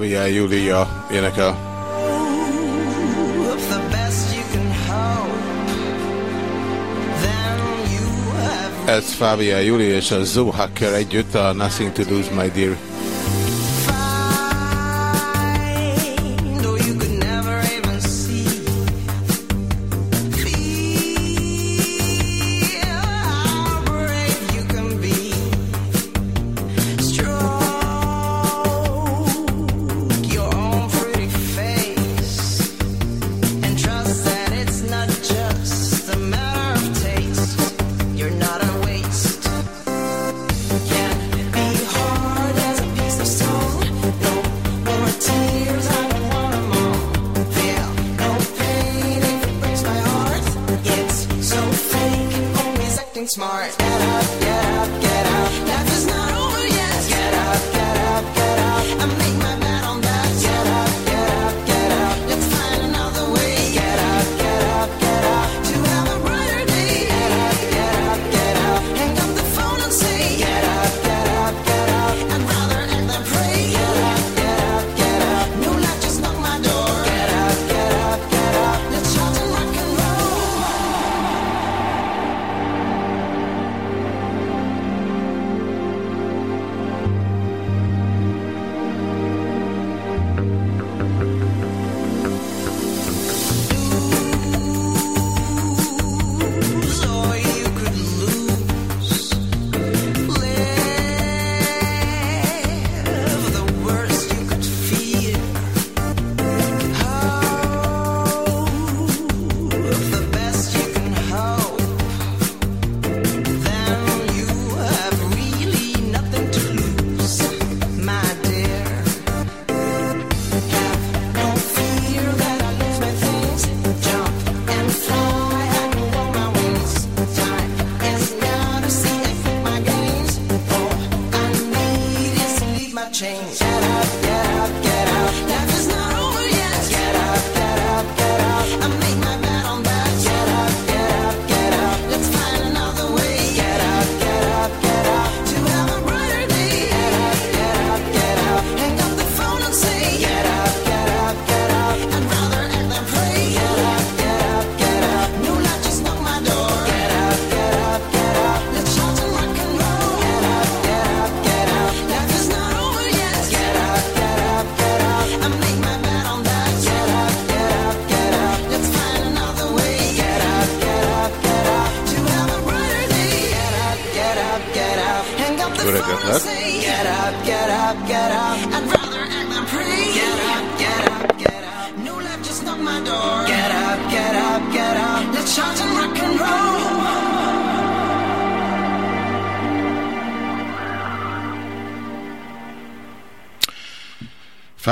Fábián Júlia énekel. Ez Fábián Júli és a Zoo Zohacker együtt a Nothing to Lose My Dear.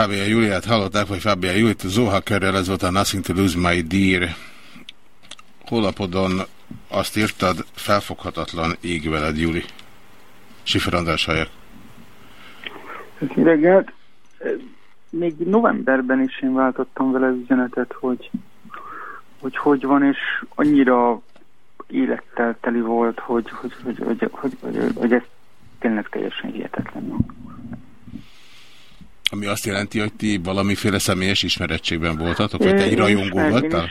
Fábia Juliát hallották, vagy Fábia Júliát, Zoha körrel ez volt a Nothing to Lose My Dear. Holapodon azt írtad, felfoghatatlan ég veled, Juli Sifer András Hajek. Még novemberben is én váltottam vele üzenetet, hogy hogy, hogy van, és annyira élettel teli volt, hogy, hogy, hogy, hogy, hogy, hogy, hogy, hogy ez tényleg teljesen hihetetlen. Ami azt jelenti, hogy ti valamiféle személyes ismerettségben voltatok, vagy te egy rajongó voltál?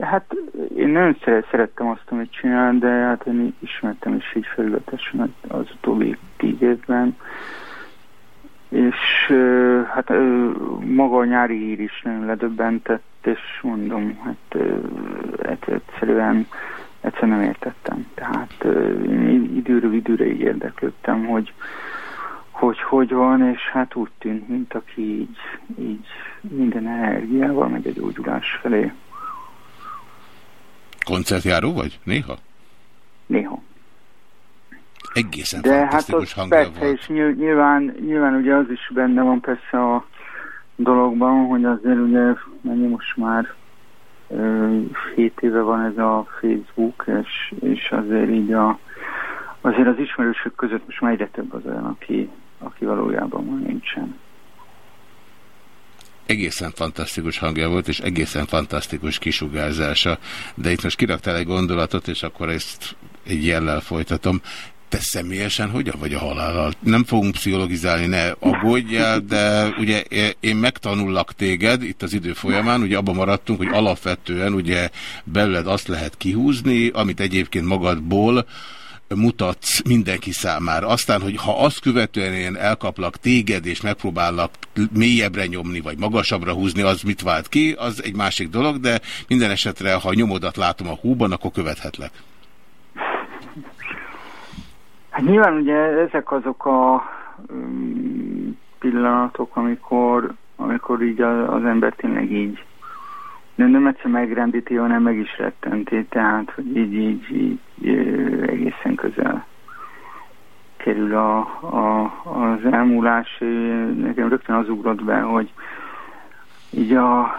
Hát én nem szerettem azt, amit csinál, de hát én ismertem is így felületesen az utóbbi tíz évben. És hát maga a nyári hír is nagyon ledöbbentett, és mondom, hát egyszerűen egyszerűen nem értettem. Tehát én időről időre így érdeklődtem, hogy hogy hogy van, és hát úgy tűnt, mint aki így, így minden energiával megy a gyógyulás felé. Koncertjáró vagy? Néha? Néha. Egészen De hát hangja persze, volt. és nyilván, nyilván, ugye az is benne van persze a dologban, hogy azért ugye mennyi most már ö, 7 éve van ez a Facebook, és, és azért így a, azért az ismerősök között most már egyre több az olyan, aki, aki valójában már nincsen. Egészen fantasztikus hangja volt, és egészen fantasztikus kisugárzása. De itt most kiraktál egy gondolatot, és akkor ezt egy jellel folytatom. Te személyesen hogyan vagy a halállal? Nem fogunk pszichologizálni, ne aggódjál, de ugye én megtanullak téged itt az idő folyamán, ugye abban maradtunk, hogy alapvetően ugye belőled azt lehet kihúzni, amit egyébként magadból mutatsz mindenki számára. Aztán, hogy ha azt követően én elkaplak téged, és megpróbállak mélyebbre nyomni, vagy magasabbra húzni, az mit vált ki, az egy másik dolog, de minden esetre, ha nyomodat látom a húban, akkor követhetlek. Hát nyilván ugye ezek azok a um, pillanatok, amikor, amikor így az ember tényleg így nem, nem egyszer megrendíti, hanem meg is rettenti, tehát hogy így, így, így egészen közel kerül a, a, az elmúlás. Nekem rögtön az ugrott be, hogy így a,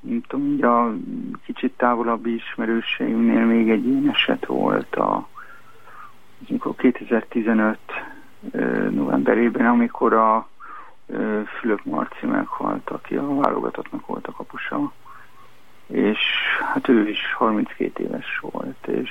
nem tudom, így a kicsit távolabbi ismerőseimnél még egy ilyen eset volt a amikor 2015 ö, novemberében, amikor a Fülöp Marci meghalt, aki a válogatottnak volt a kapusa, és hát ő is 32 éves volt, és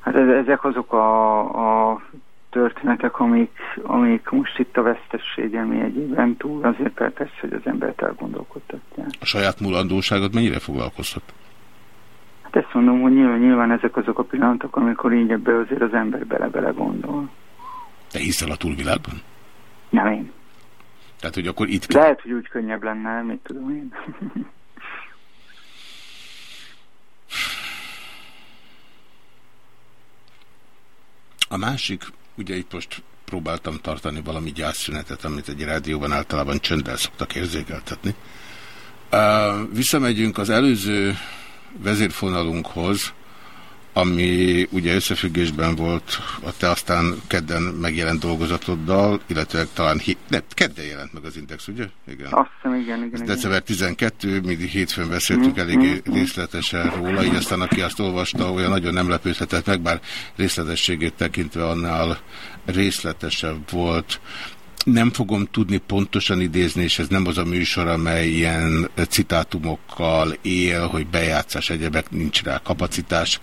hát ez, ezek azok a, a történetek, amik, amik most itt a vesztességen mi egyébben túl, azért persze, hogy az embert elgondolkodtatják. A saját mulandóságot mennyire foglalkoztat? Hát ezt mondom, hogy nyilván, nyilván ezek azok a pillanatok, amikor így ebbe azért az ember bele-bele gondol. Te hiszel a túlvilágban? Nem én. Tehát, hogy akkor itt. Lehet, hogy úgy könnyebb lenne, mit tudom én. A másik, ugye itt most próbáltam tartani valami gyászszünetet, amit egy rádióban általában csönddel szoktak érzékeltetni. Visszamegyünk az előző vezérfonalunkhoz, ami ugye összefüggésben volt a te aztán kedden megjelent dolgozatoddal, illetve talán hé... ne, kedden jelent meg az Index, ugye? Igen. Azt hiszem, igen, igen. igen. December 12, mi hétfőn beszéltünk eléggé részletesen róla, így aztán aki azt olvasta, olyan nagyon nem lepődhetett meg, bár részletességét tekintve annál részletesebb volt. Nem fogom tudni pontosan idézni, és ez nem az a műsor, amely ilyen citátumokkal él, hogy bejátszás egyebek nincs rá kapacitás.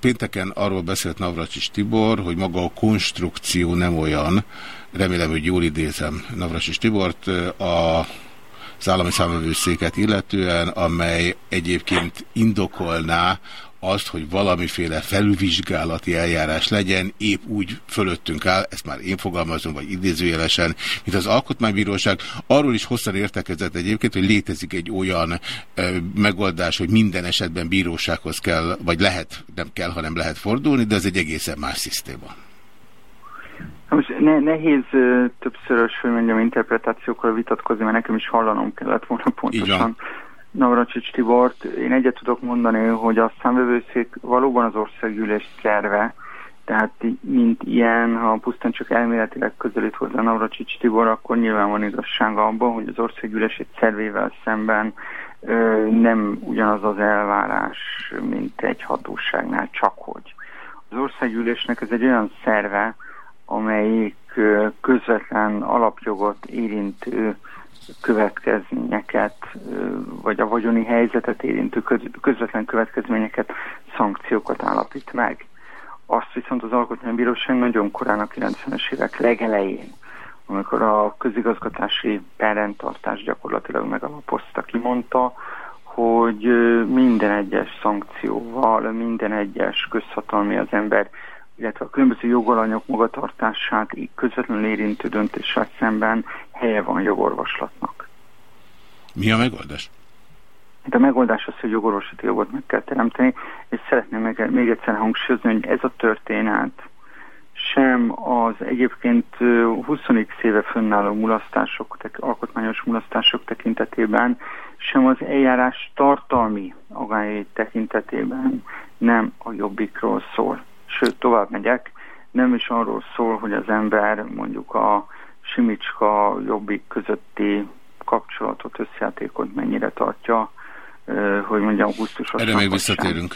Pénteken arról beszélt Navracsis Tibor, hogy maga a konstrukció nem olyan, remélem, hogy jól idézem Navracsis Tibort, a az állami számövőszéket illetően, amely egyébként indokolná azt, hogy valamiféle felülvizsgálati eljárás legyen, épp úgy fölöttünk áll, ezt már én fogalmazom, vagy idézőjelesen, mint az Alkotmánybíróság. Arról is hosszan értekezett egyébként, hogy létezik egy olyan e, megoldás, hogy minden esetben bírósághoz kell, vagy lehet, nem kell, hanem lehet fordulni, de ez egy egészen más szisztéma. Most ne, nehéz többszörös, hogy mondjam, interpretációkkal vitatkozni, mert nekem is hallanom kellett volna pontosan Navracsics Tibort. Én egyet tudok mondani, hogy a számvevőszék valóban az országgyűlés szerve, tehát mint ilyen, ha pusztán csak elméletileg közelít hozzá Navracsics Tibor, akkor nyilván van igazsága abban, hogy az országgyűlés egy szervével szemben ö, nem ugyanaz az elvárás, mint egy hatóságnál, csak hogy. Az országgyűlésnek ez egy olyan szerve, amelyik közvetlen alapjogot érintő következményeket, vagy a vagyoni helyzetet érintő köz- közvetlen következményeket, szankciókat állapít meg. Azt viszont az Alkotmánybíróság nagyon korán a 90-es évek legelején, amikor a közigazgatási perrendtartás gyakorlatilag megalapozta, kimondta, hogy minden egyes szankcióval, minden egyes közhatalmi az ember illetve a különböző jogalanyok magatartását így közvetlenül érintő döntéssel szemben helye van jogorvoslatnak. Mi a megoldás? De a megoldás az, hogy jogorvoslati jogot meg kell teremteni, és szeretném meg, még egyszer hangsúlyozni, hogy ez a történet sem az egyébként ö, 20 éve fönnálló mulasztások, alkotmányos mulasztások tekintetében, sem az eljárás tartalmi agályai tekintetében nem a jobbikról szól. Sőt, tovább megyek, nem is arról szól, hogy az ember mondjuk a Simicska jobbik közötti kapcsolatot, összjátékot mennyire tartja, hogy mondjam, gusztusosan. Erre még visszatérünk.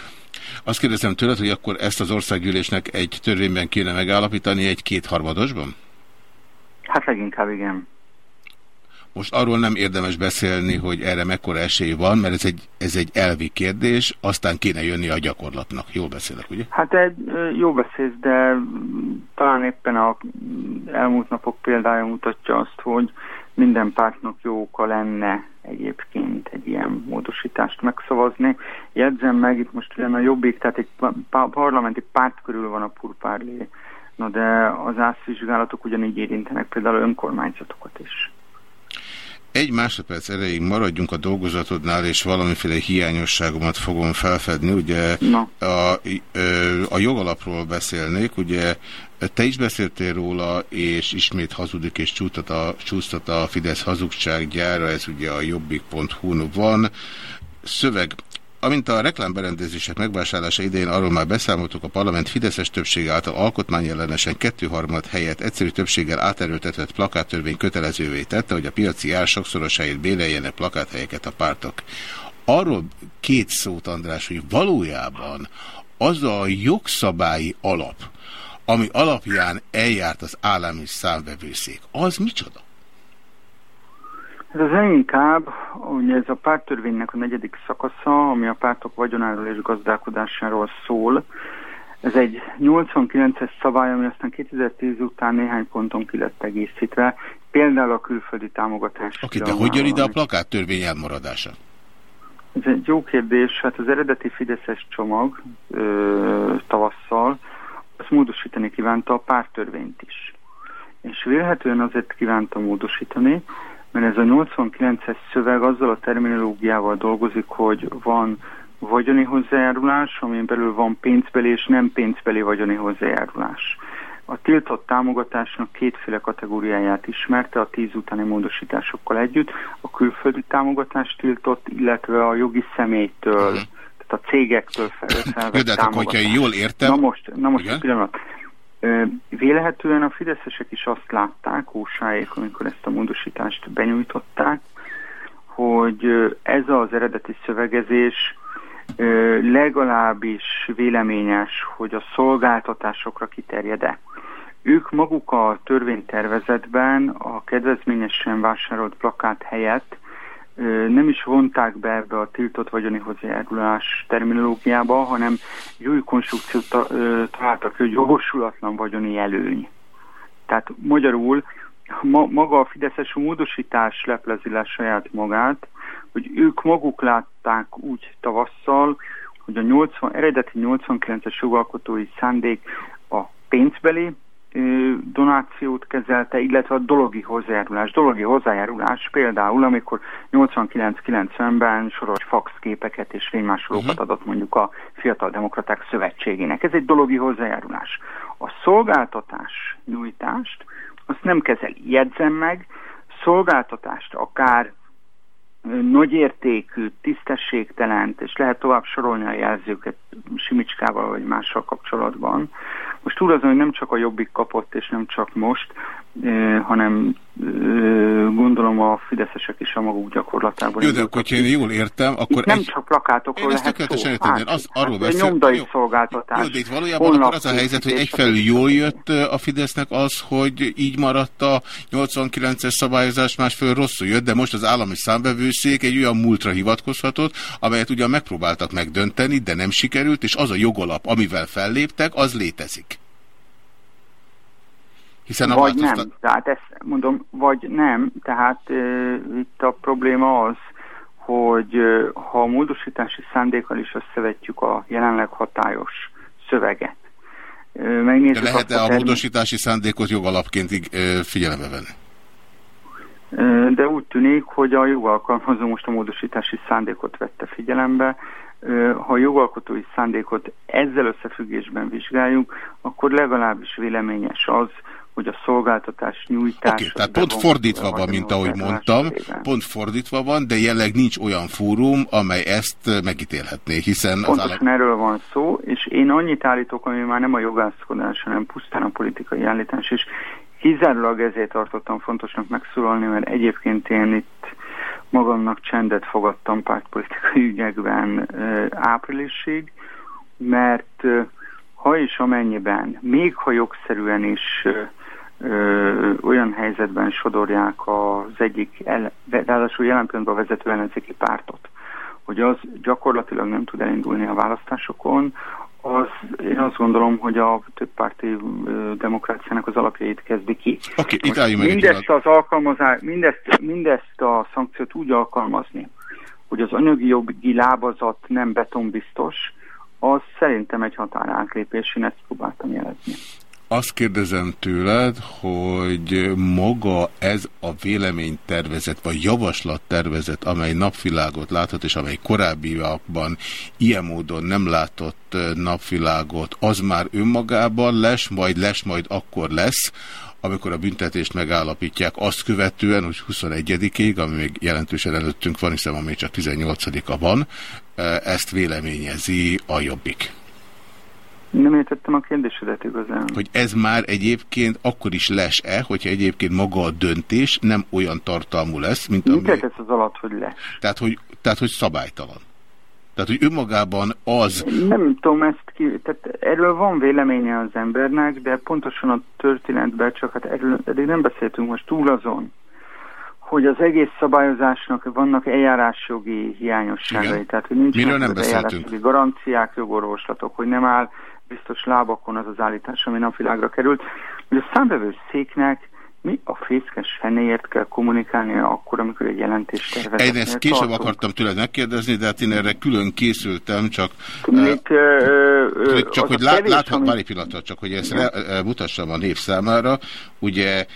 Azt kérdezem tőled, hogy akkor ezt az országgyűlésnek egy törvényben kéne megállapítani egy kétharmadosban? Hát leginkább igen. Most arról nem érdemes beszélni, hogy erre mekkora esély van, mert ez egy, ez egy elvi kérdés, aztán kéne jönni a gyakorlatnak. Jól beszélek, ugye? Hát egy jó beszész, de talán éppen a elmúlt napok példája mutatja azt, hogy minden pártnak jó oka lenne egyébként egy ilyen módosítást megszavazni. Jegyzem meg, itt most ugyan a jobbik, tehát egy pa- pa- parlamenti párt körül van a purpárlé, na de az ászvizsgálatok ugyanígy érintenek például önkormányzatokat is. Egy másodperc erejéig maradjunk a dolgozatodnál, és valamiféle hiányosságomat fogom felfedni. Ugye Na. a, a jogalapról beszélnék, ugye te is beszéltél róla, és ismét hazudik és csúsztat a, csúsztat a Fidesz hazugsággyára, ez ugye a jobbik.hu-n van. Szöveg. Amint a reklámberendezések megvásárlása idején arról már beszámoltuk, a parlament Fideszes többsége által alkotmányellenesen kettőharmad helyett egyszerű többséggel áterőltetett plakáttörvény kötelezővé tette, hogy a piaci ár sokszorosáért béreljenek plakáthelyeket a pártok. Arról két szót, András, hogy valójában az a jogszabályi alap, ami alapján eljárt az állami számvevőszék, az micsoda? Ez az leginkább, ugye ez a pártörvénynek a negyedik szakasza, ami a pártok vagyonáról és gazdálkodásáról szól. Ez egy 89-es szabály, ami aztán 2010 után néhány ponton ki lett egészítve, például a külföldi támogatás. Oké, de hogy jön ide a plakáttörvény elmaradása? Ez egy jó kérdés. Hát az eredeti Fideszes csomag ö, tavasszal azt módosítani kívánta a pártörvényt is. És vélhetően azért kívánta módosítani, mert ez a 89-es szöveg azzal a terminológiával dolgozik, hogy van vagyoni hozzájárulás, amin belül van pénzbeli és nem pénzbeli vagyoni hozzájárulás. A tiltott támogatásnak kétféle kategóriáját ismerte a tíz utáni módosításokkal együtt, a külföldi támogatást tiltott, illetve a jogi személytől, uh-huh. tehát a cégektől felvett Jó, de hát akkor, hogyha jól értem... Na most, na most Igen? egy pillanat. Ö, Vélhetően a fideszesek is azt látták, ósáék, amikor ezt a módosítást benyújtották, hogy ez az eredeti szövegezés legalábbis véleményes, hogy a szolgáltatásokra kiterjed-e. Ők maguk a törvénytervezetben a kedvezményesen vásárolt plakát helyett nem is vonták be ebbe a tiltott vagyoni hozzájárulás terminológiába, hanem egy új konstrukciót találtak, hogy jogosulatlan vagyoni előny. Tehát magyarul ma, maga a Fideszes módosítás leplezi le saját magát, hogy ők maguk látták úgy tavasszal, hogy a 80, eredeti 89-es jogalkotói szándék a pénzbeli donációt kezelte, illetve a dologi hozzájárulás. Dologi hozzájárulás például, amikor 89-90-ben soros faxképeket és fénymásolókat uh-huh. adott mondjuk a Fiatal Demokraták Szövetségének. Ez egy dologi hozzájárulás. A szolgáltatás nyújtást azt nem kezeli. Jegyzem meg, szolgáltatást akár nagyértékű, tisztességtelent, és lehet tovább sorolni a jelzőket Simicskával vagy mással kapcsolatban. Most túl azon, hogy nem csak a Jobbik kapott, és nem csak most, hanem gondolom a fideszesek is a maguk gyakorlatában. Jó, de akkor, hogyha én jól értem, akkor Itt nem egy... csak plakátokról lehet szó. értem, én az, arról hát, beszél... nyomdai jó. szolgáltatás. Jó, de itt valójában akkor az a helyzet, hogy egyfelől jól jött a Fidesznek az, hogy így maradt a 89-es szabályozás, másfelől rosszul jött, de most az állami számbevőszék egy olyan múltra hivatkozhatott, amelyet ugyan megpróbáltak megdönteni, de nem sikerült, és az a jogalap, amivel felléptek, az létezik. Hiszen a Vagy nem, változtat... tehát ezt mondom, vagy nem, tehát uh, itt a probléma az, hogy uh, ha a módosítási szándékkal is összevetjük a jelenleg hatályos szöveget, uh, De lehet-e a termi- módosítási szándékot jogalapként ö, figyelembe venni? De úgy tűnik, hogy a jogalkalmazó most a módosítási szándékot vette figyelembe, Ha a jogalkotói szándékot ezzel összefüggésben vizsgáljuk, akkor legalábbis véleményes az, hogy a szolgáltatás nyújtás... Oké, tehát pont fordítva van, mint ahogy mondtam, pont fordítva van, de jelenleg nincs olyan fórum, amely ezt megítélhetné, hiszen az Pontosan állam... erről van szó, és én annyit állítok, ami már nem a jogászkodás, hanem pusztán a politikai állítás, és kizárólag ezért tartottam fontosnak megszólalni, mert egyébként én itt magamnak csendet fogadtam pártpolitikai ügyekben áprilisig, mert ha és amennyiben, még ha jogszerűen is ö, olyan helyzetben sodorják az egyik, el, ráadásul jelen pillanatban vezető ellenzéki pártot, hogy az gyakorlatilag nem tud elindulni a választásokon, az, én azt gondolom, hogy a többpárti demokráciának az alapjait kezdi ki. Itt álljunk meg mindezt az alkalmazás, mindezt, mindezt a szankciót úgy alkalmazni, hogy az anyagi jogi lábazat nem betonbiztos, az szerintem egy határátlépés, én ezt próbáltam jelezni. Azt kérdezem tőled, hogy maga ez a véleménytervezet, vagy javaslattervezet, amely napvilágot láthat, és amely korábbiakban ilyen módon nem látott napvilágot, az már önmagában lesz, majd lesz, majd akkor lesz, amikor a büntetést megállapítják, azt követően, hogy 21-ig, ami még jelentősen előttünk van, hiszen még csak 18-a van, ezt véleményezi a Jobbik. Nem értettem a kérdésedet igazán. hogy ez már egyébként akkor is lesz-e, hogyha egyébként maga a döntés nem olyan tartalmú lesz, mint Mit ami... értesz az alatt, hogy lesz? Tehát hogy, tehát, hogy szabálytalan. Tehát, hogy önmagában az... Nem tudom ezt ki, tehát erről van véleménye az embernek, de pontosan a történetben csak hát erről eddig nem beszéltünk most túl azon, hogy az egész szabályozásnak vannak eljárásjogi hiányosságai, Igen. tehát hogy nincsenek Miről nem beszéltünk? garanciák, jogorvoslatok, hogy nem áll biztos lábakon az az állítás, ami napvilágra került, hogy a számbevő széknek mi a fészkes fenéért kell kommunikálnia akkor, amikor egy jelentést Én tervezetnél ezt később tartunk. akartam tőled megkérdezni, de hát én erre külön készültem, csak... Tudnék, ö, ö, Csak, hogy lát, kevés, láthat, ami- várj egy pillanatra, csak hogy ezt re, e, mutassam a név számára. Ugye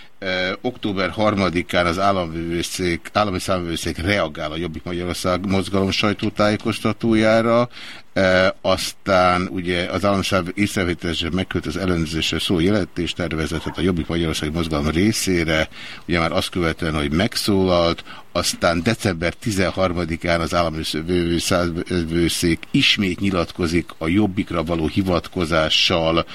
október 3-án az államvőszék, állami számvőszék reagál a Jobbik Magyarország mozgalom sajtótájékoztatójára, e, aztán ugye az állami számvő észrevételesen megkölt az ellenőrzésre szó jelentéstervezetet a Jobbik Magyarország mozgalom részére, ugye már azt követően, hogy megszólalt, aztán december 13-án az államvőszék ismét nyilatkozik a Jobbikra való hivatkozással,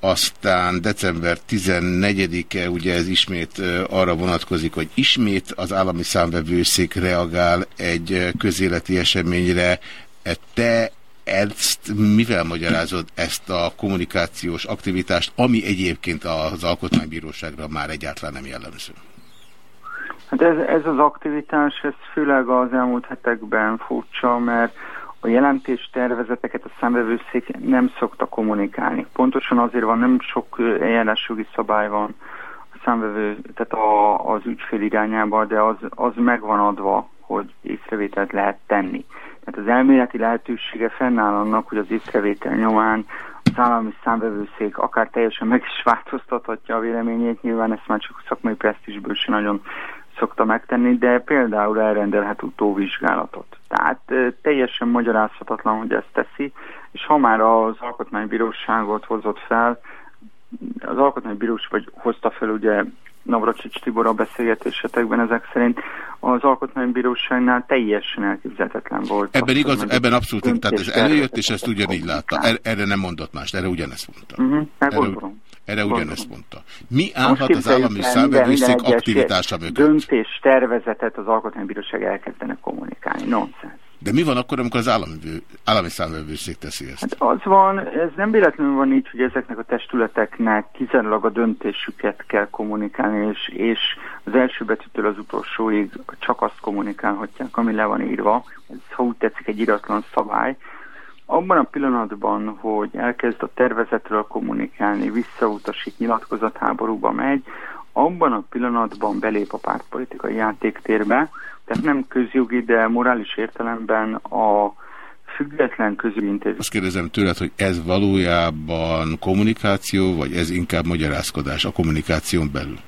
aztán december 14-e, ugye ez ismét arra vonatkozik, hogy ismét az állami számvevőszék reagál egy közéleti eseményre. E, Te ezt mivel magyarázod ezt a kommunikációs aktivitást, ami egyébként az alkotmánybíróságra már egyáltalán nem jellemző? Hát ez, ez az aktivitás, ez főleg az elmúlt hetekben furcsa, mert a jelentés tervezeteket a számvevőszék nem szokta kommunikálni. Pontosan azért van, nem sok eljárásjogi szabály van a számvevő, tehát a, az ügyfél irányába, de az, az megvan adva, hogy észrevételt lehet tenni. Tehát az elméleti lehetősége fennáll annak, hogy az észrevétel nyomán az állami számvevőszék akár teljesen meg is változtathatja a véleményét, nyilván ezt már csak szakmai presztízsből sem nagyon szokta megtenni, de például elrendelhet utóvizsgálatot. Tehát teljesen magyarázhatatlan, hogy ezt teszi, és ha már az alkotmánybíróságot hozott fel, az alkotmánybíróság vagy hozta fel ugye Navracsics Tibor a beszélgetésetekben ezek szerint az alkotmánybíróságnál teljesen elképzelhetetlen volt. Ebben az, igaz, ebben abszolút, döntés tehát ez előjött, és ezt ugyanígy látta. Er, erre nem mondott mást, erre ugyanezt mondta. Mhm, hát Erre. Erre ugyanezt mondta. Mi állhat az állami számvevőszék aktivitása mögött? Döntés tervezetet az alkotmánybíróság elkezdene kommunikálni. Nonsens. De mi van akkor, amikor az állami, állami számvevőszék teszi ezt? Hát az van, ez nem véletlenül van így, hogy ezeknek a testületeknek kizárólag a döntésüket kell kommunikálni, és, és az első betűtől az utolsóig csak azt kommunikálhatják, ami le van írva. Ez, ha úgy tetszik, egy iratlan szabály. Abban a pillanatban, hogy elkezd a tervezetről kommunikálni, visszautasít, nyilatkozatháborúba megy, abban a pillanatban belép a pártpolitikai játéktérbe, tehát nem közjogi, de morális értelemben a független közügyi intézmény. Azt kérdezem tőled, hogy ez valójában kommunikáció, vagy ez inkább magyarázkodás a kommunikáción belül?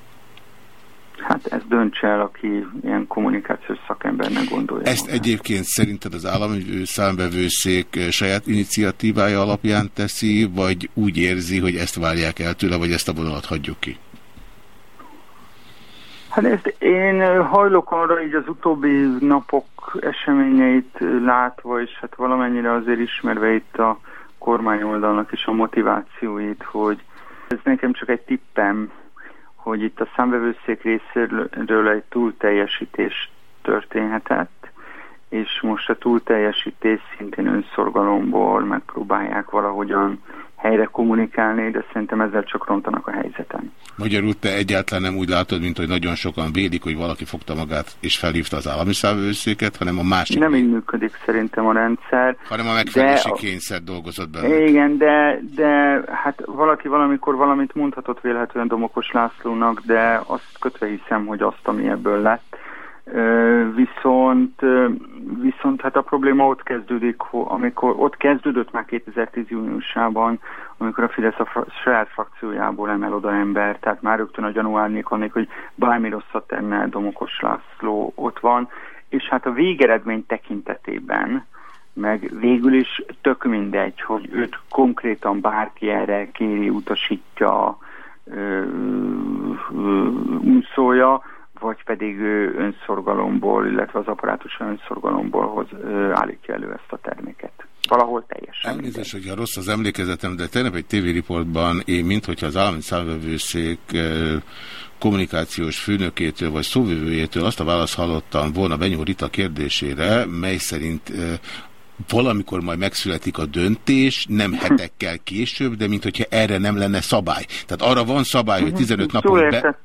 Hát ez döntse el, aki ilyen kommunikációs szakembernek gondolja. Ezt magát. egyébként szerinted az állami számbevőszék saját iniciatívája alapján teszi, vagy úgy érzi, hogy ezt várják el tőle, vagy ezt a vonalat hagyjuk ki? Hát ezt én ö, hajlok arra így az utóbbi napok eseményeit ö, látva, és hát valamennyire azért ismerve itt a kormányoldalnak is a motivációit, hogy ez nekem csak egy tippem, hogy itt a számvevőszék részéről egy túlteljesítés történhetett, és most a túlteljesítés szintén önszorgalomból megpróbálják valahogyan helyre kommunikálni, de szerintem ezzel csak rontanak a helyzeten. Magyarul te egyáltalán nem úgy látod, mint hogy nagyon sokan védik, hogy valaki fogta magát és felhívta az állami számbevőszéket, hanem a másik, Nem így működik szerintem a rendszer. hanem a megfelelési de kényszer dolgozott benne. Igen, de, de hát valaki valamikor valamit mondhatott vélhetően Domokos Lászlónak, de azt kötve hiszem, hogy azt, ami ebből lett. Viszont, viszont hát a probléma ott kezdődik, amikor ott kezdődött már 2010 júniusában, amikor a Fidesz a fra- saját frakciójából emel oda ember, tehát már rögtön a gyanú árnyékolnék, hogy bármi rosszat tenne Domokos László ott van, és hát a végeredmény tekintetében meg végül is tök mindegy, hogy őt konkrétan bárki erre kéri, utasítja, unszolja, vagy pedig ő önszorgalomból, illetve az apparátus önszorgalomból hoz, ö, állítja elő ezt a terméket. Valahol teljesen. Elnézést, hogyha rossz az emlékezetem, de tegnap egy tévériportban én, mint hogyha az állami számvevőszék kommunikációs főnökétől vagy szóvivőjétől azt a választ hallottam volna Benyó Rita kérdésére, mely szerint valamikor majd megszületik a döntés, nem hetekkel később, de mint hogyha erre nem lenne szabály. Tehát arra van szabály, hogy 15 Jól napon be...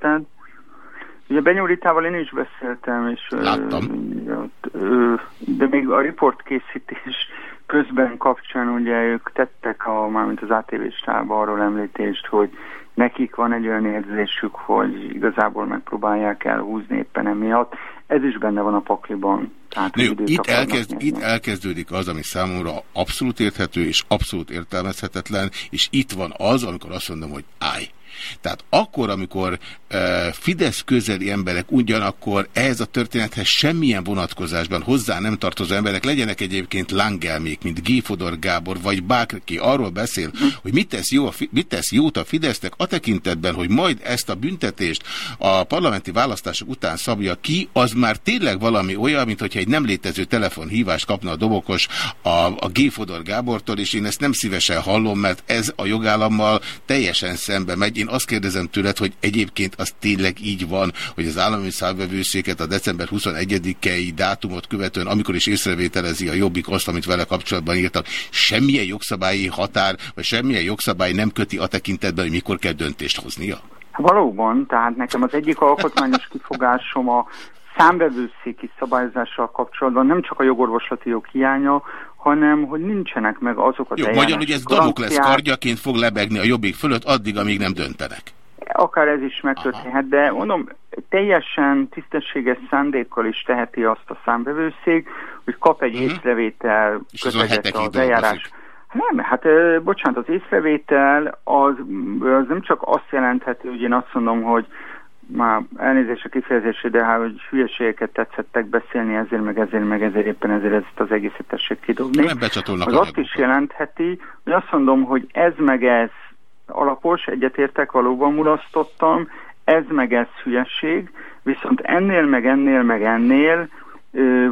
Ugye Benyó Ritával én is beszéltem, és Láttam. ö, de még a riportkészítés közben kapcsán ugye ők tettek a, mármint az ATV stába arról említést, hogy nekik van egy olyan érzésük, hogy igazából megpróbálják elhúzni éppen emiatt. Ez is benne van a pakliban. Tehát, időt itt, elkezd, itt elkezdődik az, ami számomra abszolút érthető és abszolút értelmezhetetlen, és itt van az, amikor azt mondom, hogy állj. Tehát akkor, amikor uh, Fidesz közeli emberek ugyanakkor ehhez a történethez semmilyen vonatkozásban hozzá nem tartozó emberek, legyenek egyébként Langelmék, mint G. Fodor Gábor, vagy bárki arról beszél, hogy mit tesz, jó a, mit tesz jót a Fidesznek a tekintetben, hogy majd ezt a büntetést a parlamenti választások után szabja ki, az már tényleg valami olyan, mint hogyha egy nem létező telefonhívást kapna a dobokos a, a G. Fodor Gábortól, és én ezt nem szívesen hallom, mert ez a jogállammal teljesen szembe megy. Én azt kérdezem tőled, hogy egyébként az tényleg így van, hogy az állami számvevőszéket a december 21-i dátumot követően, amikor is észrevételezi a jobbik azt, amit vele kapcsolatban írtak, semmilyen jogszabályi határ, vagy semmilyen jogszabály nem köti a tekintetben, hogy mikor kell döntést hoznia? Valóban, tehát nekem az egyik alkotmányos kifogásom a számbevőszéki szabályozással kapcsolatban nem csak a jogorvoslati jog hiánya, hanem hogy nincsenek meg azok az Jó, magyarul, hogy ez Damokles kardjaként fog lebegni a jobbik fölött, addig, amíg nem döntenek. Akár ez is megtörténhet, de mondom, teljesen tisztességes szándékkal is teheti azt a számbevőszék, hogy kap egy Mhm. észrevétel És hetekig az eljárás. dolgozik. Nem, hát ö, bocsánat, az észrevétel az, az nem csak azt jelentheti, hogy én azt mondom, hogy már elnézést a kifejezésé, de hát, hogy hülyeségeket tetszettek beszélni, ezért meg ezért meg ezért éppen ezért ezt az egészet tessék kidobni. Nem becsatolnak Az azt is jelentheti, hogy azt mondom, hogy ez meg ez alapos, egyetértek, valóban mulasztottam, ez meg ez hülyeség, viszont ennél meg ennél meg ennél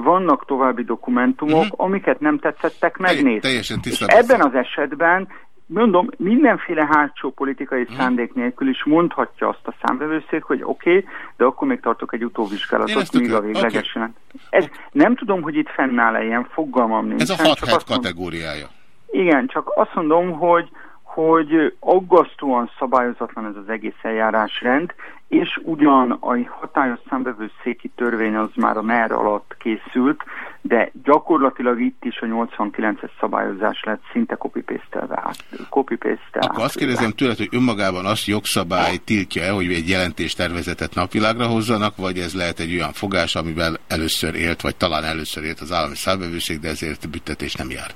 vannak további dokumentumok, Mhm. amiket nem tetszettek megnézni. teljesen tisztában ebben az esetben mondom, mindenféle hátsó politikai Mhm. szándék nélkül is mondhatja azt a számvevőszék, hogy oké, okay, de akkor még tartok egy utóvizsgálatot, míg a végleges jelent. Ez, nem tudom, hogy itt fennáll-e ilyen fogalmam nincs. Ez a hat het kategóriája. Igen, csak azt mondom, hogy, hogy aggasztóan szabályozatlan ez az egész eljárásrend, és ugyan a hatályos számbevőszéki törvény az már a NER alatt készült, de gyakorlatilag itt is a 89-es szabályozás lett szinte copy-paste-elve át. Copy-paste Akkor azt kérdezem tőled, hogy önmagában azt jogszabály tiltja-e, hogy egy jelentéstervezetet napvilágra hozzanak, vagy ez lehet egy olyan fogás, amivel először élt, vagy talán először élt az állami számbevőszék, de ezért büntetés nem jár.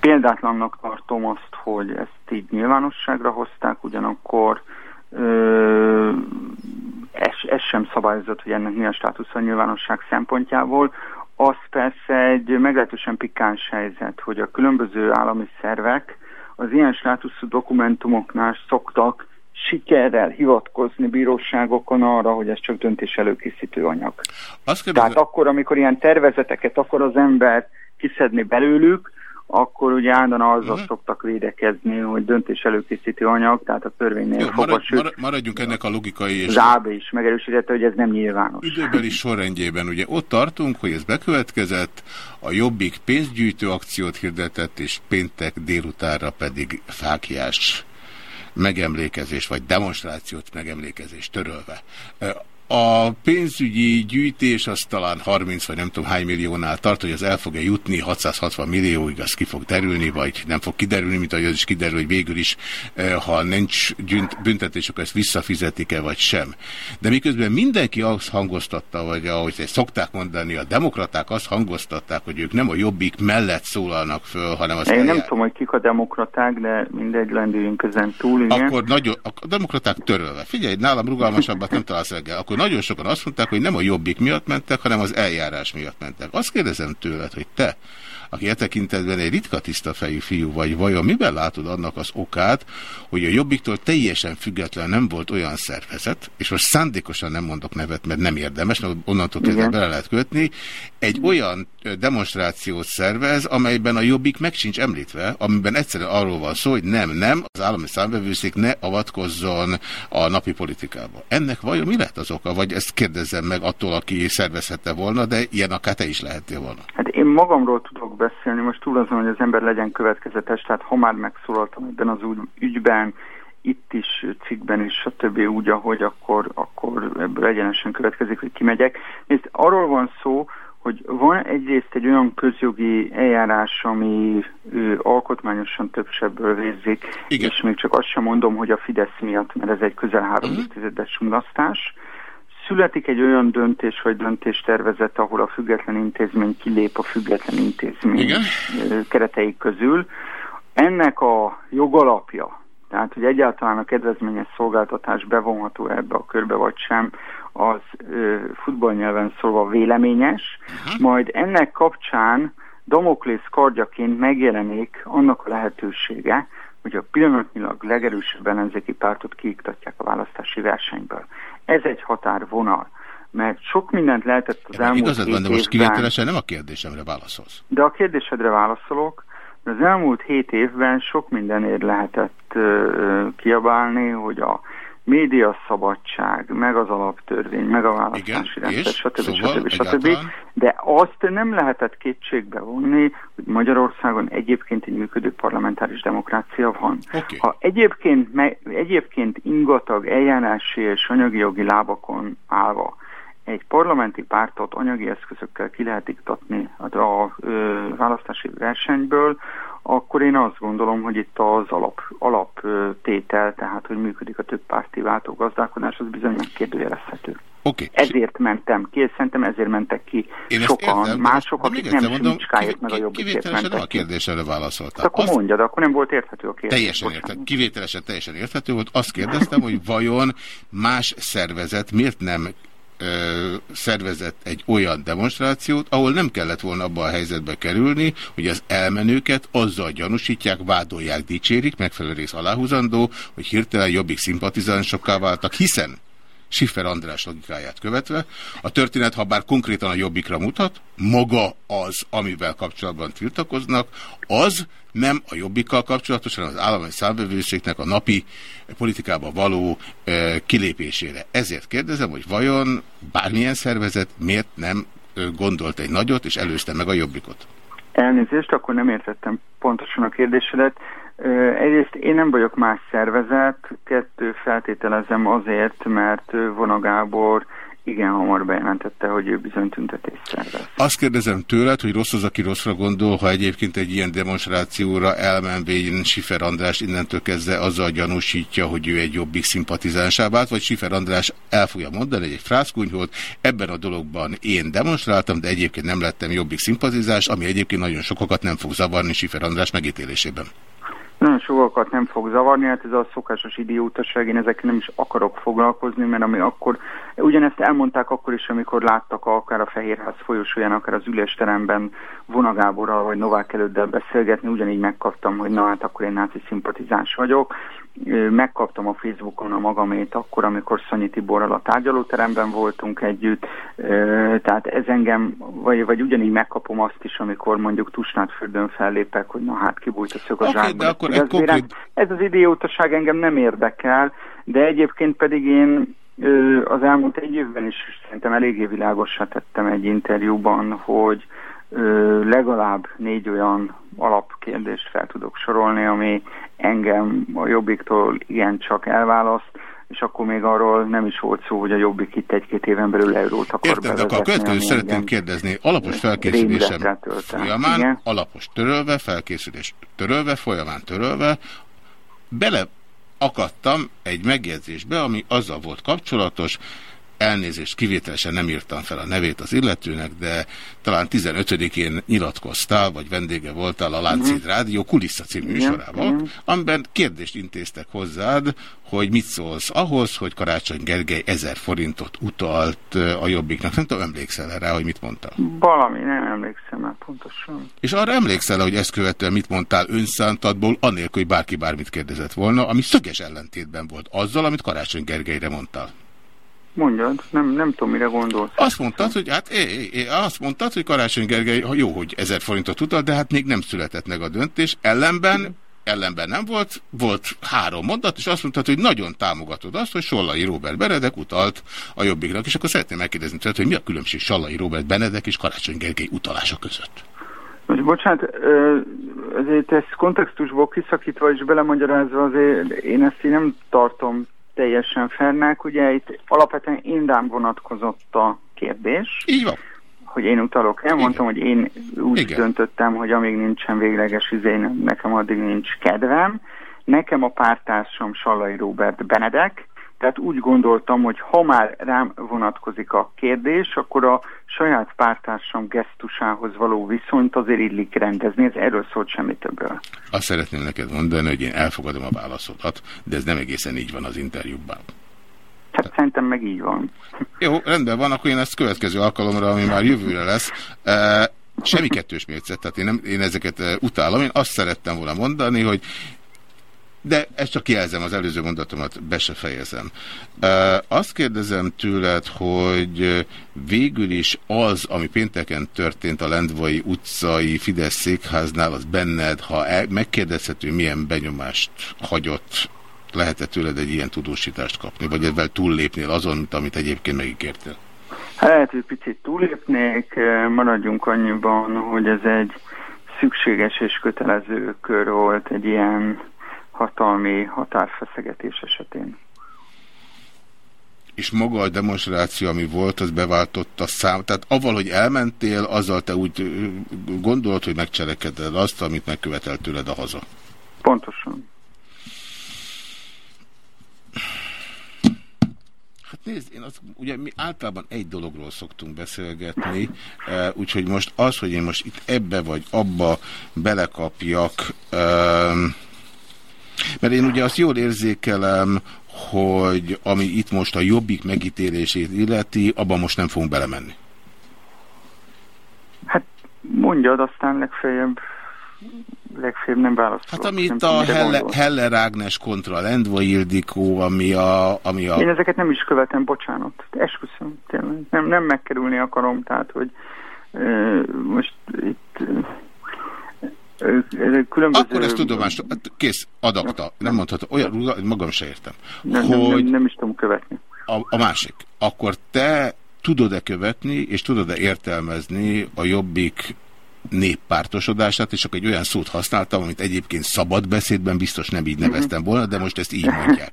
Példátlannak tartom azt, hogy ezt így nyilvánosságra hozták, ugyanakkor ö, ez, ez sem szabályozott, hogy ennek mi a státusz a nyilvánosság szempontjából. Az persze egy meglehetősen pikáns helyzet, hogy a különböző állami szervek az ilyen státuszú dokumentumoknál szoktak sikerrel hivatkozni bíróságokon arra, hogy ez csak döntés előkészítő anyag. Azt kérdezem, Tehát akkor, amikor ilyen tervezeteket akar az ember kiszedni belőlük, akkor ugye állandóan azzal Mhm. szoktak védekezni, hogy döntés előkészítő anyag, tehát a törvénynél jó, fogva, marad, sőt, marad, maradjunk ennek a logikai és AB is megerősítette, hogy ez nem nyilvános. időbeli sorrendjében. Ugye ott tartunk, hogy ez bekövetkezett, a Jobbik pénzgyűjtő akciót hirdetett, és péntek délutánra pedig fákjás megemlékezés, vagy demonstrációt megemlékezés törölve. A pénzügyi gyűjtés az talán 30 vagy nem tudom hány milliónál tart, hogy az el fog-e jutni 660 millióig, az ki fog derülni, vagy nem fog kiderülni, mint ahogy az is kiderül, hogy végül is, eh, ha nincs büntetés, akkor ezt visszafizetik-e, vagy sem. De miközben mindenki azt hangoztatta, vagy ahogy ezt szokták mondani, a demokraták azt hangoztatták, hogy ők nem a jobbik mellett szólalnak föl, hanem az Én nem eljár- tudom, hogy kik a demokraták, de mindegy, lendüljünk ezen túl, igen. akkor nagyon, a demokraták törölve. Figyelj, nálam rugalmasabbat nem találsz reggel. Akkor nagyon sokan azt mondták, hogy nem a jobbik miatt mentek, hanem az eljárás miatt mentek. Azt kérdezem tőled, hogy te, aki e tekintetben egy ritka tiszta fejű fiú vagy, vajon miben látod annak az okát, hogy a jobbiktól teljesen független nem volt olyan szervezet, és most szándékosan nem mondok nevet, mert nem érdemes, mert onnantól kezdve bele lehet kötni, egy olyan demonstrációt szervez, amelyben a jobbik meg sincs említve, amiben egyszerűen arról van szó, hogy nem, nem, az állami számbevőszék ne avatkozzon a napi politikába. Ennek vajon mi lett az oka? Vagy ezt kérdezzem meg attól, aki szervezhette volna, de ilyen akár te is lehettél volna. Hát én magamról tudok beszélni, most túl azon, hogy az ember legyen következetes, tehát ha már megszólaltam ebben az úgy, ügyben, itt is, cikkben is, stb. úgy, ahogy akkor, akkor ebből egyenesen következik, hogy kimegyek. Nézd, arról van szó, hogy van egyrészt egy olyan közjogi eljárás, ami ő, alkotmányosan több sebből Igen. és még csak azt sem mondom, hogy a Fidesz miatt, mert ez egy közel három Mhm. évtizedes mulasztás. Születik egy olyan döntés vagy döntéstervezet, ahol a független intézmény kilép a független intézmény Igen. keretei közül. Ennek a jogalapja, tehát hogy egyáltalán a kedvezményes szolgáltatás bevonható ebbe a körbe vagy sem, az futballnyelven szólva véleményes, majd ennek kapcsán Damoklész kardjaként megjelenik annak a lehetősége, hogy a pillanatnyilag legerősebb ellenzéki pártot kiiktatják a választási versenyből. Ez egy határvonal, mert sok mindent lehetett az Ja, elmúlt igazad van, de most kivételesen nem a kérdésemre válaszolsz. De a kérdésedre válaszolok. Az elmúlt hét évben sok mindenért lehetett ö, kiabálni, hogy a média szabadság, meg az alaptörvény, meg a választási Igen, rendszer, stb. Szóval stb. stb. egyáltalán? De azt nem lehetett kétségbe vonni, hogy Magyarországon egyébként egy működő parlamentáris demokrácia van. Oké. Ha egyébként, me, egyébként ingatag eljárási és anyagi jogi lábakon állva egy parlamenti pártot anyagi eszközökkel ki lehet iktatni a, a ö, választási versenyből, akkor én azt gondolom, hogy itt az alap, alaptétel, tehát hogy működik a több párti váltógazdálkodás, az bizony megkérdőjelezhető. Oké. Ezért mentem ki, és szerintem ezért mentek ki Én sokan, értem, mások, akik nem Simicskáért, meg a jobbikért a mentek ki. kérdésemre Hát válaszoltál. akkor Azt- mondjad, akkor nem volt érthető a kérdés. Teljesen érthető, kivételesen teljesen érthető volt. Azt kérdeztem, hogy vajon más szervezet miért nem szervezett egy olyan demonstrációt, ahol nem kellett volna abba a helyzetbe kerülni, hogy az elmenőket azzal gyanúsítják, vádolják, dicsérik, megfelelő rész aláhúzandó, hogy hirtelen jobbik szimpatizánsokká váltak, hiszen Schiffer András logikáját követve. A történet, ha bár konkrétan a jobbikra mutat, maga az, amivel kapcsolatban tiltakoznak, az nem a jobbikkal kapcsolatosan az állami számbevőszéknek a napi politikába való e, kilépésére. Ezért kérdezem, hogy vajon bármilyen szervezet miért nem e, gondolt egy nagyot, és előzte meg a jobbikot? Elnézést, akkor nem értettem pontosan a kérdésedet. Egyrészt én nem vagyok más szervezet, kettő feltételezem azért, mert ö, Vona Gábor igen hamar bejelentette, hogy ő bizony tüntetést szervez. Azt kérdezem tőled, hogy rossz az, aki rosszra gondol, ha egyébként egy ilyen demonstrációra elmenvén Sifer András innentől kezdve azzal gyanúsítja, hogy ő egy jobbik szimpatizánsá vált, vagy Sifer András el fogja mondani egy frászkunyhót, ebben a dologban én demonstráltam, de egyébként nem lettem jobbik szimpatizás, ami egyébként nagyon sokakat nem fog zavarni Sifer András megítélésében. Nagyon sokakat nem fog zavarni, hát ez a szokásos idiótaság, én ezekkel nem is akarok foglalkozni, mert ami akkor, ugyanezt elmondták akkor is, amikor láttak akár a Fehérház folyosóján, akár az ülésteremben Vonagáborral vagy Novák előddel beszélgetni, ugyanígy megkaptam, hogy na hát akkor én náci szimpatizáns vagyok. Megkaptam a Facebookon a magamét akkor, amikor Szanyi Tiborral a tárgyalóteremben voltunk együtt, tehát ez engem, vagy, vagy ugyanígy megkapom azt is, amikor mondjuk Tusnádfürdőn fellépek, hogy na hát kibújt a szög a de akkor Ez konkrét- ez az idiótaság engem nem érdekel, de egyébként pedig én az elmúlt egy évben is szerintem eléggé világossá tettem egy interjúban, hogy legalább négy olyan alapkérdést fel tudok sorolni, ami engem a Jobbiktól igencsak elválaszt, és akkor még arról nem is volt szó, hogy a Jobbik itt egy-két éven belül eurót akar Érted, de akkor a következő szeretném kérdezni. Alapos felkészülésem folyamán, Igen. alapos törölve, felkészülés törölve, folyamán törölve, bele akadtam egy megjegyzésbe, ami azzal volt kapcsolatos, elnézést kivételesen nem írtam fel a nevét az illetőnek, de talán 15-én nyilatkoztál, vagy vendége voltál a Láncid Rádió Kulissza című Mhm. Műsorával, igen. amiben kérdést intéztek hozzád, hogy mit szólsz ahhoz, hogy Karácsony Gergely 1000 forintot utalt a Jobbiknak. Nem tudom, emlékszel -e rá, hogy mit mondtál? Valami, nem emlékszem pontosan. És arra emlékszel, hogy ezt követően mit mondtál önszántadból, anélkül, hogy bárki bármit kérdezett volna, ami szöges ellentétben volt azzal, amit Karácsony Gergelyre mondtál. Mondjad, nem, nem tudom, mire gondolsz. Azt mondtad, hogy hát é, é, é, azt mondtad, hogy Karácsony Gergely, jó, hogy ezer forintot utal, de hát még nem született meg a döntés. Ellenben, ellenben nem volt, volt három mondat, és azt mondtad, hogy nagyon támogatod azt, hogy Sollai Robert Benedek utalt a Jobbiknak, és akkor szeretném megkérdezni tőled, hogy mi a különbség Sollai Robert Benedek és Karácsony Gergely utalása között? Most bocsánat, azért ezt kontextusból kiszakítva és belemagyarázva azért én ezt így nem tartom teljesen fernek. Ugye itt alapvetően rám vonatkozott a kérdés, Így van. Hogy én utalok. Nem Igen. hogy én úgy Igen. döntöttem, hogy amíg nincsen végleges izé, nekem addig nincs kedvem. Nekem a pártársam Sallai Robert Benedek, tehát úgy gondoltam, hogy ha már rám vonatkozik a kérdés, akkor a saját pártársam gesztusához való viszonyt azért illik rendezni, ez erről szólt semmi többről. Azt szeretném neked mondani, hogy én elfogadom a válaszodat, de ez nem egészen így van az interjúban. Hát szerintem meg így van. Jó, rendben van, akkor én ezt következő alkalomra, ami már jövőre lesz, eh, semmi kettős mércet, tehát én, nem, én ezeket eh, utálom. Én azt szerettem volna mondani, hogy de ezt csak jelzem, az előző mondatomat be se fejezem. E, azt kérdezem tőled, hogy végül is az, ami pénteken történt a Lendvai utcai Fidesz székháznál, az benned, ha el, megkérdezhető, milyen benyomást hagyott, lehet-e tőled egy ilyen tudósítást kapni, vagy ezzel túllépnél azon, amit egyébként megígértél? Hát lehet, hogy picit túlépnék, maradjunk annyiban, hogy ez egy szükséges és kötelező kör volt egy ilyen hatalmi határfeszegetés esetén. És maga a demonstráció, ami volt, az beváltotta szám. Tehát avval, hogy elmentél, azzal te úgy gondolod, hogy megcselekeded azt, amit megkövetelt tőled a haza. Pontosan. Nézd, én azt, ugye mi általában egy dologról szoktunk beszélgetni, eh, úgyhogy most az, hogy én most itt ebbe vagy abba belekapjak, eh, mert én ugye azt jól érzékelem, hogy ami itt most a jobbik megítélését illeti, abban most nem fogunk belemenni. Hát mondjad, aztán legfeljebb, legfeljebb nem válaszolok. Hát Nem ami itt a Helle, gondolsz. Heller Ágnes kontra Lendva Ildikó, ami a... Ami a Én ezeket nem is követem, bocsánat. Esküszöm, tényleg. Nem, nem megkerülni akarom, tehát, hogy ö, most itt ö, különböző... akkor ezt tudomást, hát kész, adakta, nem mondhatom, olyan magam se értem, nem, nem, hogy nem, nem is tudom követni. a, a másik, akkor te tudod-e követni, és tudod-e értelmezni a jobbik néppártosodását, és akkor egy olyan szót használtam, amit egyébként szabad beszédben biztos nem így neveztem volna, de most ezt így mondják.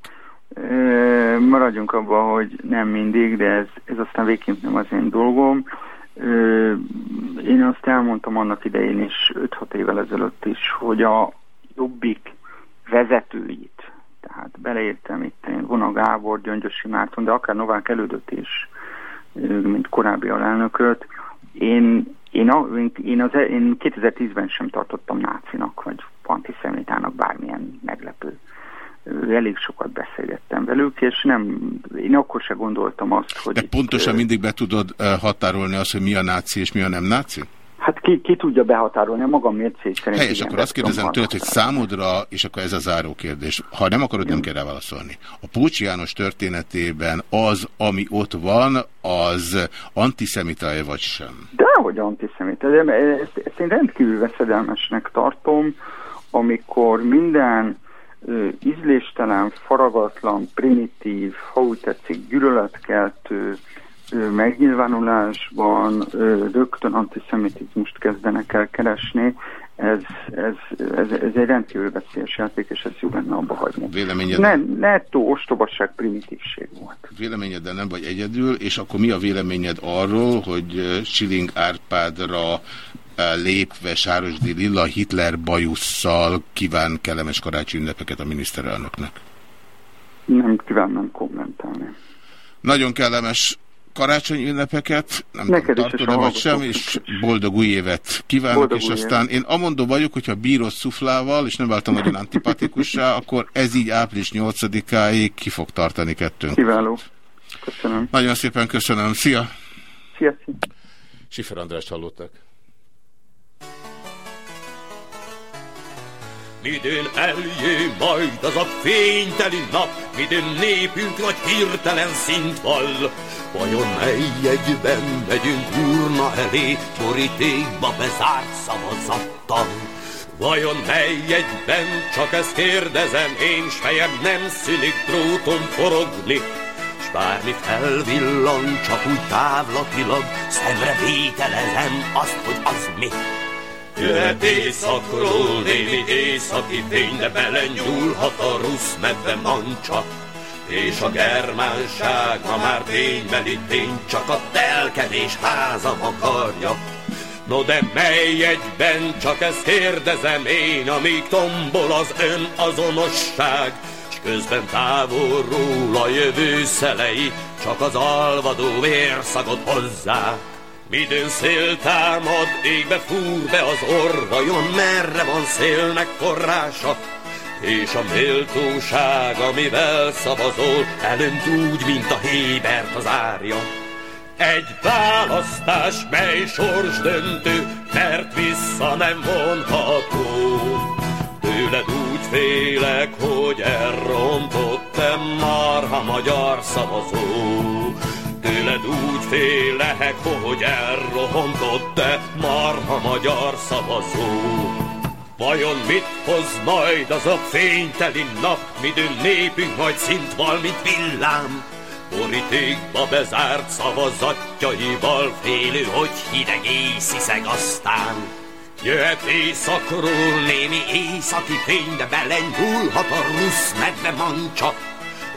Maradjunk abban, hogy nem mindig, de ez, ez aztán végként nem az én dolgom. Én azt elmondtam annak idején is, 5-6 évvel ezelőtt is, hogy a jobbik vezetőit, tehát beleértem itt én Vona Gábor, Gyöngyösi Márton, de akár Novák elődött is, mint korábbi alelnököt, én, én, a, én, az, én 2010-ben sem tartottam nácinak, vagy antiszemitának bármilyen meglepő. Elég sokat beszélgettem velük, és nem, én akkor se gondoltam azt, hogy... De itt, pontosan ö, mindig be tudod határolni azt, hogy mi a náci és mi a nem náci? Hát ki, ki tudja behatárolni a magam mércét szerint. Helyes, akkor azt kérdezem tőled, hogy számodra, és akkor ez a záró kérdés, ha nem akarod, nem kell válaszolni. A Pócsi János történetében az, ami ott van, az antiszemita-e vagy sem? Dehogy antiszemita, ezt, ezt én rendkívül veszedelmesnek tartom, amikor minden ö, ízléstelen, faragatlan, primitív, ha úgy tetszik, gyűlöletkeltő megnyilvánulásban rögtön antiszemitizmust kezdenek el keresni. Ez, ez, ez, ez egy rendkívül veszélyes játék, és ez jó lenne abba hagyni. Véleményed, Ne, nettó ostobasság, primitívség volt. véleményeddel nem vagy egyedül, és akkor mi a véleményed arról, hogy Schilling Árpádra lépve Sárosdi Lilla Hitler bajusszal kíván kellemes karácsony ünnepeket a miniszterelnöknek? Nem kívánnám kommentálni. Nagyon kellemes karácsonyi ünnepeket, nem Neked tudom, a vagy sem, és boldog új évet kívánok, Boldog és aztán én amondó vagyok, hogyha bírod szuflával, és nem váltam nagyon antipatikussá, akkor ez így április 8-áig ki fog tartani kettőnk. Kiváló. Köszönöm. Nagyon szépen köszönöm. Szia! Sziasztok. Sifer Andrást hallottak. Midőn eljön majd az a fényteli nap, midőn népünk nagy hirtelen szint vall. Vajon mely egyben megyünk urna elé, borítékba bezárt szavazattal? Vajon mely egyben, csak ezt kérdezem én, s fejem nem szűnik dróton forogni, s bármi felvillan, csak úgy távlatilag, szemre vételezem azt, hogy az mi. Jöhet éjszakról némi északi fény, de belenyúlhat a rusz medve mancsa. És a germánság, ha már ténybeli tény, csak a telkedés házam akarja. No de mely egyben, csak ezt kérdezem én, amíg tombol az ön azonosság, s közben távolról a jövő szelei, csak az alvadó vérszagot hozzá. Midőn szél támad, égbe fúr be az orr, vajon merre van szélnek forrása? És a méltóság, amivel szavazol, elönt úgy, mint a hébert az árja. Egy választás, mely sors döntő, mert vissza nem vonható. Tőled úgy félek, hogy elrontottam marha magyar szavazó. Tőled úgy félek, hogy elrohontott te marha magyar szavazó. Vajon mit hoz majd az a fényteli nap, midőn népünk majd szint val, mint villám? Borítékba bezárt szavazatjaival félő, hogy hideg észiszeg aztán. Jöhet éjszakról némi északi fény, de belenyúlhat a rusz medve mancsa,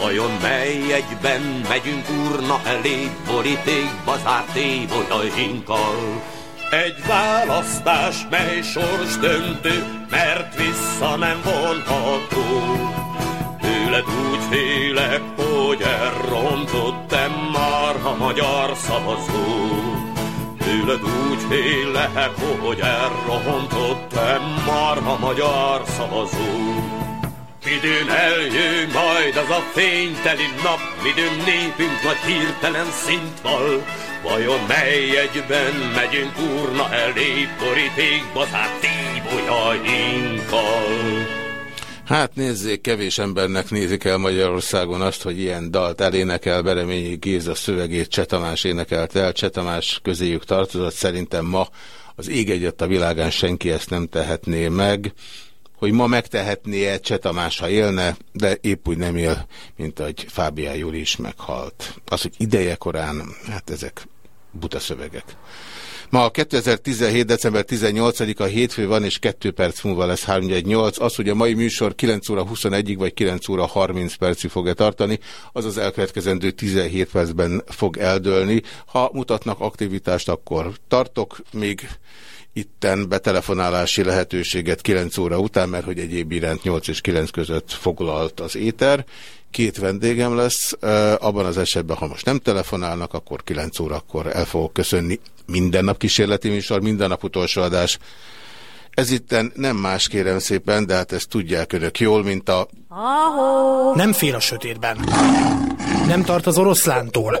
Vajon mely egyben megyünk urna elé, borítékba zárt évolyainkkal? Egy választás, mely sors döntő, mert vissza nem vonható. Tőled úgy félek, hogy elrontottam marha magyar szavazó. Tőled úgy félek, hogy elrontottam marha magyar szavazó. Midőn eljön majd az a fényteli nap, midőn népünk nagy hirtelen szint val. Vajon mely egyben megyünk urna elé, borítékba zárt tíbolyainkkal? Hát nézzék, kevés embernek nézik el Magyarországon azt, hogy ilyen dalt elénekel Bereményi Géza szövegét Csetamás énekelt el. Csetamás közéjük tartozott, szerintem ma az ég egyet a világán senki ezt nem tehetné meg. Hogy ma megtehetné-e Csetamás, ha élne, de épp úgy nem él, mint ahogy Fábián Júli is meghalt. Az, hogy ideje korán, hát ezek buta szövegek. Ma 2017. december 18-a hétfő van, és 2 perc múlva lesz 318. Az, hogy a mai műsor 9 óra 21-ig vagy 9 óra 30 percig fog-e tartani, az az elkövetkezendő 17 percben fog eldőlni. Ha mutatnak aktivitást, akkor tartok még itten betelefonálási lehetőséget 9 óra után, mert hogy egyéb iránt 8 és 9 között foglalt az éter. Két vendégem lesz, abban az esetben, ha most nem telefonálnak, akkor 9 órakor el fogok köszönni. Minden nap kísérleti műsor, minden nap utolsó adás. Ez itten nem más kérem szépen, de hát ezt tudják önök jól, mint a... Nem fél a sötétben. Nem tart az oroszlántól.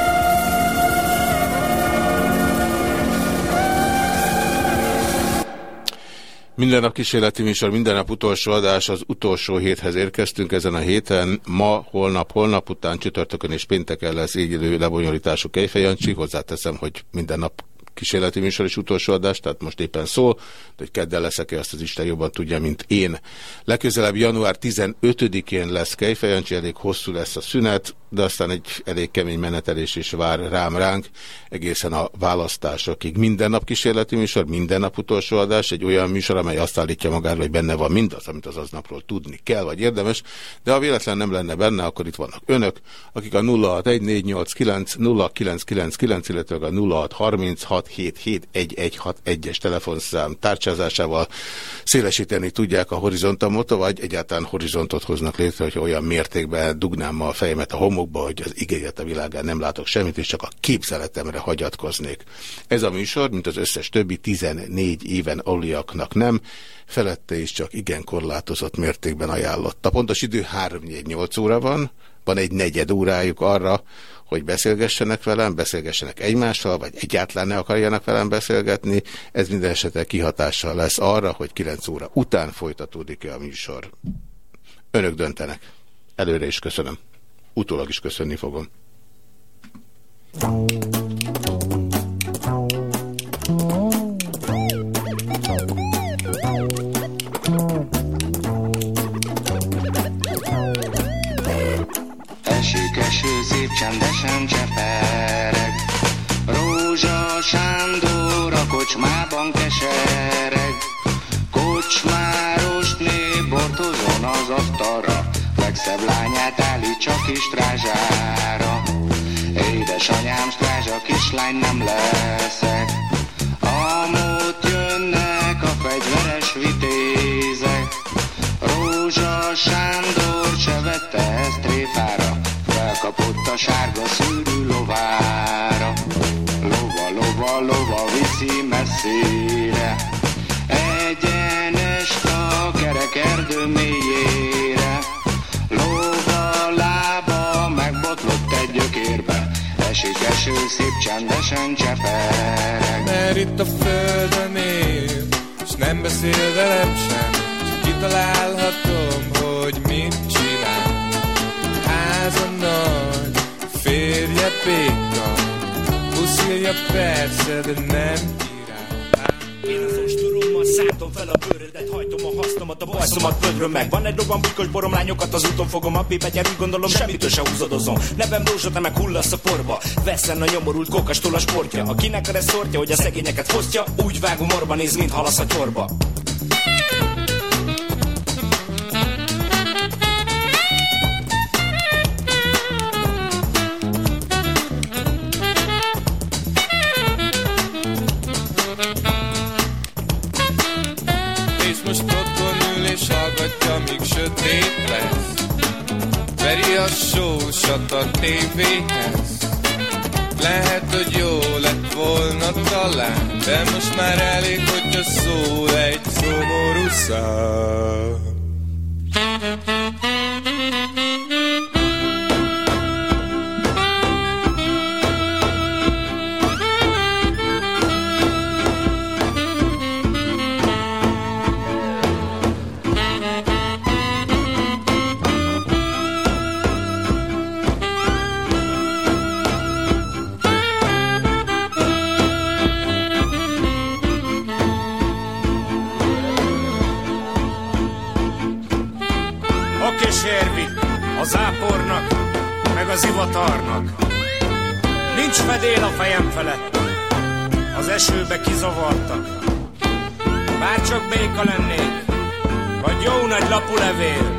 Minden nap kísérleti műsor, minden nap utolsó adás, az utolsó héthez érkeztünk ezen a héten. Ma, holnap, holnap után, csütörtökön és pénteken lesz így idő lebonyolítású Kejfejancsi. Hozzáteszem, hogy minden nap kísérleti műsor és utolsó adás, tehát most éppen szól, de hogy kedden leszek-e, azt az Isten jobban tudja, mint én. Legközelebb január 15-én lesz Kejfejancsi, elég hosszú lesz a szünet, de aztán egy elég kemény menetelés is vár rám ránk, egészen a választásokig. Minden nap kísérleti műsor, minden nap utolsó adás, egy olyan műsor, amely azt állítja magáról, hogy benne van mindaz, amit az aznapról tudni kell, vagy érdemes, de ha véletlen nem lenne benne, akkor itt vannak önök, akik a 061489 0999, illetve a 0636771161-es telefonszám tárcsázásával szélesíteni tudják a horizontomot, vagy egyáltalán horizontot hoznak létre, hogy olyan mértékben dugnám a fejemet a homokba, hogy az igényet a világán nem látok semmit, és csak a képzeletemre hagyatkoznék. Ez a műsor, mint az összes többi 14 éven aluliaknak nem, felette is csak igen korlátozott mértékben ajánlott. A pontos idő 3-8 óra van, van egy negyed órájuk arra, hogy beszélgessenek velem, beszélgessenek egymással, vagy egyáltalán ne akarjanak velem beszélgetni. Ez minden esetre kihatással lesz arra, hogy 9 óra után folytatódik-e a műsor. Önök döntenek. Előre is köszönöm. Utólag is köszönni fogom. Esik eső, szép csendesen csepereg. Rózsa Sándor a kocsmában kesereg. Kocsmárost né bortozon az asztalra. Legszebb lányát állítsa kis strázsára. Édesanyám strázsa kislány nem leszek. Amúgy jönnek a fegyveres vitézek. Rózsa Sándor se vette ezt tréfára, felkapott a sárga szűrű lovára. Lova, lova, lova viszi messzire, esik eső, szép csendesen csepereg. Mert itt a földön él, és nem beszél velem sem, csak kitalálhatom, hogy mit csinál. Háza nagy, férje béka, puszilja persze, de nem szálltom fel a bőrödet, hajtom a hasznomat, a bajszomat földről meg. Van egy robban bujkos boromlányokat az úton fogom, a pépegyen úgy gondolom, semmitől se húzadozom. Nevem Rózsa, te meg hullasz a porba. Veszen a nyomorult kokastól a sportja. Akinek a szortja, hogy a szegényeket fosztja, úgy vágom orba néz, mint halasz a csorba. És hallgatja, míg sötét lesz. Veri a sósat a tévéhez. Lehet, hogy jó lett volna talán, de most már elég, hogyha szól egy szomorú szám. Zápornak, meg az ivatarnak. Nincs fedél a fejem felett, az esőbe kizavartak. Bár csak béka lennék, vagy jó nagy lapulevél,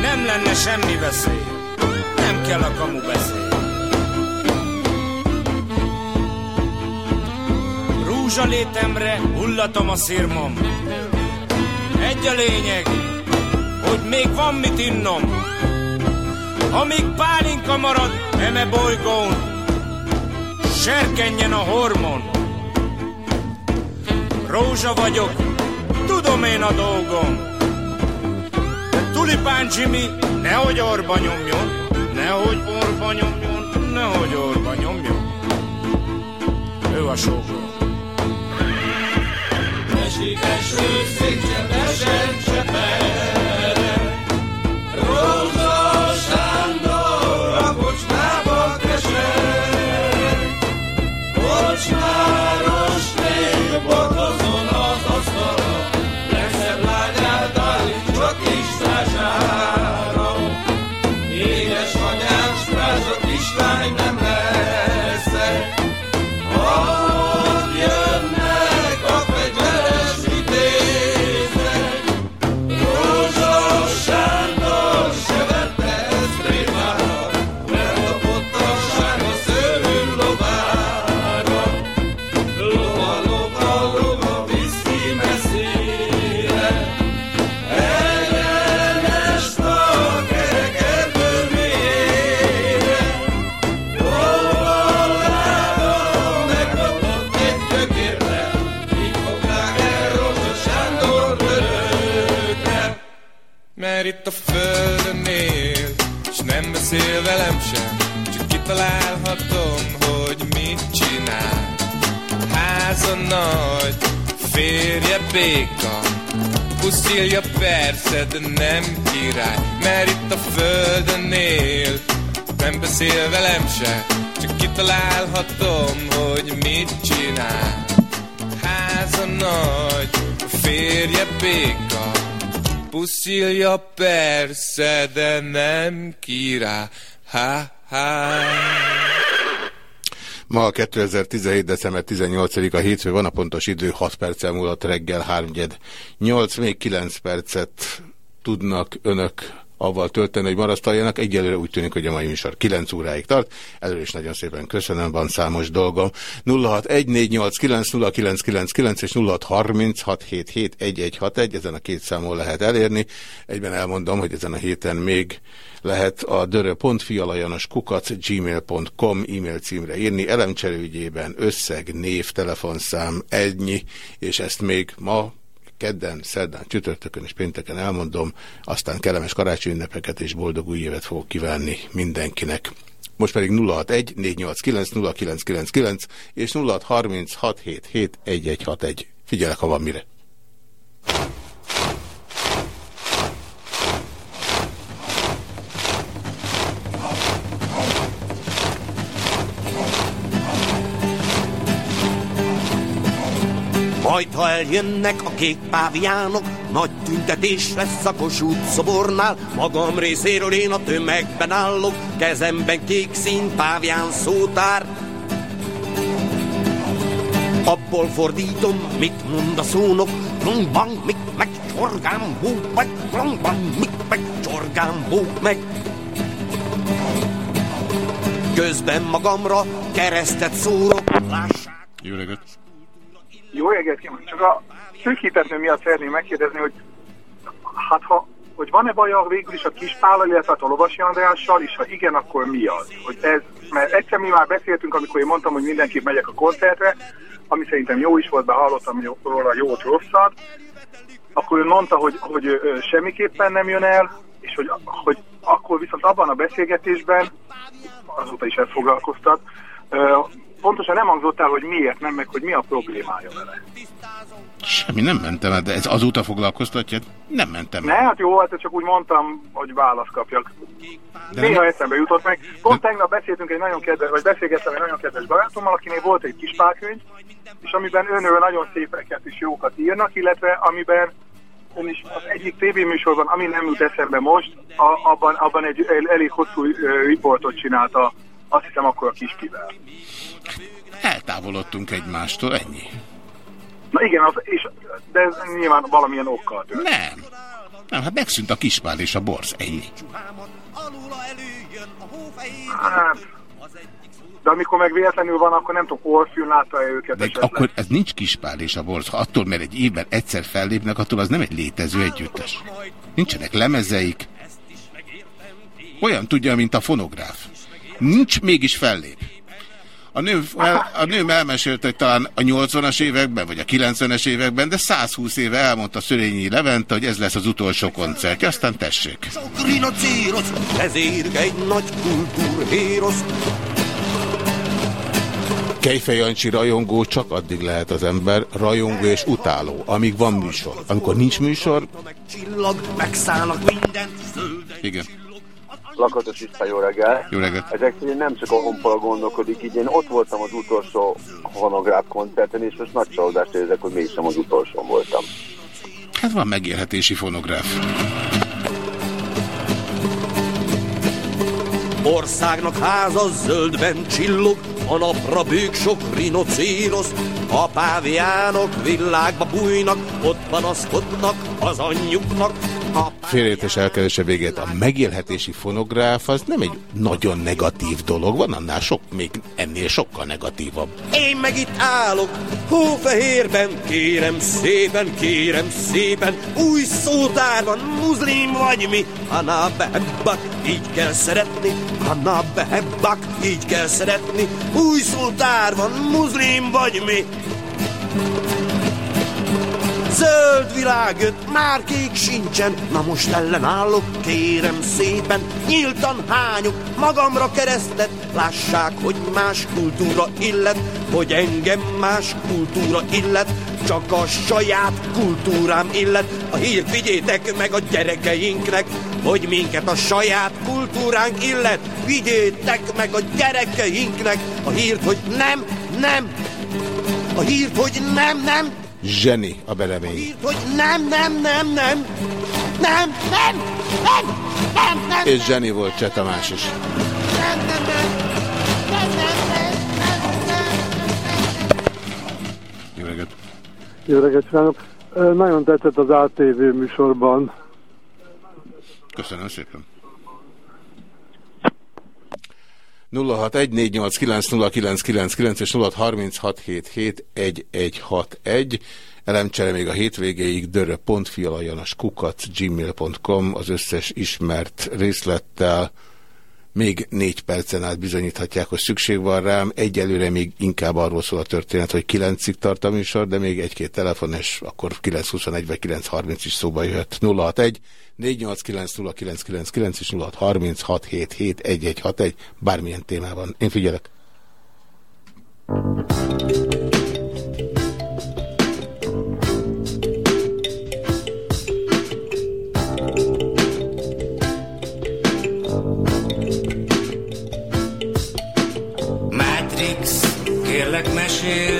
nem lenne semmi veszély, nem kell a kamu beszél. Rúzsalétemre hullatom a szirmom, egy a lényeg, hogy még van mit innom. Amíg pálinka marad, eme bolygón, serkenjen a hormon. Rózsa vagyok, tudom én a dolgom. De tulipán Jimmy, nehogy orba nyomjon, nehogy orba nyomjon, nehogy orba nyomjon. Ő a sógor. Esik eső, szép béka, puszilja persze, de nem király. Mert itt a földön él, nem beszél velem se, csak kitalálhatom, hogy mit csinál. Háza nagy, férje béka, Puszilja persze, de nem király. Ha, Ma 2017. december 18-a hétfő van, a pontos idő 6 perccel múlott reggel 3 8, még 9 percet tudnak önök avval tölteni, hogy marasztaljanak. Egyelőre úgy tűnik, hogy a mai műsor 9 óráig tart. Előre is nagyon szépen köszönöm, van számos dolgom. 0614890999 és 0636771161, ezen a két számon lehet elérni. Egyben elmondom, hogy ezen a héten még lehet a dörö.fi alajanos kukac gmail.com e-mail címre írni, elemcserőgyében összeg, név, telefonszám, ennyi, és ezt még ma kedden, szerdán, csütörtökön és pénteken elmondom, aztán kellemes karácsony ünnepeket és boldog új évet fogok kívánni mindenkinek. Most pedig 061 489 0999 és 0636771161. Figyelek, ha van mire. Majd ha eljönnek a kék páviánok, nagy tüntetés lesz a Kossuth szobornál, magam részéről én a tömegben állok, kezemben kék szín pávián szótár. Abból fordítom, mit mond a szónok, klongban, mik meg, csorgám, bók meg, klongban, mik meg, csorgám, bók meg. Közben magamra keresztet szórok, lássák. Jó reggelt! Jó reggelt kívánok! Csak a szűkítető miatt szeretném megkérdezni, hogy hát ha hogy van-e baja végül is a Kispállal, illetve a Lovasi Andrással, és ha igen, akkor mi az? Hogy ez, mert egyszer mi már beszéltünk, amikor én mondtam, hogy mindenképp megyek a koncertre, ami szerintem jó is volt, be hallottam jó- róla jót, rosszat, akkor ő mondta, hogy, hogy semmiképpen nem jön el, és hogy, hogy akkor viszont abban a beszélgetésben, azóta is ezt foglalkoztat, pontosan nem hangzott el, hogy miért nem, meg hogy mi a problémája vele. Semmi, nem mentem el, de ez azóta foglalkoztatja? Nem mentem Ne, el. hát jó, hát csak úgy mondtam, hogy választ kapjak. De Néha nem- eszembe jutott meg. Pont tegnap beszéltünk egy nagyon kedves, vagy beszélgettem egy nagyon kedves barátommal, akinél volt egy kis pálkönyv, és amiben önről nagyon szépeket és jókat írnak, illetve amiben ön is az egyik tévéműsorban, ami nem jut eszembe most, a, abban, abban egy el, elég hosszú riportot csinálta, azt hiszem akkor a Kispivel. Eltávolodtunk egymástól, ennyi. Na igen, az, és, de ez nyilván valamilyen okkal történt. Nem. Nem, hát megszűnt a kispál és a borz, ennyi. Hát, de amikor meg véletlenül van, akkor nem tudom, Orfűn látta-e őket De esetleg. akkor ez nincs kispál és a borz. Ha attól, mert egy évben egyszer fellépnek, attól az nem egy létező együttes. Nincsenek lemezeik. Olyan tudja, mint a fonográf. Nincs, mégis fellép. A nő, el, a nőm elmesélte, hogy talán a 80-as években, vagy a 90-es években, de 120 éve elmondta Szörényi Levente, hogy ez lesz az utolsó koncertje, aztán tessék. Rinocérosz, ezért egy nagy kultúrhérosz. Kejfej Jancsi rajongó csak addig lehet az ember, rajongó és utáló, amíg van műsor. Amikor nincs műsor, Csillag, megszállnak minden igen. Lakatos István, jó reggel. Jó reggelt. Ezek szerint nem csak a honpola gondolkodik, így én ott voltam az utolsó honográf koncerten, és most nagy csalódást érzek, hogy mégsem az utolsón voltam. Hát van megélhetési fonográf. Országnak háza zöldben csillog, a napra bők sok rinocérosz, a páviánok világba bújnak, ott panaszkodnak az anyjuknak. Félértés elkerülése végét. A megélhetési fonográf az nem egy nagyon negatív dolog, van annál sok, még ennél sokkal negatívabb. Én meg itt állok, hófehérben, kérem szépen, kérem szépen, új szótár van, muzlim vagy mi, Hanna behebbak, így kell szeretni, Hanna behebbak, így kell szeretni, új szótár van, muzlim vagy mi. Zöld világ már kék sincsen, na most ellenállok, kérem szépen, nyíltan hányok magamra keresztet, lássák, hogy más kultúra illet, hogy engem más kultúra illet, csak a saját kultúrám illet. A hírt vigyétek meg a gyerekeinknek, hogy minket a saját kultúránk illet. Vigyétek meg a gyerekeinknek a hírt, hogy nem, nem, a hírt, hogy nem, nem, Zseni a belemény. hogy nem, nem, nem, nem, nem, nem, nem, nem, nem, És Zseni volt Cseh Tamás is. Jó reggelt. Jó reggelt kívánok! Nagyon tetszett az ATV műsorban. Köszönöm szépen. 0614890999 és 0636771161. Elemcsere még a hétvégéig dörö.fialajanas kukac gmail.com az összes ismert részlettel. Még négy percen át bizonyíthatják, hogy szükség van rám. Egyelőre még inkább arról szól a történet, hogy kilencig tart a műsor, de még egy-két telefon, és akkor 9.21 vagy 9.30 is szóba jöhet. 061 489 és 0636771161 bármilyen témában. Én figyelek. you.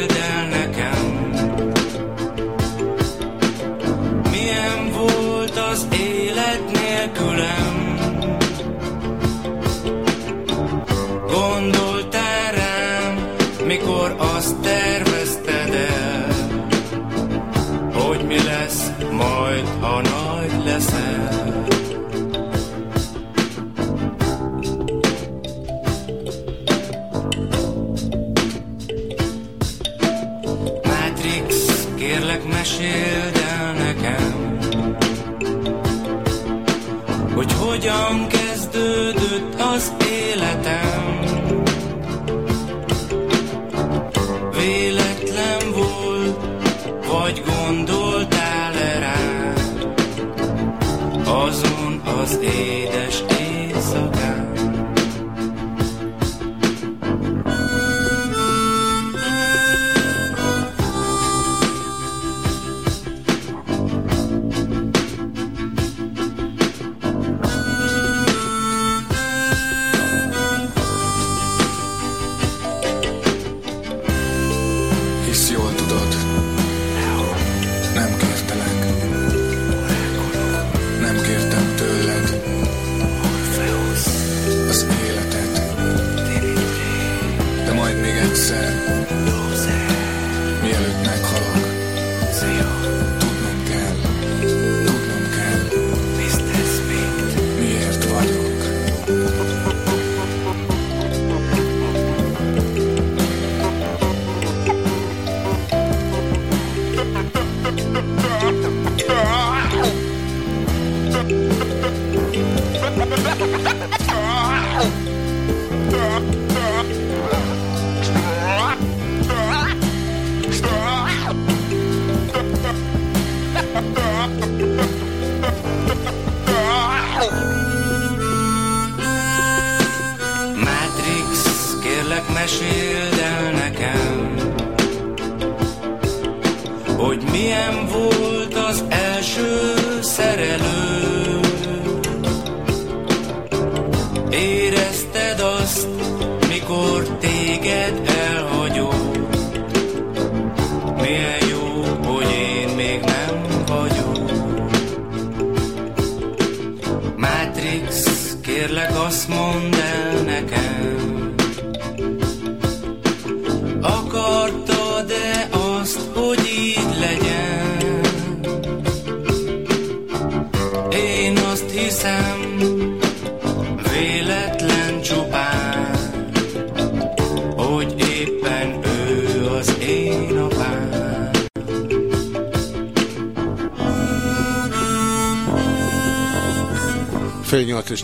Stay.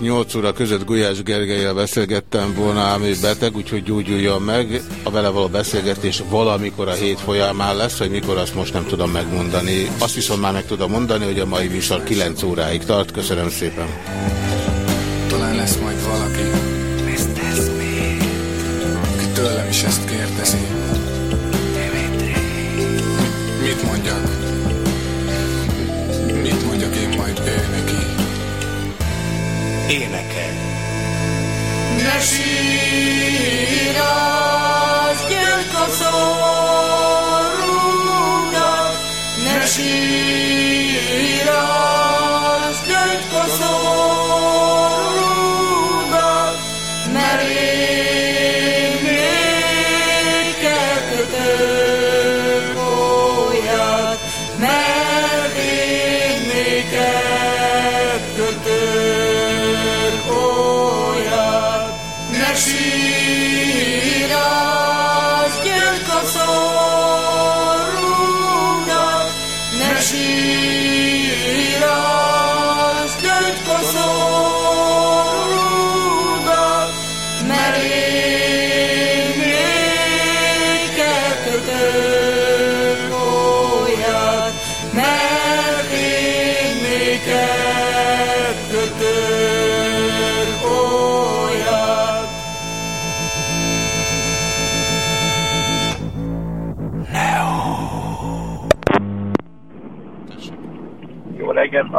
8 óra között Gulyás Gergelyel beszélgettem volna, ami beteg, úgyhogy gyógyuljon meg. A vele való beszélgetés valamikor a hét folyamán lesz, hogy mikor azt most nem tudom megmondani. Azt viszont már meg tudom mondani, hogy a mai műsor 9 óráig tart. Köszönöm szépen!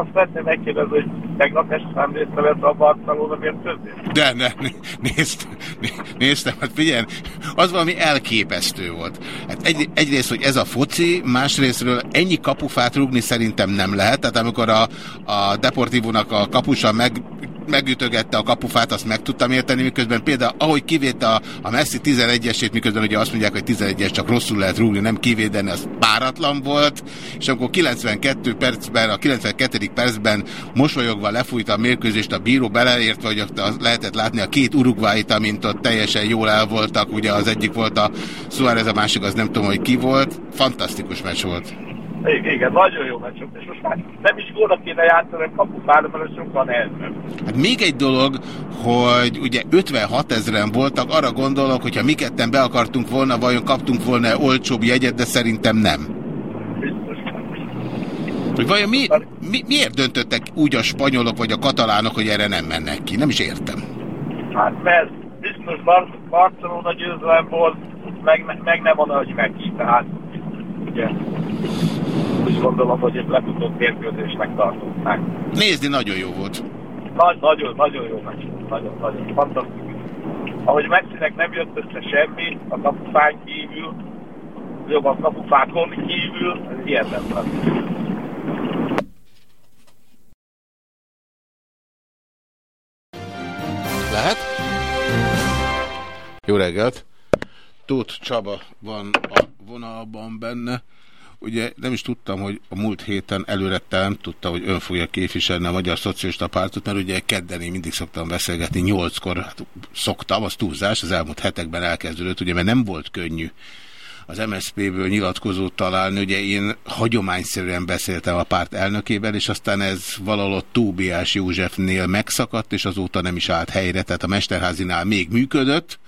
Azt szeretném megkérdezni, hogy tegnap este nem részt vett a Barcelona mérkőzést? De ne, né- nézd, né- néztem, hát figyelj, az valami elképesztő volt. Hát egy, egyrészt, hogy ez a foci, másrésztről ennyi kapufát rúgni szerintem nem lehet, tehát amikor a, a Deportivónak a kapusa meg megütögette a kapufát, azt meg tudtam érteni, miközben például ahogy kivédte a, a Messi 11-esét, miközben ugye azt mondják, hogy 11-es csak rosszul lehet rúgni, nem kivédeni, az páratlan volt, és amikor 92 percben, a 92. percben mosolyogva lefújta a mérkőzést a bíró beleértve, hogy lehetett látni a két urugváit, amint ott teljesen jól el voltak, ugye az egyik volt a Suárez, a másik az nem tudom, hogy ki volt, fantasztikus meccs volt. Igen, nagyon jó meccs volt, és most már nem is gólra kéne játszani, hanem kapufára, mert sokkal nehezebb. Hát még egy dolog, hogy ugye 56 ezeren voltak, arra gondolok, hogyha mi ketten be akartunk volna, vajon kaptunk volna olcsóbb jegyet, de szerintem nem. Hogy vajon mi, mi, miért döntöttek úgy a spanyolok vagy a katalánok, hogy erre nem mennek ki? Nem is értem. Hát mert biztos Bar- Barcelona győzelem volt, meg, meg, nem a nagy meccs, tehát ugye úgy gondolom, hogy egy lefutott mérkőzésnek tartották. Nézni nagyon jó volt. Nagy, nagyon, nagyon jó meccs volt, nagyon, nagyon fantasztikus. Ahogy Messinek nem jött össze semmi, a kapufán kívül, jobb a kapufákon kívül, ez hihetetlen. Lehet? Jó reggelt! Tóth Csaba van a vonalban benne. Ugye nem is tudtam, hogy a múlt héten előrettem nem tudta, hogy ön fogja képviselni a Magyar Szocialista Pártot, mert ugye kedden én mindig szoktam beszélgetni, nyolckor hát szoktam, az túlzás, az elmúlt hetekben elkezdődött, ugye, mert nem volt könnyű az MSZP-ből nyilatkozót találni. Ugye én hagyományszerűen beszéltem a párt elnökével, és aztán ez valahol ott Tóbiás Józsefnél megszakadt, és azóta nem is állt helyre, tehát a Mesterházinál még működött,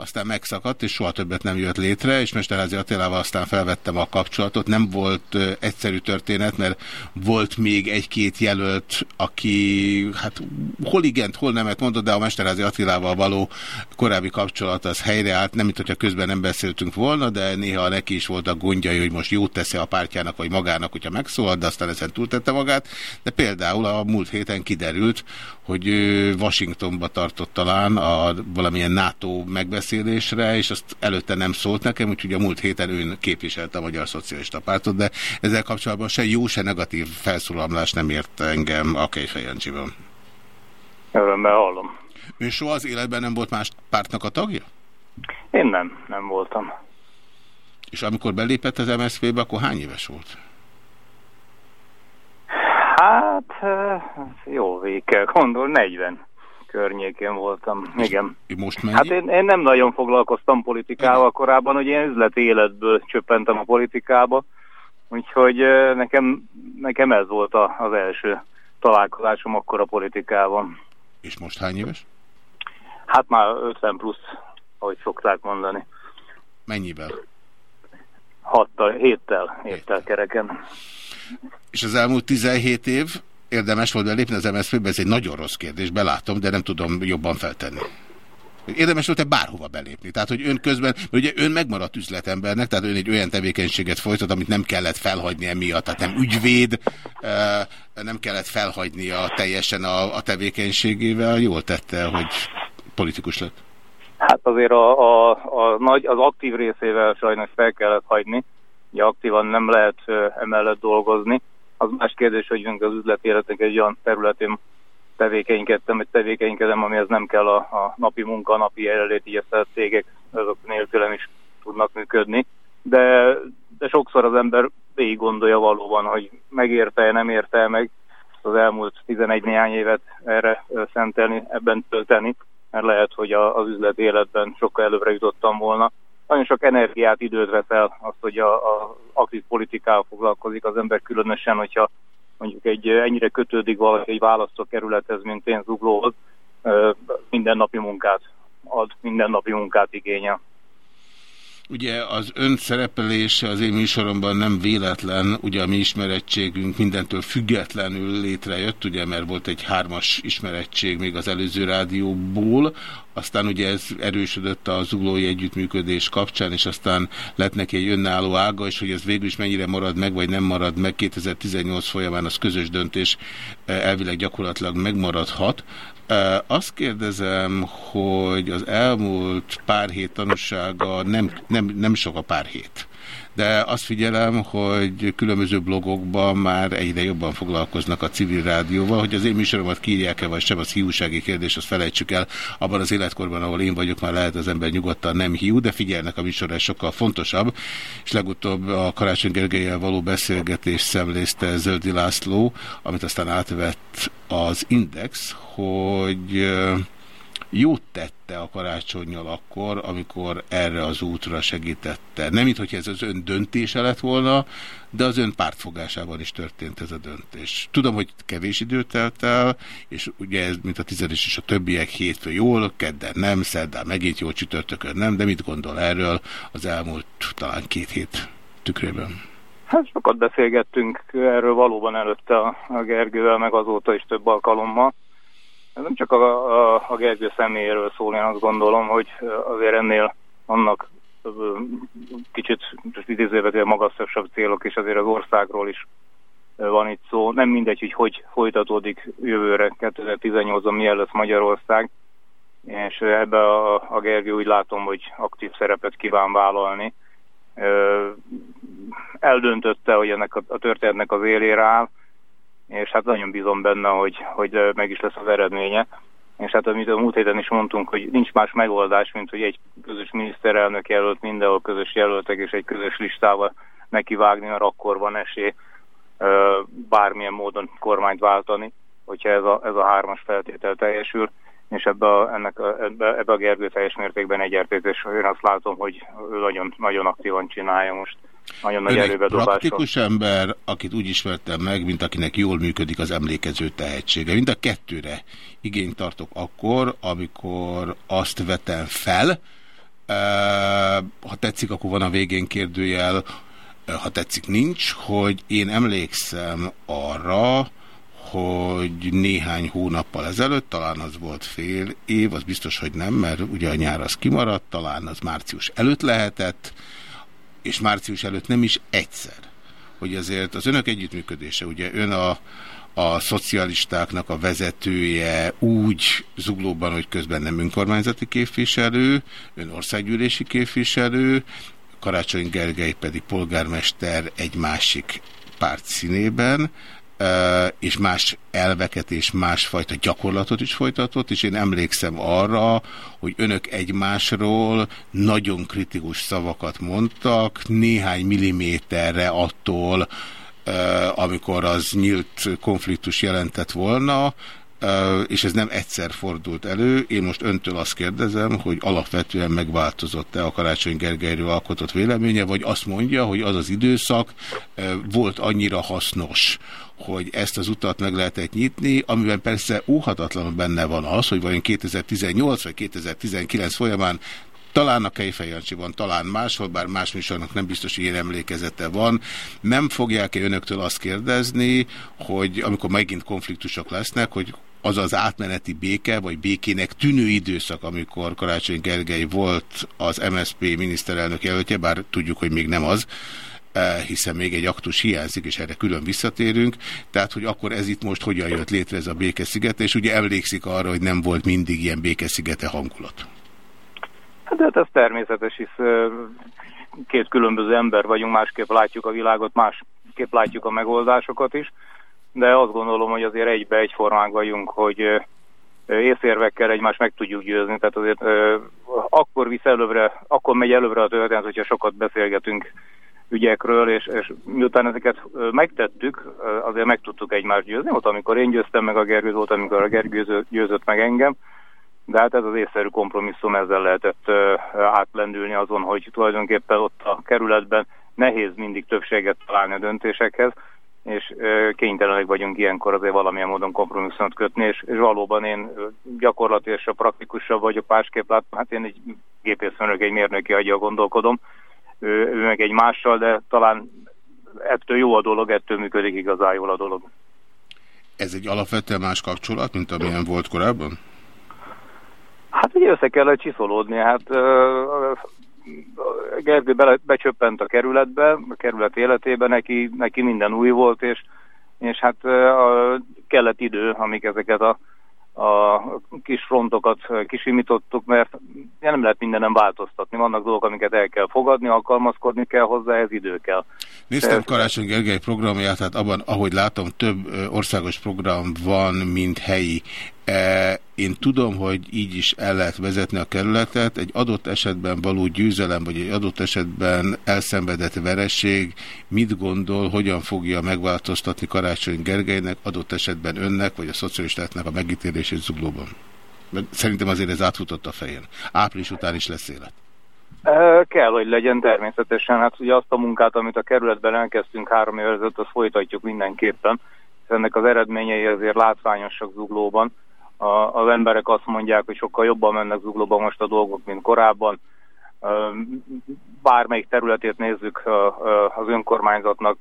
aztán megszakadt, és soha többet nem jött létre, és Mesterházi Attilával aztán felvettem a kapcsolatot. Nem volt egyszerű történet, mert volt még egy-két jelölt, aki hát hol igent, hol nemet mondott, de a Mesterházi Attilával való korábbi kapcsolat az helyreállt. Nem, mint hogyha közben nem beszéltünk volna, de néha neki is voltak gondjai, hogy most jót teszi a pártjának, vagy magának, hogyha megszólalt, de aztán ezen túltette magát. De például a múlt héten kiderült, hogy Washingtonba tartott talán a valamilyen NATO megbeszélésre, és azt előtte nem szólt nekem, úgyhogy a múlt héten ön képviselte a Magyar Szocialista Pártot, de ezzel kapcsolatban se jó, se negatív felszólalás nem ért engem a Kejfejancsiban. Örömmel hallom. Ön soha az életben nem volt más pártnak a tagja? Én nem, nem voltam. És amikor belépett az MSZP-be, akkor hány éves volt? Hát, eh, jó végig kell gondol, 40 környékén voltam, igen. Most mennyi? Hát én, én nem nagyon foglalkoztam politikával korábban, hogy én üzleti életből csöppentem a politikába, úgyhogy nekem, nekem ez volt a, az első találkozásom akkor a politikában. És most hány éves? Hát már 50 plusz, ahogy szokták mondani. Mennyivel? Hattal, héttel, héttel kereken. És az elmúlt 17 év érdemes volt belépni az MSZP-be? Ez egy nagyon rossz kérdés, belátom, de nem tudom jobban feltenni. Érdemes volt-e bárhova belépni? Tehát, hogy ön közben, ugye ön megmaradt üzletembernek, tehát ön egy olyan tevékenységet folytat, amit nem kellett felhagyni emiatt, tehát nem ügyvéd, nem kellett felhagynia teljesen a, a tevékenységével. Jól tette, hogy politikus lett. Hát azért a, a, a nagy, az aktív részével sajnos fel kellett hagyni. Ugye aktívan nem lehet emellett dolgozni. Az más kérdés, hogy az üzleti életnek egy olyan területén tevékenykedtem, vagy tevékenykedem, amihez nem kell a, a napi munka, a napi jelenlét, így ezt a cégek azok nélkülem is tudnak működni. De, de sokszor az ember végig gondolja valóban, hogy megérte-e, nem érte meg az elmúlt 11 néhány évet erre szentelni, ebben tölteni, mert lehet, hogy a, az üzleti életben sokkal előbbre jutottam volna. Nagyon sok energiát, időt vesz el azt, hogy a, a aktív politikával foglalkozik az ember, különösen, hogyha mondjuk egy ennyire kötődik valaki egy választókerülethez, mint én Zuglóhoz, mindennapi munkát ad, mindennapi munkát igényel. Ugye az ön szerepelése az én műsoromban nem véletlen, ugye a mi ismerettségünk mindentől függetlenül létrejött, ugye mert volt egy hármas ismerettség még az előző rádióból, aztán ugye ez erősödött a zuglói együttműködés kapcsán, és aztán lett neki egy önálló ága, és hogy ez végül is mennyire marad meg, vagy nem marad meg 2018 folyamán, az közös döntés eh, elvileg gyakorlatilag megmaradhat. Azt kérdezem, hogy az elmúlt pár hét tanúsága nem, nem, nem sok a pár hét. De azt figyelem, hogy különböző blogokban már egyre jobban foglalkoznak a civil rádióval, hogy az én műsoromat kírják-e vagy sem, az hiúsági kérdés, azt felejtsük el. Abban az életkorban, ahol én vagyok, már lehet az ember nyugodtan nem hiú, de figyelnek a műsorra, sokkal fontosabb. És legutóbb a Karácsony Gergelyel való beszélgetés szemlézte Zöldi László, amit aztán átvett az Index, hogy jót tette a karácsonyjal akkor, amikor erre az útra segítette. Nem, mint hogy ez az ön döntése lett volna, de az ön pártfogásában is történt ez a döntés. Tudom, hogy kevés időt telt el, és ugye ez, mint a tizedes és a többiek hétfő jól, kedden nem, szerdán megint jó, csütörtökön nem, de mit gondol erről az elmúlt talán két hét tükrében? Hát sokat beszélgettünk erről valóban előtte a Gergővel, meg azóta is több alkalommal. Nem csak a, a, a Gergő személyéről szól, én azt gondolom, hogy azért ennél annak kicsit idézővetően magasabb célok, és azért az országról is van itt szó. Nem mindegy, hogy hogy folytatódik jövőre 2018-ban, milyen lesz Magyarország, és ebbe a, a Gergő úgy látom, hogy aktív szerepet kíván vállalni. Eldöntötte, hogy ennek a, a történetnek az élére áll, és hát nagyon bízom benne, hogy, hogy meg is lesz az eredménye. és hát amit a múlt héten is mondtunk, hogy nincs más megoldás, mint hogy egy közös miniszterelnök jelölt, mindenhol közös jelöltek, és egy közös listával nekivágni, mert akkor van esély bármilyen módon kormányt váltani, hogyha ez a, ez a hármas feltétel teljesül, és ebbe a, ennek a, ebbe, ebbe a Gergő teljes mértékben egyértés, és én azt látom, hogy ő nagyon, nagyon aktívan csinálja most. Nagyon nagy erőbedobással. praktikus ember, akit úgy ismertem meg, mint akinek jól működik az emlékező tehetsége. Mind a kettőre igényt tartok akkor, amikor azt vetem fel, ha tetszik, akkor van a végén kérdőjel, ha tetszik, nincs, hogy én emlékszem arra, hogy néhány hónappal ezelőtt, talán az volt fél év, az biztos, hogy nem, mert ugye a nyár az kimaradt, talán az március előtt lehetett, és március előtt nem is egyszer, hogy azért az önök együttműködése, ugye ön a, a szocialistáknak a vezetője úgy zuglóban, hogy közben nem önkormányzati képviselő, ön országgyűlési képviselő, Karácsony Gergely pedig polgármester egy másik párt színében, és más elveket és másfajta gyakorlatot is folytatott, és én emlékszem arra, hogy önök egymásról nagyon kritikus szavakat mondtak, néhány milliméterre attól, amikor az nyílt konfliktus jelentett volna, és ez nem egyszer fordult elő. Én most öntől azt kérdezem, hogy alapvetően megváltozott-e a Karácsony Gergelyről alkotott véleménye, vagy azt mondja, hogy az az időszak volt annyira hasznos, hogy ezt az utat meg lehetett nyitni, amiben persze óhatatlanul benne van az, hogy vajon 2018 vagy 2019 folyamán talán a Kejfejancsiban, talán máshol, bár más műsornak nem biztos, hogy ilyen emlékezete van. Nem fogják-e önöktől azt kérdezni, hogy amikor megint konfliktusok lesznek, hogy az az átmeneti béke, vagy békének tűnő időszak, amikor Karácsony Gergely volt az MSZP miniszterelnök jelöltje, bár tudjuk, hogy még nem az, hiszen még egy aktus hiányzik, és erre külön visszatérünk. Tehát, hogy akkor ez itt most hogyan jött létre ez a békeszigete, és ugye emlékszik arra, hogy nem volt mindig ilyen békeszigete hangulat. Hát, hát ez természetes, hisz ö, két különböző ember vagyunk, másképp látjuk a világot, másképp látjuk a megoldásokat is, de azt gondolom, hogy azért egybe egyformák vagyunk, hogy ö, észérvekkel egymást meg tudjuk győzni, tehát azért akkor visz előbbre, akkor megy előbbre a történet, hogyha sokat beszélgetünk ügyekről, és, és miután ezeket megtettük, azért meg tudtuk egymást győzni. Volt, amikor én győztem meg a Gergőt, volt, amikor a Gergő győzött meg engem, de hát ez az észszerű kompromisszum, ezzel lehetett átlendülni azon, hogy tulajdonképpen ott a kerületben nehéz mindig többséget találni a döntésekhez, és kénytelenek vagyunk ilyenkor azért valamilyen módon kompromisszumot kötni, és, és valóban én ö, gyakorlati és a praktikusabb vagyok, másképp látom, hát én egy gépészmérnök, egy mérnöki agya gondolkodom, ő, ő meg egy mással, de talán ettől jó a dolog, ettől működik igazán jól a dolog. Ez egy alapvetően más kapcsolat, mint amilyen volt korábban? Hát ugye össze kellett csiszolódni, hát Gergő bele, becsöppent a kerületbe, a kerület életébe, neki, neki minden új volt, és, és hát a, kellett idő, amíg ezeket a, a kis frontokat kisimítottuk, mert nem lehet mindenem változtatni. Vannak dolgok, amiket el kell fogadni, alkalmazkodni kell hozzá, ez idő kell. Néztem Karácsony Gergely programját, hát abban, ahogy látom, több országos program van, mint helyi. E, Én tudom, hogy így is el lehet vezetni a kerületet. Egy adott esetben való győzelem, vagy egy adott esetben elszenvedett vereség, mit gondol, hogyan fogja megváltoztatni Karácsony Gergelynek, adott esetben önnek, vagy a szocialistáknak a megítélését zuglóban? Mert Szerintem azért ez átfutott a fején. Április után is lesz élet. Ö, Kell, hogy legyen természetesen. Hát ugye azt a munkát, amit a kerületben elkezdtünk három évvel ezelőtt, azt folytatjuk mindenképpen. Ennek az eredményei azért látványosak zuglóban. A, az emberek azt mondják, hogy sokkal jobban mennek zuglóban most a dolgok, mint korábban. Bármelyik területét nézzük az önkormányzatnak,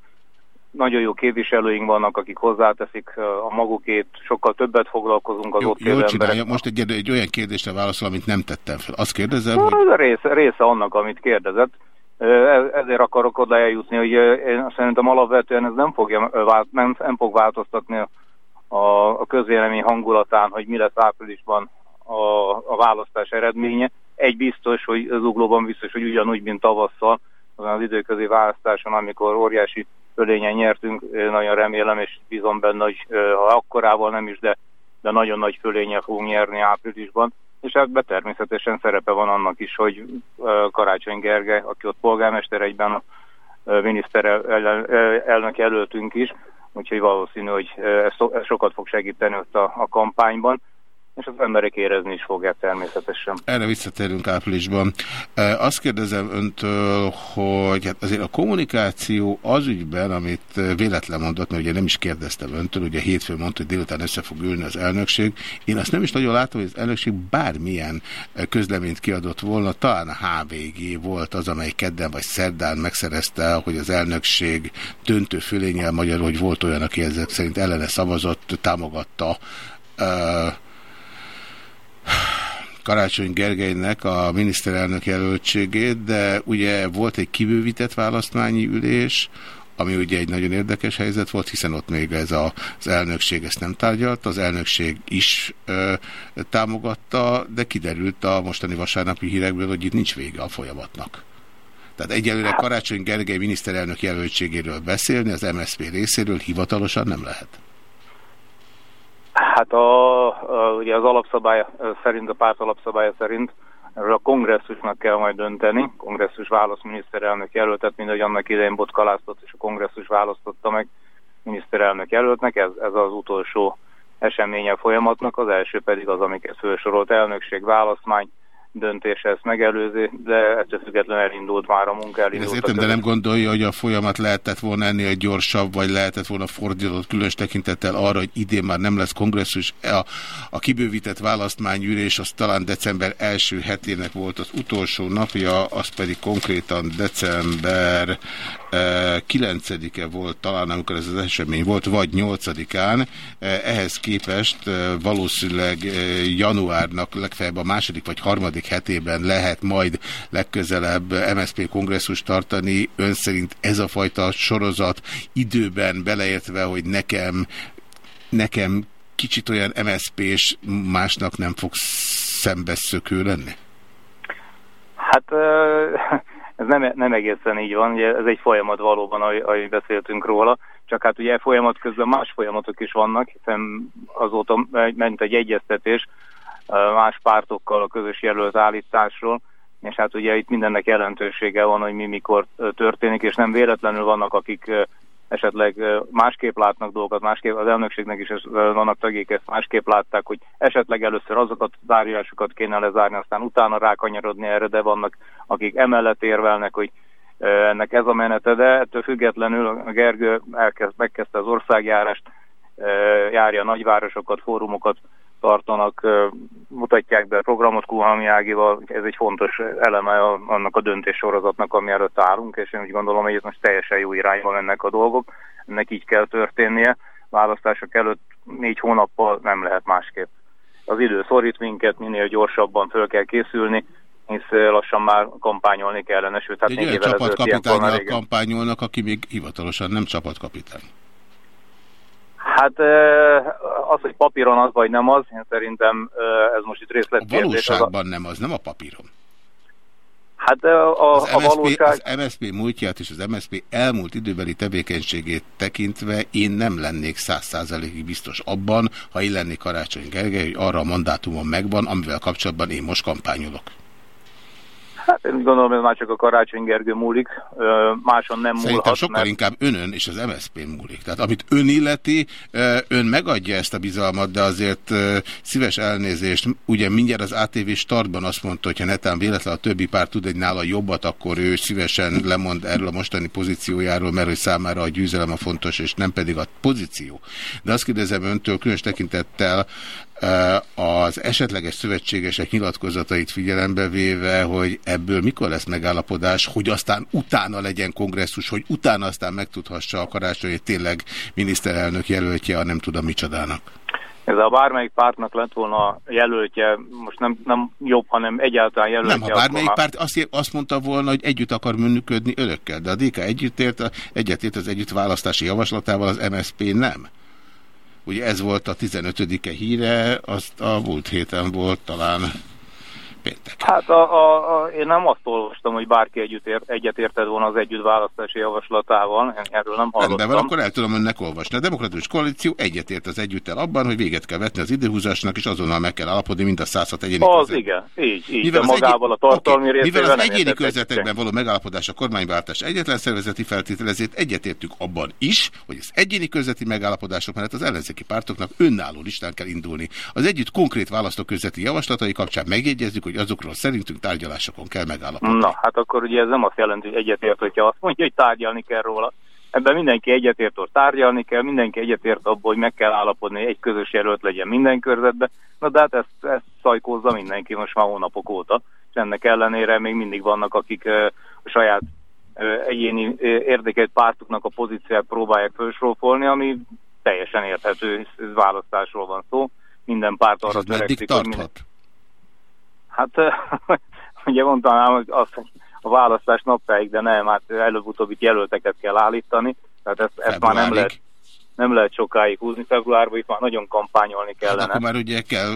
nagyon jó képviselőink vannak, akik hozzáteszik a magukét, sokkal többet foglalkozunk az ott élő Jól csinálja. Most egy, egy olyan kérdésre válaszol, amit nem tettem fel. Azt kérdezem, hogy Ez a része, része annak, amit kérdezett. Ezért akarok oda eljutni, hogy én szerintem alapvetően ez nem, fogja, nem, nem fog változtatni a, a, közvélemény hangulatán, hogy mi lesz áprilisban a, a választás eredménye. Egy biztos, hogy az uglóban biztos, hogy ugyanúgy, mint tavasszal, azon az időközi választáson, amikor óriási fölényen nyertünk, nagyon remélem és bízom benne, hogy ha akkorával nem is, de, de nagyon nagy fölényel fogunk nyerni áprilisban, és ebben természetesen szerepe van annak is, hogy Karácsony Gergely, aki ott polgármester egyben a ö, miniszterelnök jelöltünk is, úgyhogy valószínű, hogy ez sokat fog segíteni ott a, a kampányban, és az emberek érezni is fogják természetesen. Erre visszatérünk áprilisban. Azt kérdezem öntől, hogy hát azért a kommunikáció az ügyben, amit véletlen mondott, mert ugye nem is kérdeztem öntől, ugye hétfőn mondta, hogy délután össze fog ülni az elnökség. Én azt nem is nagyon látom, hogy az elnökség bármilyen közleményt kiadott volna, talán a HVG volt az, amely kedden vagy szerdán megszerezte, hogy az elnökség döntő fölényel magyarul, hogy volt olyan, aki ezek szerint ellene szavazott, támogatta e, Karácsony Gergelynek a miniszterelnök jelöltségét, de ugye volt egy kibővített választmányi ülés, ami ugye egy nagyon érdekes helyzet volt, hiszen ott még ez a, az elnökség ezt nem tárgyalta, az elnökség is ö, támogatta, de kiderült a mostani vasárnapi hírekből, hogy itt nincs vége a folyamatnak. Tehát egyelőre Karácsony Gergely miniszterelnök jelöltségéről beszélni az MSZP részéről hivatalosan nem lehet. Hát a, a, ugye az alapszabály szerint, a párt alapszabálya szerint erről a kongresszusnak kell majd dönteni. Kongresszus választ miniszterelnök jelöltet, mint hogy annak idején Botka Lászlót és a kongresszus választotta meg miniszterelnök jelöltnek. Ez, ez az utolsó eseménye folyamatnak. Az első pedig az, amiket felsorolt elnökség, választmány, döntése ezt megelőzi, de ettől függetlenül elindult már a munka, elindult a értem, de nem gondolja, hogy a folyamat lehetett volna ennél gyorsabb, vagy lehetett volna fordított különös tekintettel arra, hogy idén már nem lesz kongresszus. A, a kibővített választmányülés az talán december első hetének volt az utolsó napja, az pedig konkrétan december 9-e volt talán, amikor ez az esemény volt, vagy 8-án. Eh, Ehhez képest valószínűleg januárnak legfeljebb a második vagy harmadik hetében lehet majd legközelebb MSZP kongresszus tartani. Ön szerint ez a fajta sorozat időben beleértve, hogy nekem, nekem kicsit olyan MSZP-s másnak nem fog szembeszökő lenni? Hát ez nem, nem egészen így van, ugye ez egy folyamat valóban, ahogy, ahogy beszéltünk róla, csak hát ugye folyamat közben más folyamatok is vannak, hiszen azóta ment egy egyeztetés más pártokkal a közös jelölt állításról, és hát ugye itt mindennek jelentősége van, hogy mi mikor történik, és nem véletlenül vannak, akik esetleg másképp látnak dolgokat, másképp az elnökségnek is vannak tagjék, ezt másképp látták, hogy esetleg először azokat a zárulásokat kéne lezárni, aztán utána rákanyarodni erre, de vannak, akik emellett érvelnek, hogy ennek ez a menete, de ettől függetlenül a Gergő elkezd, megkezdte az országjárást, járja nagyvárosokat, fórumokat tartanak, mutatják be a programot Kuhalmi Ágival, ez egy fontos eleme annak a döntéssorozatnak, ami előtt állunk, és én úgy gondolom, hogy itt most teljesen jó irányba mennek a dolgok, ennek így kell történnie, választások előtt négy hónappal nem lehet másképp. Az idő szorít minket, minél gyorsabban föl kell készülni, hisz lassan már kampányolni kellene, sőt, hát Egy négy olyan csapatkapitánynak kampányolnak, aki még hivatalosan nem csapatkapitány. Hát az, hogy papíron az vagy nem az, én szerintem ez most itt A részletkérdés. Az a- valóságban nem az, nem a papíron. Hát a, Az a MSZP, valóság... az MSZP múltját és az MSZP elmúlt időbeli tevékenységét tekintve én nem lennék száz százalékig biztos abban, ha én lennék Karácsony Gergely, hogy arra a mandátumon megvan, amivel kapcsolatban én most kampányolok. Hát én gondolom, ez már csak a Karácsony Gergő múlik, máson nem Szerintem múlhat, sokkal mert inkább önön és az MSZP múlik. Tehát amit ön illeti, ön megadja ezt a bizalmat, de azért szíves elnézést. Ugye mindjárt az ATV startban azt mondta, hogy ha netán véletlen a többi párt tud egy nála jobbat, akkor ő szívesen lemond erről a mostani pozíciójáról, mert hogy számára a győzelem a fontos, és nem pedig a pozíció. De azt kérdezem öntől, különös tekintettel az esetleges szövetségesek nyilatkozatait figyelembe véve, hogy ebből mikor lesz megállapodás, hogy aztán utána legyen kongresszus, hogy utána aztán megtudhassa a karácsony, hogy tényleg miniszterelnök jelöltje a nem tudom micsodának. ez a bármelyik pártnak lett volna jelöltje, most nem, nem jobb, hanem egyáltalán jelöltje. Nem, ha bármelyik párt azt, azt mondta volna, hogy együtt akar működni önökkel, de a DK együttért, egyetért az együtt választási javaslatával, az MSP nem. Ugye ez volt a 15-e híre, azt a múlt héten volt talán péntek. Hát a, a, a, én nem azt olvastam, hogy bárki együtt ért, egyet érted volna az együtt választási javaslatával, én erről nem hallottam. Rendben van, akkor el tudom önnek olvasni. A Demokratikus Koalíció egyetért az együttel abban, hogy véget kell vetni az időhúzásnak, és azonnal meg kell állapodni mind a 106 egyéni Az között. igen, így, így, Mivel de magával a tartalmi részével Mivel az egyéni körzetekben való megállapodás a kormányváltás egyetlen szervezeti feltételezét egyetértünk abban is, hogy az egyéni körzeti megállapodások mellett az ellenzéki pártoknak önálló listán kell indulni. Az együtt konkrét választókörzeti javaslatai kapcsán megjegyezzük, hogy azokról szerintünk tárgyalásokon kell megállapodni. Na, hát akkor ugye ez nem azt jelenti, hogy egyetért, hogyha azt mondja, hogy tárgyalni kell róla. Ebben mindenki egyetért, hogy tárgyalni kell, mindenki egyetért abban, hogy meg kell állapodni, hogy egy közös jelölt legyen minden körzetben. Na de hát ezt, ezt szajkózza mindenki most már hónapok óta, és ennek ellenére még mindig vannak, akik a saját ö, egyéni érdekelt pártuknak a pozíciát próbálják fölsrófolni, ami teljesen érthető, választásról van szó. Minden párt arra törekszik, hogy minden-? Hát ugye hogy azt, hogy a választás napjáig, de nem, hát előbb-utóbb itt jelölteket kell állítani, tehát ezt, ezt már nem lehet, nem lehet sokáig húzni februárban, itt már nagyon kampányolni Hát kellene. akkor már ugye kell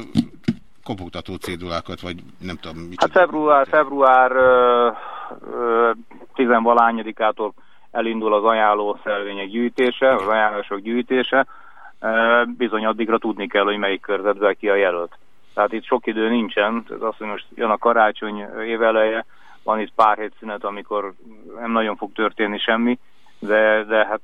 kopogtató cédulákat, vagy nem tudom mit. Hát február, február ö, ö, tizenvalányadikától elindul az ajánló szervények gyűjtése, az ajánlások gyűjtése, bizony addigra tudni kell, hogy melyik körzetben ki a jelölt. Tehát itt sok idő nincsen, ez azt, hogy most jön a karácsony éveleje, van itt pár hét szünet, amikor nem nagyon fog történni semmi, de, de hát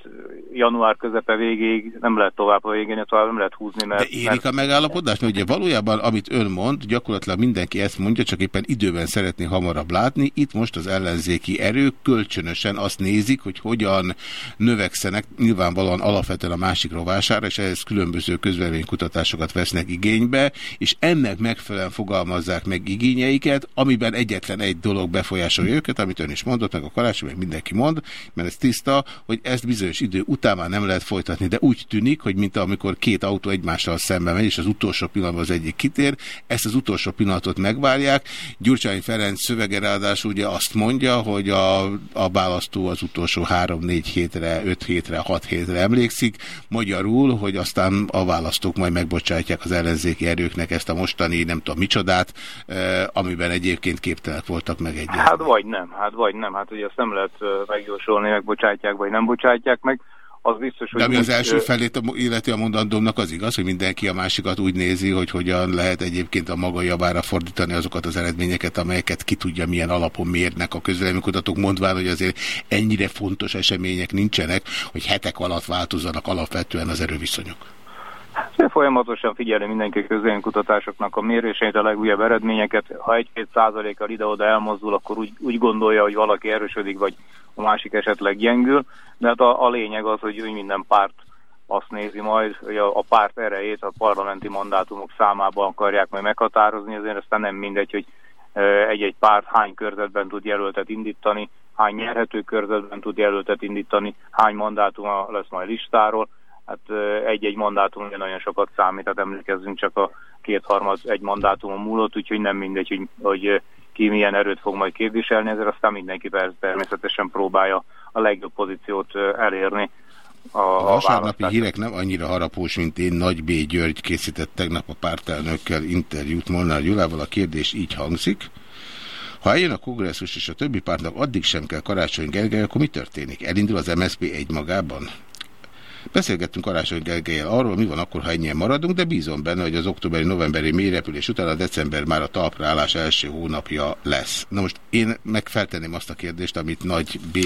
január közepe végéig nem lehet tovább a végén, tovább nem lehet húzni, mert, De érik a megállapodást? Mert ugye valójában, amit ön mond, gyakorlatilag mindenki ezt mondja, csak éppen időben szeretné hamarabb látni. Itt most az ellenzéki erők kölcsönösen azt nézik, hogy hogyan növekszenek nyilvánvalóan alapvetően a másik rovására, és ehhez különböző közvéleménykutatásokat vesznek igénybe, és ennek megfelelően fogalmazzák meg igényeiket, amiben egyetlen egy dolog befolyásolja őket, amit ön is mondott, meg a karácsony, meg mindenki mond, mert ez tiszta, hogy ezt bizonyos idő után már nem lehet folytatni, de úgy tűnik, hogy mint amikor két autó egymással szembe megy, és az utolsó pillanatban az egyik kitér, ezt az utolsó pillanatot megvárják. Gyurcsány Ferenc szövege ráadásul ugye azt mondja, hogy a, a választó az utolsó három-négy hétre, öt hétre, hat hétre emlékszik, magyarul, hogy aztán a választók majd megbocsátják az ellenzéki erőknek ezt a mostani, nem tudom micsodát, eh, amiben egyébként képtelenek voltak megegyezni. Hát vagy nem, hát vagy nem, hát ugye ezt nem lehet ö, megjósolni, megbocsátják vagy nem bocsátják meg. Az biztos, hogy De ami az első felét illeti a mondandómnak az igaz, hogy mindenki a másikat úgy nézi, hogy hogyan lehet egyébként a maga javára fordítani azokat az eredményeket, amelyeket ki tudja milyen alapon mérnek a közvéleménykutatók, mondván, hogy azért ennyire fontos események nincsenek, hogy hetek alatt változzanak alapvetően az erőviszonyok. Folyamatosan figyeli mindenki közönkutatásoknak a méréseit, a legújabb eredményeket. Ha egy-két százalékkal ide-oda elmozdul, akkor úgy, úgy gondolja, hogy valaki erősödik, vagy a másik esetleg gyengül. De hát a, a lényeg az, hogy, minden párt azt nézi majd, hogy a, a párt erejét a parlamenti mandátumok számában akarják majd meghatározni, azért aztán nem mindegy, hogy egy-egy párt hány körzetben tud jelöltet indítani, hány nyerhető körzetben tud jelöltet indítani, hány mandátuma lesz majd listáról. Hát egy-egy mandátum nagyon sokat számít, tehát emlékezzünk csak a kétharmad egy mandátumon múlott, úgyhogy nem mindegy, hogy, hogy ki milyen erőt fog majd képviselni, ezért aztán mindenki persze természetesen próbálja a legjobb pozíciót elérni. A, A a vasárnapi választás. hírek nem annyira harapós, mint én. Nagy B. György készített tegnap a pártelnökkel interjút Molnár Gyulával. A kérdés így hangzik. Ha eljön a kongresszus és a többi pártnak addig sem kell Karácsony Gergely, akkor mi történik? Elindul az MSZP egymagában? Beszélgettünk Karácsony Gergelyel arról, mi van akkor, ha ennyien maradunk, de bízom benne, hogy az októberi-novemberi mélyrepülés után a december már a talpra állás első hónapja lesz. Na most én megfeltenném azt a kérdést, amit nagy B.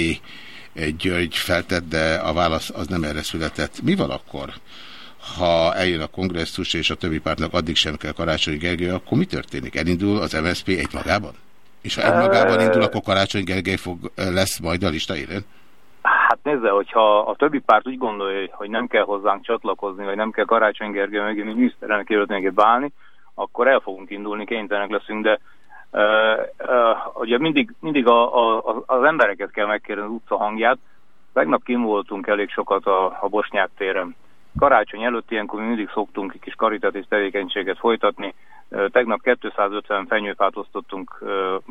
György feltett, de a válasz az nem erre született. Mi van akkor? Ha eljön a kongresszus és a többi pártnak addig sem kell Karácsony Gergely, akkor mi történik? Elindul az MSZP egymagában? És ha egymagában indul, akkor Karácsony Gergely fog, lesz majd a lista élén? Nézze, hogyha a többi párt úgy gondolja, hogy nem kell hozzánk csatlakozni, vagy nem kell Karácsony Gergely mögé mi miniszterelnök jelöltnéket válni, akkor el fogunk indulni, kénytelenek leszünk, de uh, uh, ugye mindig, mindig a, a, az embereket kell megkérni az utca hangját. Tegnap kim voltunk elég sokat a, a Bosnyák téren. Karácsony előtt ilyenkor mi mindig szoktunk egy kis karitatív tevékenységet folytatni. Tegnap 250 fenyőfát osztottunk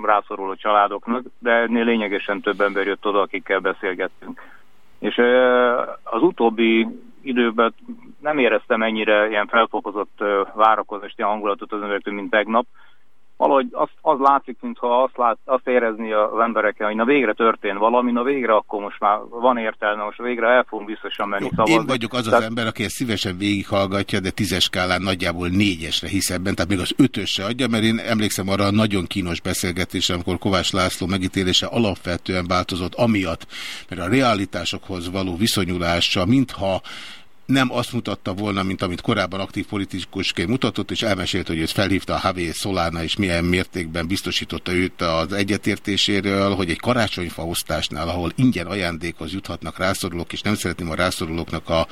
rászoruló családoknak, de ennél lényegesen több ember jött oda, akikkel beszélgettünk. És az utóbbi időben nem éreztem ennyire ilyen felfokozott ilyen hangulatot az emberektől, mint tegnap. Valahogy az, az látszik, mintha azt, lát, azt érezni az embereken, hogy na végre történt valami, na végre akkor most már van értelme, most végre el fogunk biztosan menni szavazni. Én vagyok az az ember, aki ezt szívesen végighallgatja, de tízes skálán nagyjából négyesre hisz ebben, tehát még az ötösre adja, mert én emlékszem arra a nagyon kínos beszélgetésre, amikor Kovács László megítélése alapvetően változott amiatt, mert a realitásokhoz való viszonyulása, mintha nem azt mutatta volna, mint amit korábban aktív politikusként mutatott, és elmesélt, hogy őt felhívta a Javier Solana, és milyen mértékben biztosította őt az egyetértéséről, hogy egy karácsonyfa osztásnál, ahol ingyen ajándékhoz juthatnak rászorulók, és nem szeretném a rászorulóknak a,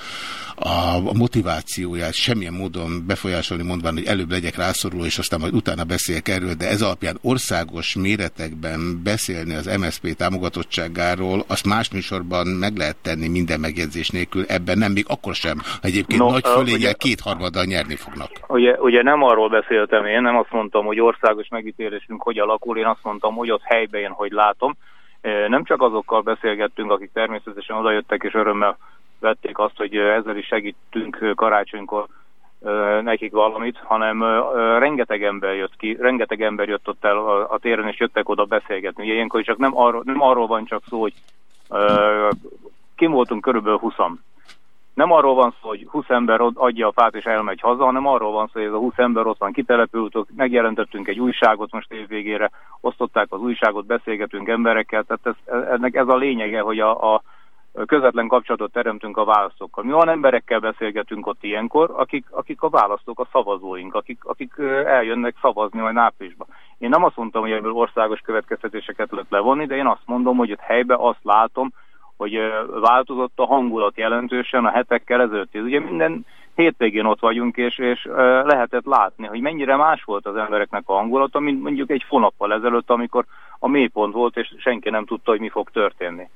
a, a motivációját semmilyen módon befolyásolni, mondván, hogy előbb legyek rászoruló, és aztán majd utána beszéljek erről, de ez alapján országos méretekben beszélni az MSZP támogatottságáról, azt más műsorban meg lehet tenni minden megjegyzés nélkül, ebben nem, még akkor sem. Egyébként No, nagy fölényel kétharmaddal nyerni fognak. Ugye, ugye nem arról beszéltem én, nem azt mondtam, hogy országos megítélésünk hogy alakul, én azt mondtam, hogy ott helyben én hogy látom. Nem csak azokkal beszélgettünk, akik természetesen odajöttek és örömmel vették azt, hogy ezzel is segítünk karácsonykor nekik valamit, hanem rengeteg ember jött ki, rengeteg ember jött ott el a, a téren, és jöttek oda beszélgetni. Ugye ilyenkor csak nem arról, nem arról van csak szó, hogy e, kim voltunk körülbelül 20 nem arról van szó, hogy 20 ember adja a fát és elmegy haza, hanem arról van szó, hogy ez a 20 ember ott van kitelepült, ott megjelentettünk egy újságot most évvégére, osztották az újságot, beszélgetünk emberekkel, tehát ez, ennek ez a lényege, hogy a, a közvetlen kapcsolatot teremtünk a választókkal. Mi olyan emberekkel beszélgetünk ott ilyenkor, akik, akik a választók, a szavazóink, akik, akik eljönnek szavazni majd áprilisba. Én nem azt mondtam, hogy ebből országos következtetéseket lehet levonni, de én azt mondom, hogy ott helyben azt látom, hogy változott a hangulat jelentősen a hetekkel ezelőtt. Ez Ugye minden hétvégén ott vagyunk, és, és lehetett látni, hogy mennyire más volt az embereknek a hangulata, mint mondjuk egy fonappal ezelőtt, amikor a mélypont volt, és senki nem tudta, hogy mi fog történni.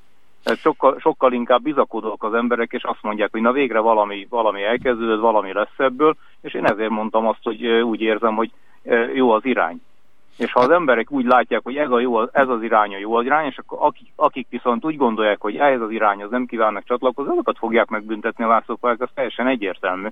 Sokkal, sokkal inkább bizakodók az emberek, és azt mondják, hogy na végre valami, valami elkezdődött, valami lesz ebből, és én ezért mondtam azt, hogy úgy érzem, hogy jó az irány. És ha az emberek úgy látják, hogy ez, a jó, ez az irány a jó az irány, és akkor akik, akik viszont úgy gondolják, hogy ez az irány, az nem kívánnak csatlakozni, azokat fogják megbüntetni a választópályák, ez teljesen egyértelmű.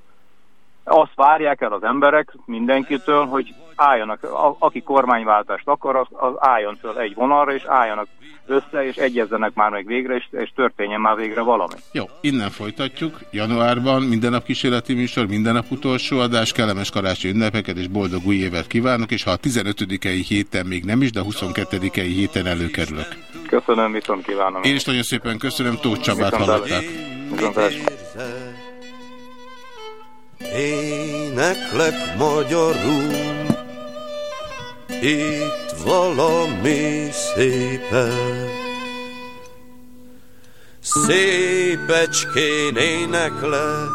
Azt várják el az emberek mindenkitől, hogy álljanak, a, aki kormányváltást akar, az, az álljon föl egy vonalra, és álljanak össze, és egyezzenek már meg végre, és, és történjen már végre valami. Jó, innen folytatjuk. Januárban minden nap kísérleti műsor, minden nap utolsó adás, kellemes karácsonyi ünnepeket és boldog új évet kívánok, és ha a 15-i héten még nem is, de a 22-i héten előkerülök. Köszönöm, viszont kívánom. Én is nagyon szépen köszönöm, Tóth Csabát Viszont hallották. Viszontlátásra. Éneklek magyarul, itt valami szépen. Szépecskén éneklek,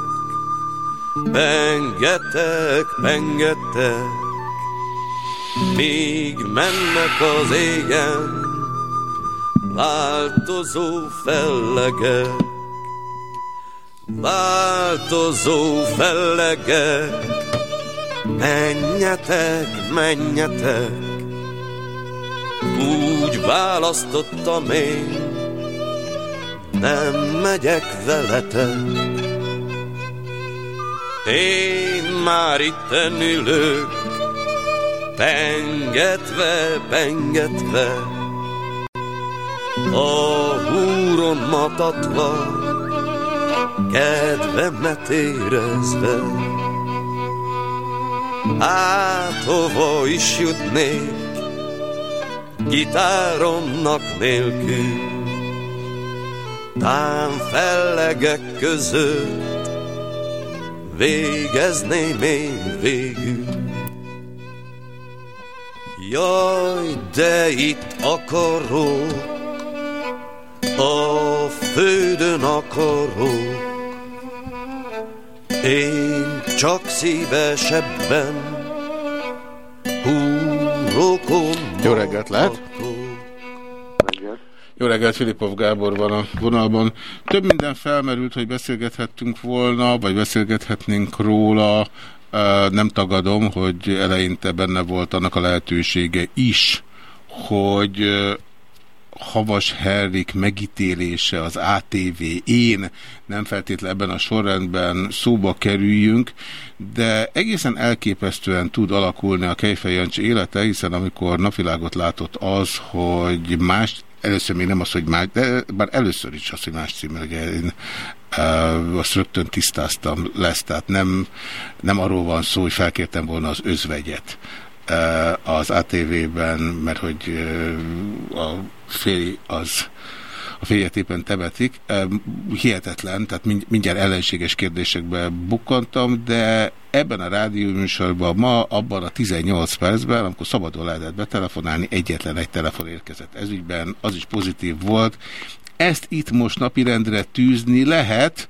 pengetek, pengetek, míg mennek az égen, változó fellegek. Változó fellegek, menjetek, menjetek, úgy választottam én, nem megyek veletek. Én már itten ülök, pengetve, pengetve, a húron matatva, kedvemet érezve. Hát hova is jutnék, gitáromnak nélkül, Tán fellegek között végezném én végül. Jaj, de itt akarok, a földön akarok, én csak szívesebben húrokon Jó reggelt lehet! Jó reggelt, Filipov Gábor van a vonalban. Több minden felmerült, hogy beszélgethettünk volna, vagy beszélgethetnénk róla. Nem tagadom, hogy eleinte benne volt annak a lehetősége is, hogy Havas Herrik megítélése, az ATV, én. Nem feltétlenül ebben a sorrendben szóba kerüljünk, de egészen elképesztően tud alakulni a Kejfej Jancsi élete, hiszen amikor napvilágot látott az, hogy más először még nem az, hogy más, de bár először is az, hogy más címmel, ugye én uh, azt rögtön tisztáztam lesz, tehát nem, nem arról van szó, hogy felkértem volna az özvegyet az ATV-ben, mert hogy uh, a féli az a férjet éppen temetik. Hihetetlen, tehát mindjárt ellenséges kérdésekbe bukkantam, de ebben a rádióműsorban ma, abban a 18 percben, amikor szabadon lehetett betelefonálni, egyetlen egy telefon érkezett ezügyben, az is pozitív volt. Ezt itt most napirendre tűzni lehet,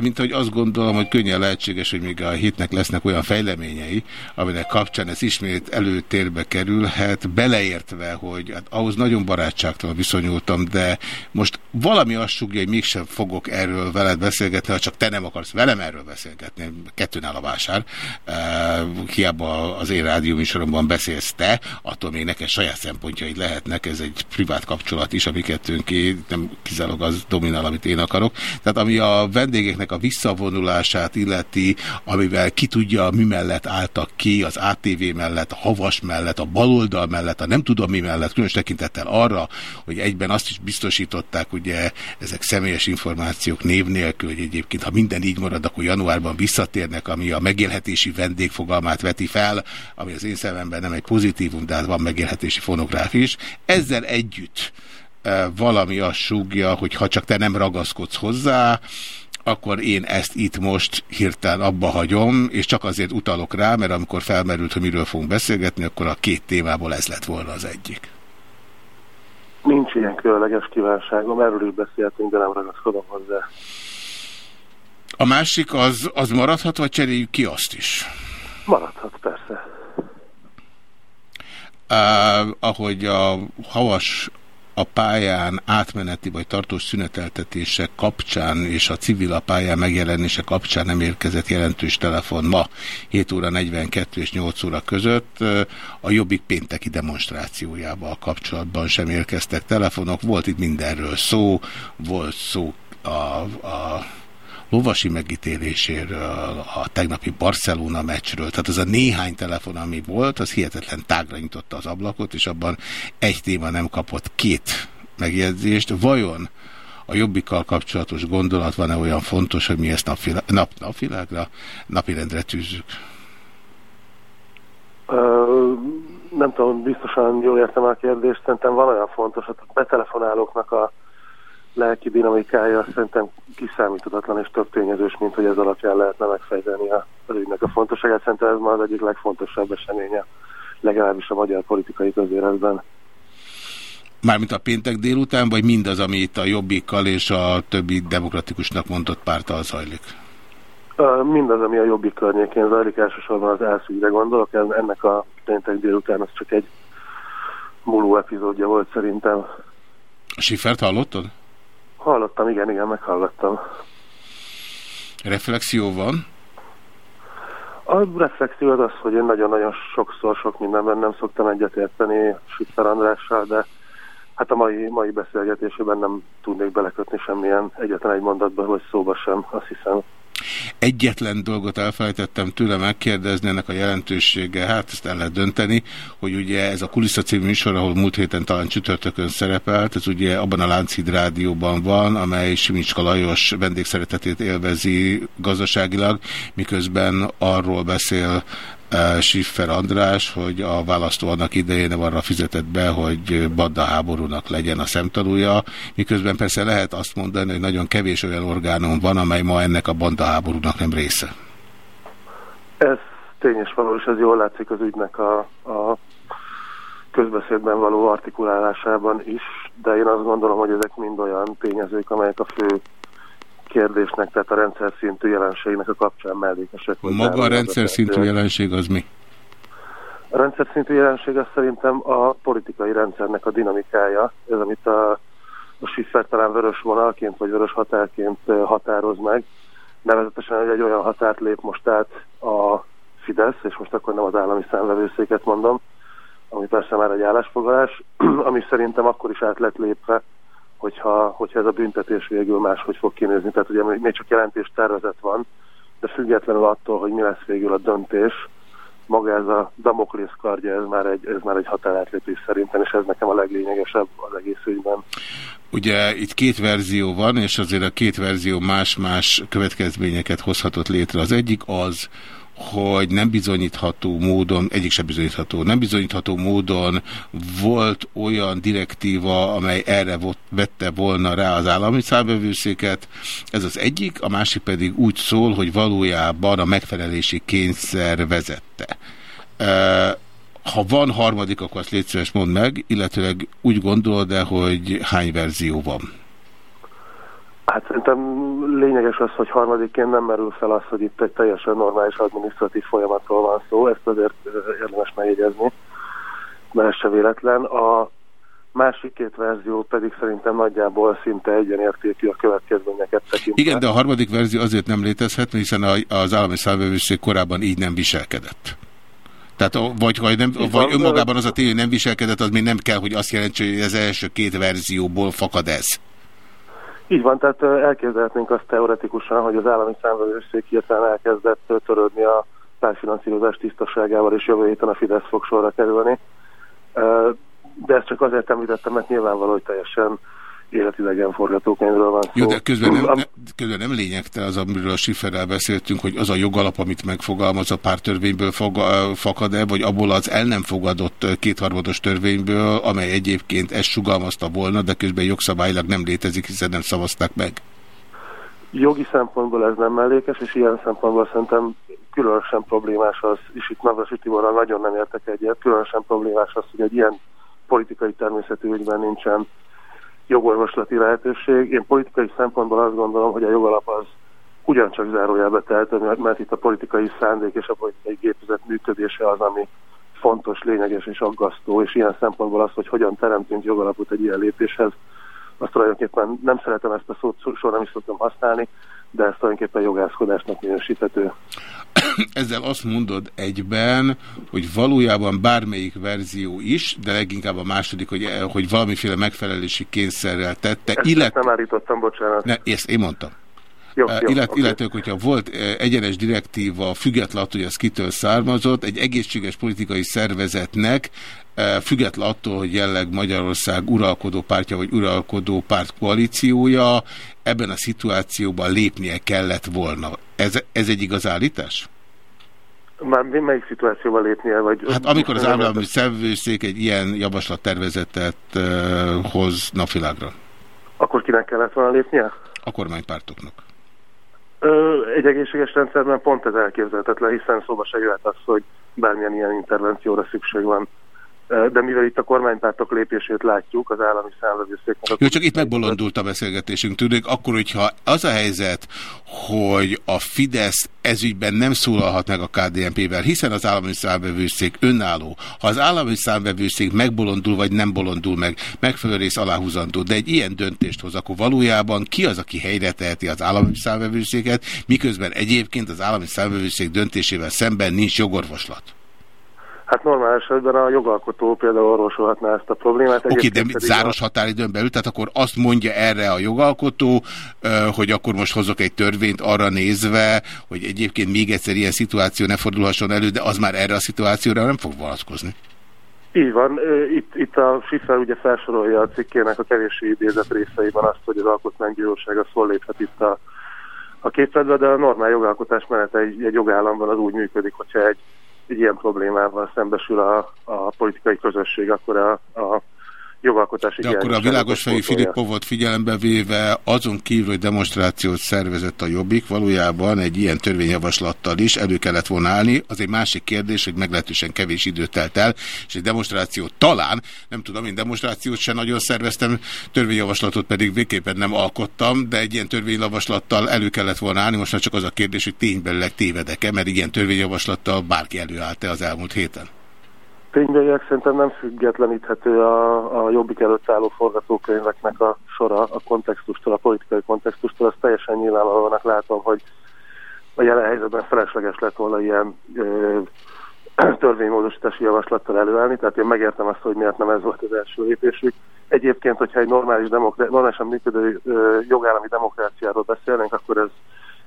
mint ahogy azt gondolom, hogy könnyen lehetséges, hogy még a hétnek lesznek olyan fejleményei, aminek kapcsán ez ismét előtérbe kerülhet, beleértve, hogy hát ahhoz nagyon barátságtalan viszonyultam, de most valami azt sugja, hogy mégsem fogok erről veled beszélgetni, ha csak te nem akarsz velem erről beszélgetni, kettőnál a vásár, uh, hiába az én rádióműsoromban beszélsz te, attól még neked saját szempontjaid lehetnek, ez egy privát kapcsolat is, ami kettőnké, nem kizárólag az dominál, amit én akarok. Tehát ami a vendégeknek a visszavonulását illeti, amivel ki tudja, mi mellett álltak ki, az ATV mellett, a Havas mellett, a baloldal mellett, a nem tudom mi mellett, különös tekintettel arra, hogy egyben azt is biztosították, ugye ezek személyes információk név nélkül, hogy egyébként, ha minden így marad, akkor januárban visszatérnek, ami a megélhetési vendégfogalmát veti fel, ami az én szememben nem egy pozitívum, de hát van megélhetési fonográf is. Ezzel együtt valami azt súgja, hogy ha csak te nem ragaszkodsz hozzá, akkor én ezt itt most hirtelen abba hagyom, és csak azért utalok rá, mert amikor felmerült, hogy miről fogunk beszélgetni, akkor a két témából ez lett volna az egyik. Nincs ilyen különleges kívánságom, erről is beszéltünk, de nem ragaszkodom hozzá. A másik az, az maradhat, vagy cseréljük ki azt is? Maradhat, persze. Uh, ahogy a havas a pályán átmeneti vagy tartós szüneteltetése kapcsán és a civil a pályán megjelenése kapcsán nem érkezett jelentős telefon ma 7 óra 42 és 8 óra között. A Jobbik pénteki demonstrációjával kapcsolatban sem érkeztek telefonok. Volt itt mindenről szó, volt szó a, a lovasi megítéléséről, a tegnapi Barcelona meccsről, tehát az a néhány telefon, ami volt, az hihetetlen tágra nyitotta az ablakot, és abban egy téma nem kapott két megjegyzést. Vajon a jobbikkal kapcsolatos gondolat van-e olyan fontos, hogy mi ezt napvilág, nap, napvilágra, napirendre tűzzük? Ö, nem tudom, biztosan jól értem a kérdést, szerintem van olyan fontos, hogy a betelefonálóknak a lelki dinamikája szerintem kiszámíthatatlan és több tényezős, mint hogy ez alapján lehetne megfejteni az ügynek a fontosságát. Szerintem ez már az egyik legfontosabb eseménye, legalábbis a magyar politikai közéletben. Mármint a péntek délután, vagy mindaz, ami itt a Jobbikkal és a többi demokratikusnak mondott pártal zajlik? Mindaz, ami a Jobbik környékén zajlik, elsősorban az elszügyre gondolok, ennek a péntek délután az csak egy múló epizódja volt szerintem. A Siffert hallottad? Hallottam, igen, igen, meghallgattam. Reflexió van? A reflexió az az, hogy én nagyon-nagyon sokszor, sok mindenben nem szoktam egyetérteni Sütter Andrással, de hát a mai, mai beszélgetésében nem tudnék belekötni semmilyen egyetlen egy mondatba, vagy szóba sem, azt hiszem. Egyetlen dolgot elfelejtettem tőle megkérdezni, ennek a jelentősége, hát ezt el lehet dönteni, hogy ugye ez a Kulissza című műsor, ahol múlt héten talán csütörtökön szerepelt, ez ugye abban a Lánchíd rádióban van, amely Simicska Lajos vendégszeretetét élvezi gazdaságilag, miközben arról beszél Siffer András, hogy a választó annak idején arra fizetett be, hogy banda háborúnak legyen a szemtanúja, miközben persze lehet azt mondani, hogy nagyon kevés olyan orgánum van, amely ma ennek a banda háborúnak nem része. Ez tény és valós, ez jól látszik az ügynek a, a közbeszédben való artikulálásában is, de én azt gondolom, hogy ezek mind olyan tényezők, amelyek a fő kérdésnek, tehát a rendszer szintű jelenségnek a kapcsán mellékesek. Maga a rendszer szintű jelenség az mi? A rendszer szintű jelenség az szerintem a politikai rendszernek a dinamikája, ez amit a, a Schiffer talán vörös vonalként vagy vörös határként határoz meg, nevezetesen, hogy egy olyan határt lép most át a Fidesz, és most akkor nem az állami számvevőszéket mondom, ami persze már egy állásfoglalás, ami szerintem akkor is át lett lépve, hogyha, hogyha ez a büntetés végül máshogy fog kinézni. Tehát ugye még csak jelentés tervezet van, de függetlenül attól, hogy mi lesz végül a döntés, maga ez a Damoklész kardja, ez már egy, ez már egy határátlépés szerintem, és ez nekem a leglényegesebb az egész ügyben. Ugye itt két verzió van, és azért a két verzió más-más következményeket hozhatott létre. Az egyik az, hogy nem bizonyítható módon, egyik sem bizonyítható, nem bizonyítható módon volt olyan direktíva, amely erre vette volna rá az állami számbevőszéket. Ez az egyik, a másik pedig úgy szól, hogy valójában a megfelelési kényszer vezette. Ha van harmadik, akkor azt légy szíves mondd meg, illetőleg úgy gondolod-e, hogy hány verzió van? Hát szerintem lényeges az, hogy harmadikként nem merül fel az, hogy itt egy teljesen normális adminisztratív folyamatról van szó, ezt azért érdemes megjegyezni, mert ez se véletlen. A másik két verzió pedig szerintem nagyjából szinte egyenértékű a következményeket tekintve. Igen, de a harmadik verzió azért nem létezhet, hiszen az állami számvevőszék korábban így nem viselkedett. Tehát vagy, vagy, nem, vagy önmagában az a tény, hogy nem viselkedett, az még nem kell, hogy azt jelentse, hogy az első két verzióból fakad ez. Így van, tehát elképzelhetnénk azt teoretikusan, hogy az állami számvevőszék hirtelen elkezdett törődni a párfinanszírozás tisztaságával, és jövő héten a Fidesz fog sorra kerülni. De ezt csak azért említettem, mert nyilvánvaló, hogy teljesen életidegen forgatókönyvről van szó. Jó, de közben nem, nem, közben nem lényegtelen az, amiről a Schifferrel beszéltünk, hogy az a jogalap, amit megfogalmaz a pártörvényből fakad-e, vagy abból az el nem fogadott kétharmados törvényből, amely egyébként ezt sugalmazta volna, de közben jogszabályilag nem létezik, hiszen nem szavazták meg. Jogi szempontból ez nem mellékes, és ilyen szempontból szerintem különösen problémás az, és itt Navrasi Tiborral nagyon nem értek egyet, különösen problémás az, hogy egy ilyen politikai természetű ügyben nincsen jogorvoslati lehetőség. Én politikai szempontból azt gondolom, hogy a jogalap az ugyancsak zárójelbe mert- mert itt a politikai szándék és a politikai gépezet működése az, ami fontos, lényeges és aggasztó, és ilyen szempontból az, hogy hogyan teremtünk jogalapot egy ilyen lépéshez, azt tulajdonképpen nem szeretem ezt a szót, soha nem is szoktam használni, de ez tulajdonképpen jogászkodásnak minősíthető. Ezzel azt mondod egyben, hogy valójában bármelyik verzió is, de leginkább a második, hogy, hogy valamiféle megfelelési kényszerrel tette, Ezt illetve... nem állítottam, bocsánat. Ne, ezt én mondtam. Jó, Uh, jó, illet. Illetve, hogyha volt uh, egyenes direktíva, független attól, hogy az kitől származott, egy egészséges politikai szervezetnek, uh, független attól, hogy jelleg Magyarország uralkodó pártja vagy uralkodó párt koalíciója, ebben a szituációban lépnie kellett volna. Ez, ez egy igaz állítás? Már melyik szituációban lépnie? Vagy Hát amikor az állami szervőszék egy ilyen javaslattervezetet uh, hoz napvilágra, Akkor kinek kellett volna lépnie? a kormánypártoknak. Egy egészséges rendszerben pont ez elképzelhetetlen, hiszen szóba se jöhet az, hogy bármilyen ilyen intervencióra szükség van. De mivel itt a kormánypártok lépését látjuk, az állami számvevőszéknek... Jó, csak itt megbolondult a beszélgetésünk. Tudnék, akkor, hogyha az a helyzet, hogy a Fidesz ezügyben nem szólalhat meg a KDNP-vel, hiszen az állami számvevőszék önálló. Ha az állami számvevőszék megbolondul, vagy nem bolondul meg, megfelelő rész aláhúzandó, de egy ilyen döntést hoz, akkor valójában ki az, aki helyre teheti az állami számvevőszéket, miközben egyébként az állami számvevőszék döntésével szemben nincs jogorvoslat. Hát normál esetben a jogalkotó például orvosolhatná ezt a problémát. Oké, Egyébként de pedig záros határidőn belül, tehát akkor azt mondja erre a jogalkotó, hogy akkor most hozok egy törvényt arra nézve, hogy egyébként még egyszer ilyen szituáció ne fordulhasson elő, de az már erre a szituációra nem fog vonatkozni. Így van, itt, itt a Schiffer ugye felsorolja a cikkének a kevéssé idézett részeiben azt, hogy az alkotmánybíróság az hol léphet itt a, a képletbe, de a normál jogalkotás menete egy, egy jogállamban az úgy működik, hogyha egy, egy ilyen problémával szembesül a, a politikai közösség, akkor a, a jogalkotási De akkor a világos fejű. Filippovot figyelembe véve azon kívül, hogy demonstrációt szervezett a Jobbik, valójában egy ilyen törvényjavaslattal is elő kellett volna állni. Az egy másik kérdés, hogy meglehetősen kevés idő telt el, és egy demonstráció talán, nem tudom, én demonstrációt sem nagyon szerveztem, törvényjavaslatot pedig végképpen nem alkottam, de egy ilyen törvényjavaslattal elő kellett volna állni. Most már csak az a kérdés, hogy ténybelileg tévedek-e, mert ilyen törvényjavaslattal bárki előállt-e az elmúlt héten. Ténybelileg szerintem nem függetleníthető a, a jobbik előtt álló forgatókönyveknek a sora a kontextustól, a politikai kontextustól. Azt teljesen nyilvánvalóanak látom, hogy a jelen helyzetben felesleges lett volna ilyen ö, törvénymódosítási javaslattal előállni, tehát én megértem azt, hogy miért nem ez volt az első lépésük. Egyébként, hogyha egy normális demokrá- normálisan működő ö, jogállami demokráciáról beszélnénk, akkor ez,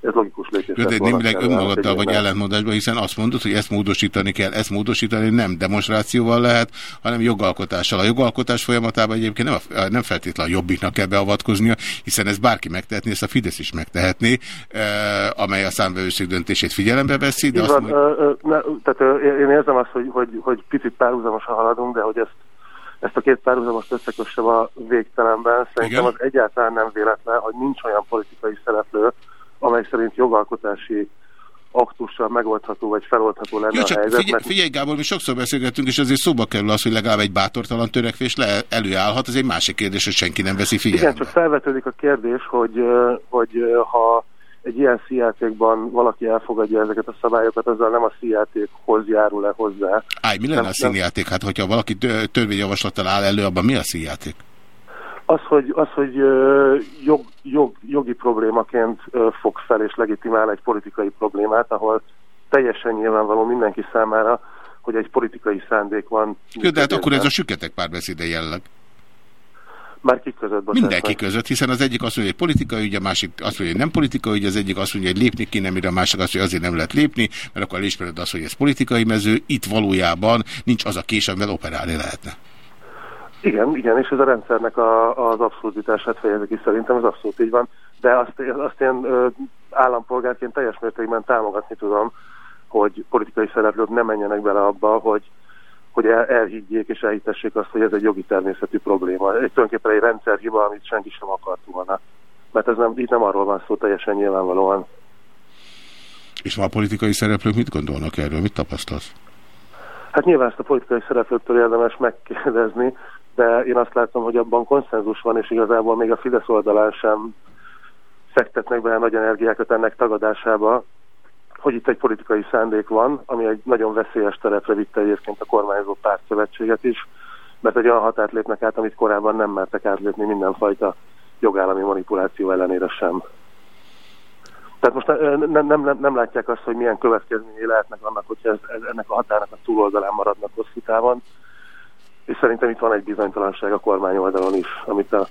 ez logikus lépés. De némileg önmagaddal vagy ellentmondásban, hiszen azt mondod, hogy ezt módosítani kell, ezt módosítani nem demonstrációval lehet, hanem jogalkotással. A jogalkotás folyamatában egyébként nem, a, nem feltétlenül a jobbiknak kell beavatkoznia, hiszen ez bárki megtehetné, ezt a Fidesz is megtehetné, eh, amely a számvevőszék döntését figyelembe veszi, de Így azt van, mondja, ne, tehát én- érzem azt, hogy, hogy, hogy picit párhuzamosan haladunk, de hogy ezt, ezt a két párhuzamost összekössem a végtelenben, szerintem Igen. az egyáltalán nem véletlen, hogy nincs olyan politikai szereplő, amely szerint jogalkotási aktussal megoldható vagy feloldható lenne Jó, a csak helyzet, figyelj, mert figyelj Gábor, mi sokszor beszélgettünk, és azért szóba kerül az, hogy legalább egy bátortalan törekvés le, előállhat, ez egy másik kérdés, hogy senki nem veszi igen, figyelembe. csak felvetődik a kérdés, hogy, hogy ha egy ilyen színjátékban valaki elfogadja ezeket a szabályokat, azzal nem a színjátékhoz járul-e hozzá. Állj, mi lenne Nem- a színjáték? Hát, hogyha valaki tö- törvényjavaslattal áll elő, abban mi a színjáték? Az, hogy, az, hogy jog, jog, jogi problémaként fog fel és legitimál egy politikai problémát, ahol teljesen nyilvánvaló mindenki számára, hogy egy politikai szándék van. Jó, de hát akkor ez a süketek párbeszéde jelleg. Már kik között, bocsánat, Mindenki között, hiszen az egyik azt mondja, hogy politikai ügy, a másik azt mondja, hogy nem politikai ügy, az egyik azt mondja, hogy lépni kéne, mire a másik azt mondja, hogy azért nem lehet lépni, mert akkor elismered azt, hogy ez politikai mező, itt valójában nincs az a kés, amivel operálni lehetne. Igen, igen, és ez a rendszernek a, az abszurditását fejezi ki szerintem, ez abszolút így van. De azt, azt én ö, állampolgárként teljes mértékben támogatni tudom, hogy politikai szereplők ne menjenek bele abba, hogy, hogy el, elhiggyék és elhitessék azt, hogy ez egy jogi természetű probléma. Egy tulajdonképpen egy rendszerhiba, amit senki sem akart volna. Mert ez nem, itt nem arról van szó teljesen nyilvánvalóan. És ma a politikai szereplők mit gondolnak erről? Mit tapasztalsz? Hát nyilván ezt a politikai szereplőktől érdemes megkérdezni, de én azt látom, hogy abban konszenzus van, és igazából még a Fidesz oldalán sem fektetnek bele nagy energiákat ennek tagadásába, hogy itt egy politikai szándék van, ami egy nagyon veszélyes terepre vitte egyébként a kormányzó pártszövetséget is, mert egy olyan határt lépnek át, amit korábban nem mertek átlépni mindenfajta jogállami manipuláció ellenére sem. Tehát most nem, nem, nem, látják azt, hogy milyen következményei lehetnek annak, hogy ez, ez, ennek a határnak a túloldalán maradnak hosszú távon. És szerintem itt van egy bizonytalanság a kormány oldalon is, amit a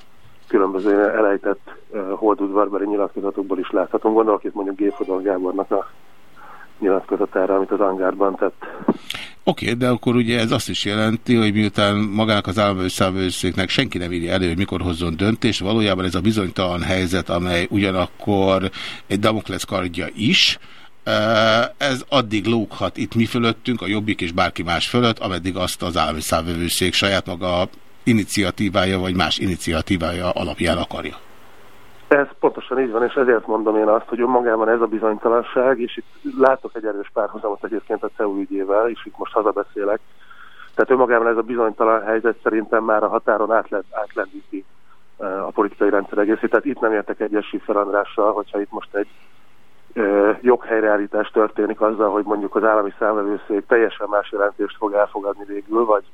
különböző elejtett uh, holdudvarbeli nyilatkozatokból is láthatunk. Gondolok itt mondjuk Géfodor Gábornak a nyilatkozatára, amit az Angárban tett. Oké, okay, de akkor ugye ez azt is jelenti, hogy miután magának az állami számvevőszéknek senki nem írja elő, hogy mikor hozzon döntést, valójában ez a bizonytalan helyzet, amely ugyanakkor egy Damoklesz kardja is, eh, ez addig lóghat itt mi fölöttünk, a Jobbik és bárki más fölött, ameddig azt az állami számvevőszék saját maga iniciatívája vagy más iniciatívája alapján akarja. Ez pontosan így van, és ezért mondom én azt, hogy önmagában ez a bizonytalanság, és itt látok egy erős párhuzamot egyébként a CEU ügyével, és itt most hazabeszélek. Tehát önmagában ez a bizonytalan helyzet szerintem már a határon átlet, átlendíti eh, a politikai rendszer egészét. Tehát itt nem értek egyes Schiffer Andrással, hogyha itt most egy joghelyreállítás történik azzal, hogy mondjuk az állami számvevőszék teljesen más jelentést fog elfogadni végül, vagy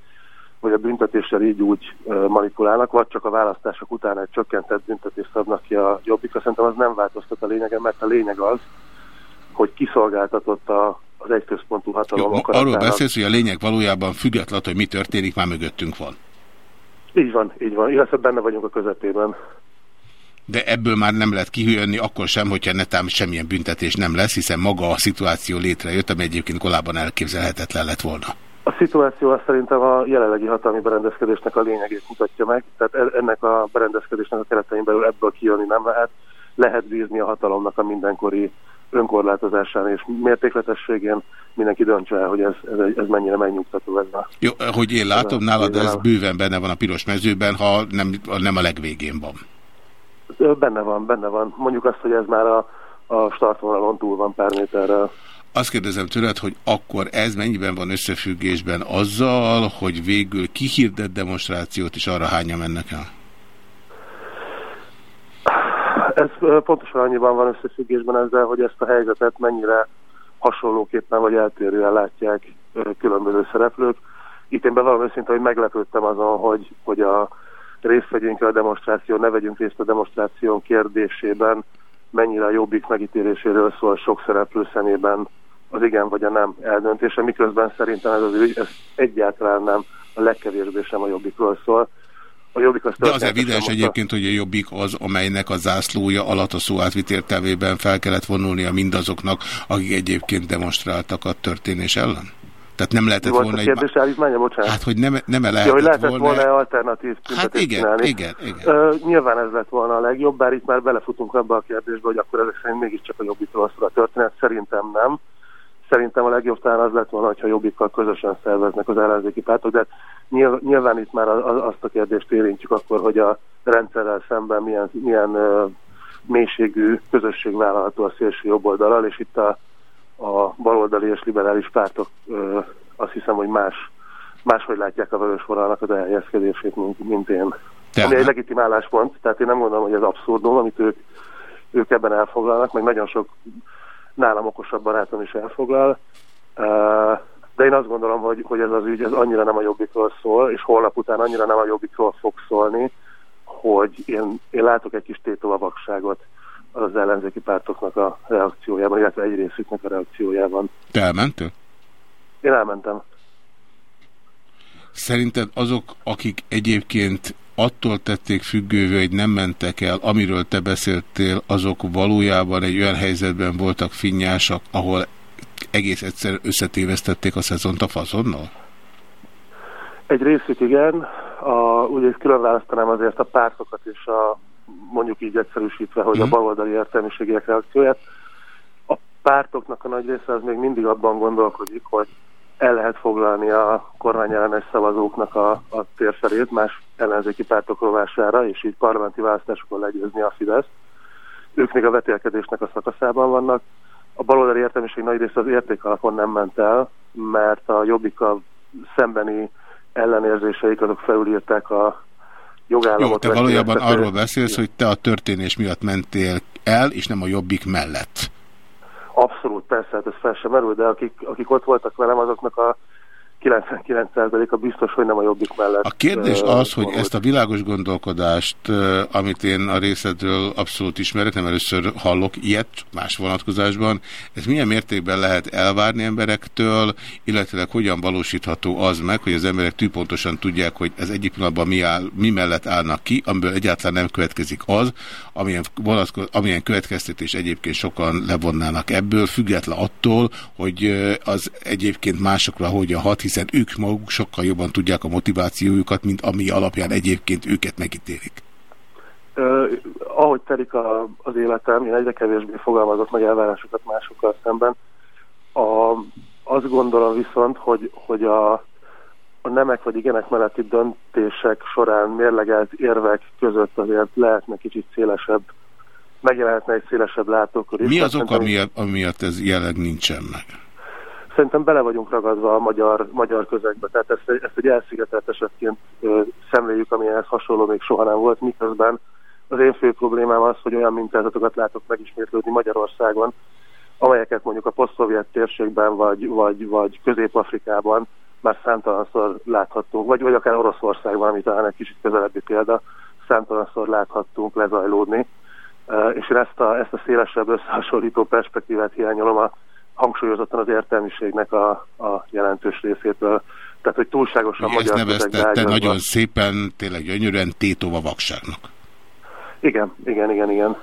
vagy a büntetéssel így úgy manipulálnak, vagy csak a választások után egy csökkentett büntetést adnak ki a jobbikra. Szerintem az nem változtat a lényegen, mert a lényeg az, hogy kiszolgáltatott a, az egyközpontú hatalom Jó, arról beszélsz, hogy a lényeg valójában független, hogy mi történik, már mögöttünk van. Így van, így van. Illetve benne vagyunk a közepében. De ebből már nem lehet kihűjönni, akkor sem, hogyha netán semmilyen büntetés nem lesz, hiszen maga a szituáció létrejött, ami egyébként korábban elképzelhetetlen lett volna. A szituáció azt szerintem a jelenlegi hatalmi berendezkedésnek a lényegét mutatja meg, tehát e- ennek a berendezkedésnek a keretein belül ebből kijönni nem lehet. Lehet bízni a hatalomnak a mindenkori önkorlátozásán és mértékletességén. Mindenki döntse el, hogy ez, ez, ez mennyire megnyugtató ez a Jó, hogy én látom, Ez nálad ez bőven benne van a piros mezőben, ha nem, nem a legvégén van. Benne van, benne van. Mondjuk azt, hogy ez már a, a startvonalon túl van pár méterrel. Azt kérdezem tőled, hogy akkor ez mennyiben van összefüggésben azzal, hogy végül kihirdett demonstrációt, és arra hányan mennek el? Ez pontosan annyiban van összefüggésben ezzel, hogy ezt a helyzetet mennyire hasonlóképpen vagy eltérően látják különböző szereplők. Itt én bevallom őszintén, hogy meglepődtem azon, hogy, hogy a részt vegyünk a demonstráció, ne vegyünk részt a demonstráción kérdésében, mennyire a jobbik megítéléséről szól sok szereplő szemében az igen vagy a nem eldöntése, miközben szerintem ez az ügy ez egyáltalán nem a legkevésbé sem a jobbikról szól. A jobbik az De az evidens egyébként, hogy a Jobbik az, amelynek a zászlója alatt a szó átvit értelmében fel kellett vonulnia mindazoknak, akik egyébként demonstráltak a történés ellen? Tehát nem Mi lehetett volt volna a egy... kérdés állítmánya, bocsánat? Hát, hogy nem, nem -e ja, lehetett, hogy lehetett volna... volna alternatív tüntetést Hát igen, csinálni. igen, igen. Ö, nyilván ez lett volna a legjobb, bár itt már belefutunk abba a kérdésbe, hogy akkor ezek szerint mégiscsak a jobbikról szól a történet. Szerintem nem. Szerintem a legjobb talán az lett volna, hogyha jobbikkal közösen szerveznek az ellenzéki pártok, de nyilván, nyilván itt már azt a kérdést érintjük akkor, hogy a rendszerrel szemben milyen, milyen mélységű közösség vállalható a szélső jobb oldalal, és itt a, a baloldali és liberális pártok ö, azt hiszem, hogy más, máshogy látják a vörös vonalnak az elhelyezkedését, mint, mint én. Tehát- Ami egy legitim álláspont, tehát én nem gondolom, hogy ez abszurdum, amit ők, ők ebben elfoglalnak, meg nagyon sok nálam okosabb barátom is elfoglal. De én azt gondolom, hogy, hogy ez az ügy ez annyira nem a jobbikról szól, és holnap után annyira nem a jobbikról fog szólni, hogy én, én látok egy kis tétovavakságot az ellenzéki pártoknak a reakciójában, illetve egy részüknek a reakciójában. Te elmentél? Én elmentem. Szerinted azok, akik egyébként attól tették függővé, hogy nem mentek el, amiről te beszéltél, azok valójában egy olyan helyzetben voltak finnyásak, ahol egész egyszer összetévesztették a szezont a fazonnal? Egy részük igen, a, ugye ezt külön választanám azért a pártokat és a mondjuk így egyszerűsítve, hogy a baloldali értelmiségiek reakcióját. A pártoknak a nagy része az még mindig abban gondolkodik, hogy el lehet foglalni a kormányellenes szavazóknak a, a térfelét más ellenzéki pártok rovására, és így parlamenti választásokon legyőzni a Fidesz. Ők még a vetélkedésnek a szakaszában vannak. A baloldali értelmiség nagy része az értékalapon nem ment el, mert a jobbika szembeni ellenérzéseik azok felülírták a jogállamot. Jó, te valójában arról beszélsz, hogy te a történés miatt mentél el, és nem a jobbik mellett. Abszolút, persze, hát ez fel sem merül, de akik, akik ott voltak velem, azoknak a 99%-a biztos, hogy nem a jobbik mellett. A kérdés az, hogy ezt a világos gondolkodást, amit én a részedről abszolút ismerek, nem először hallok ilyet más vonatkozásban, ez milyen mértékben lehet elvárni emberektől, illetve hogyan valósítható az meg, hogy az emberek tűpontosan tudják, hogy ez egyik pillanatban mi, áll, mi mellett állnak ki, amiből egyáltalán nem következik az, amilyen, vonatko- amilyen következtetés egyébként sokan levonnának ebből, független attól, hogy az egyébként másokra hogyan hat, hiszen ők maguk sokkal jobban tudják a motivációjukat, mint ami alapján egyébként őket megítélik. Ö, ahogy telik a, az életem, én egyre kevésbé fogalmazok meg elvárásokat másokkal szemben. A, azt gondolom viszont, hogy, hogy a, a nemek vagy igenek melletti döntések során mérlegelt érvek között azért lehetne kicsit szélesebb, megjelenhetne egy szélesebb látókör is. Mi az oka, ami, amiatt ez jelenleg nincsen meg? Szerintem bele vagyunk ragadva a magyar, magyar közegbe, tehát ezt, ezt egy elszigetelt esetként szemléljük, amilyenhez hasonló még soha nem volt, miközben az én fő problémám az, hogy olyan mintázatokat látok megismétlődni Magyarországon, amelyeket mondjuk a posztszovjet térségben vagy, vagy, vagy Közép-Afrikában már számtalanszor láthattunk, vagy, vagy akár Oroszországban, ami talán egy kicsit közelebbi példa, számtalanszor láthattunk lezajlódni. És én ezt a, ezt a szélesebb összehasonlító perspektívát hiányolom a hangsúlyozottan az értelmiségnek a, a jelentős részétől. Tehát, hogy túlságosan Ugye ezt magyar nevezte közegbe te ágyazva. nagyon szépen, tényleg gyönyörűen tétova vakságnak. Igen, igen, igen, igen.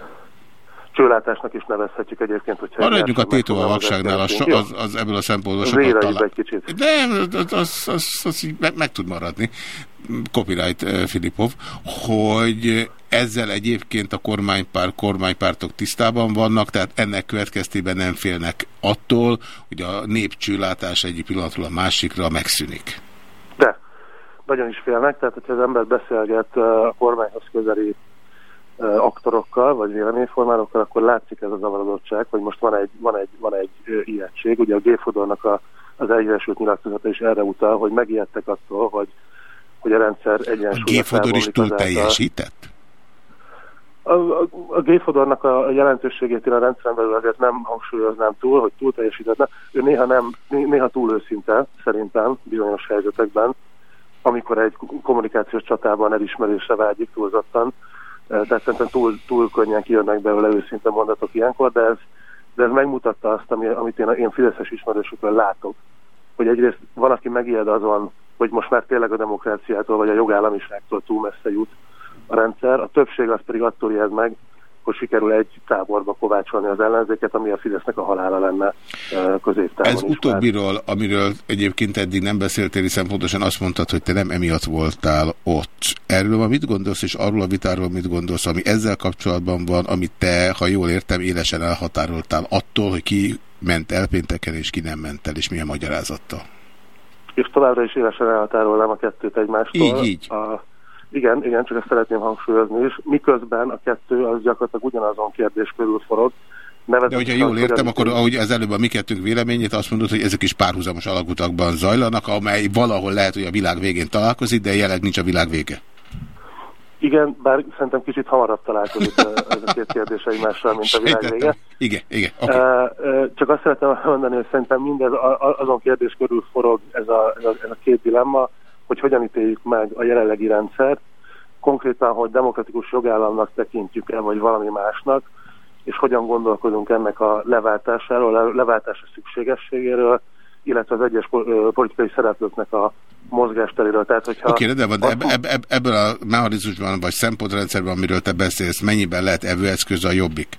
Csőlátásnak is nevezhetjük egyébként, hogyha... Maradjunk a tétova vakságnál, az, az, az ebből a szempontból sokat talál. egy kicsit. Nem, az, az, az, az így meg, meg tud maradni. Copyright eh, Filipov, hogy ezzel egyébként a kormánypár, kormánypártok tisztában vannak, tehát ennek következtében nem félnek attól, hogy a népcsőlátás egyik pillanatról a másikra megszűnik. De, nagyon is félnek, tehát hogyha az ember beszélget ö, a kormányhoz közeli aktorokkal, vagy véleményformálókkal, akkor látszik ez a zavarodottság, hogy most van egy, van egy, van egy ijegység. Ugye a G-fodornak a, az egyesült nyilatkozata is erre utal, hogy megijedtek attól, hogy, hogy a rendszer A egyensúlya G-fodor is túl teljesített? A, a, a G-fodornak a jelentőségét én a rendszeren belül azért nem hangsúlyoznám túl, hogy túl teljesítetne. Ő néha, nem, né- néha túl őszinte, szerintem, bizonyos helyzetekben, amikor egy kommunikációs csatában elismerésre vágyik túlzottan. Eh, Tehát szerintem túl, túl könnyen kijönnek belőle őszinte mondatok ilyenkor, de ez, de ez megmutatta azt, ami, amit én, én fideszes ismerősökről látok, hogy egyrészt van, aki megijed azon, hogy most már tényleg a demokráciától vagy a jogállamiságtól túl messze jut a rendszer, a többség az pedig attól ijed meg, hogy sikerül egy táborba kovácsolni az ellenzéket, ami a Fidesznek a halála lenne középtávon Ez utóbbiról, amiről egyébként eddig nem beszéltél, hiszen pontosan azt mondtad, hogy te nem emiatt voltál ott. Erről ma mit gondolsz, és arról a vitáról mit gondolsz, ami ezzel kapcsolatban van, amit te, ha jól értem, élesen elhatároltál attól, hogy ki ment el pénteken, és ki nem ment el, és milyen magyarázattal? és továbbra is élesen elhatárolnám a kettőt egymástól. Így, így. A, igen, igen, csak ezt szeretném hangsúlyozni is. Miközben a kettő az gyakorlatilag ugyanazon kérdés körül forog. De hogyha jól értem, akkor ahogy az előbb a mi kettőnk véleményét, azt mondod, hogy ezek is párhuzamos alagutakban zajlanak, amely valahol lehet, hogy a világ végén találkozik, de jelenleg nincs a világ vége. Igen, bár szerintem kicsit hamarabb találkozik ez a két kérdés egymással, mint a világ vége. Igen, igen. Okay. Csak azt szeretném mondani, hogy szerintem mindez azon kérdés körül forog ez a, ez, a, ez a két dilemma, hogy hogyan ítéljük meg a jelenlegi rendszert, konkrétan, hogy demokratikus jogállamnak tekintjük-e, vagy valami másnak, és hogyan gondolkodunk ennek a leváltásáról, le- leváltása szükségességéről, illetve az egyes politikai szereplőknek a mozgásteréről. Tehát, hogyha Oké, okay, de de ebb, ebb, ebb, ebből a mechanizmusban, vagy szempontrendszerben, amiről te beszélsz, mennyiben lehet evőeszköz a jobbik?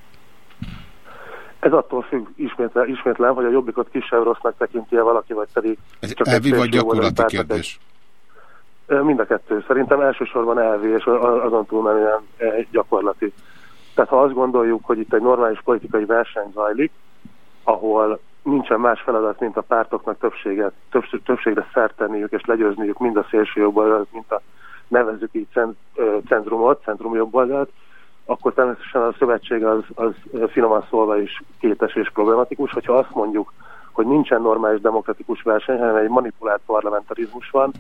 Ez attól függ ismétlen, ismétlen hogy a jobbikot kisebb rossznak tekinti-e valaki, vagy pedig Ez csak egy elvi vagy gyakorlati egy- kérdés? Ö, Mind a kettő. Szerintem elsősorban elvi, és azon túlmenően eh, gyakorlati. Tehát ha azt gondoljuk, hogy itt egy normális politikai verseny zajlik, ahol nincsen más feladat, mint a pártoknak többséget, többség, többségre szert tenniük és legyőzniük mind a szélső jobboldalt, mint a nevezzük így cent, centrumot, centrum jobboldalt, akkor természetesen a szövetség az, az finoman szólva is kétes és problematikus. Hogyha azt mondjuk, hogy nincsen normális demokratikus verseny, hanem egy manipulált parlamentarizmus van,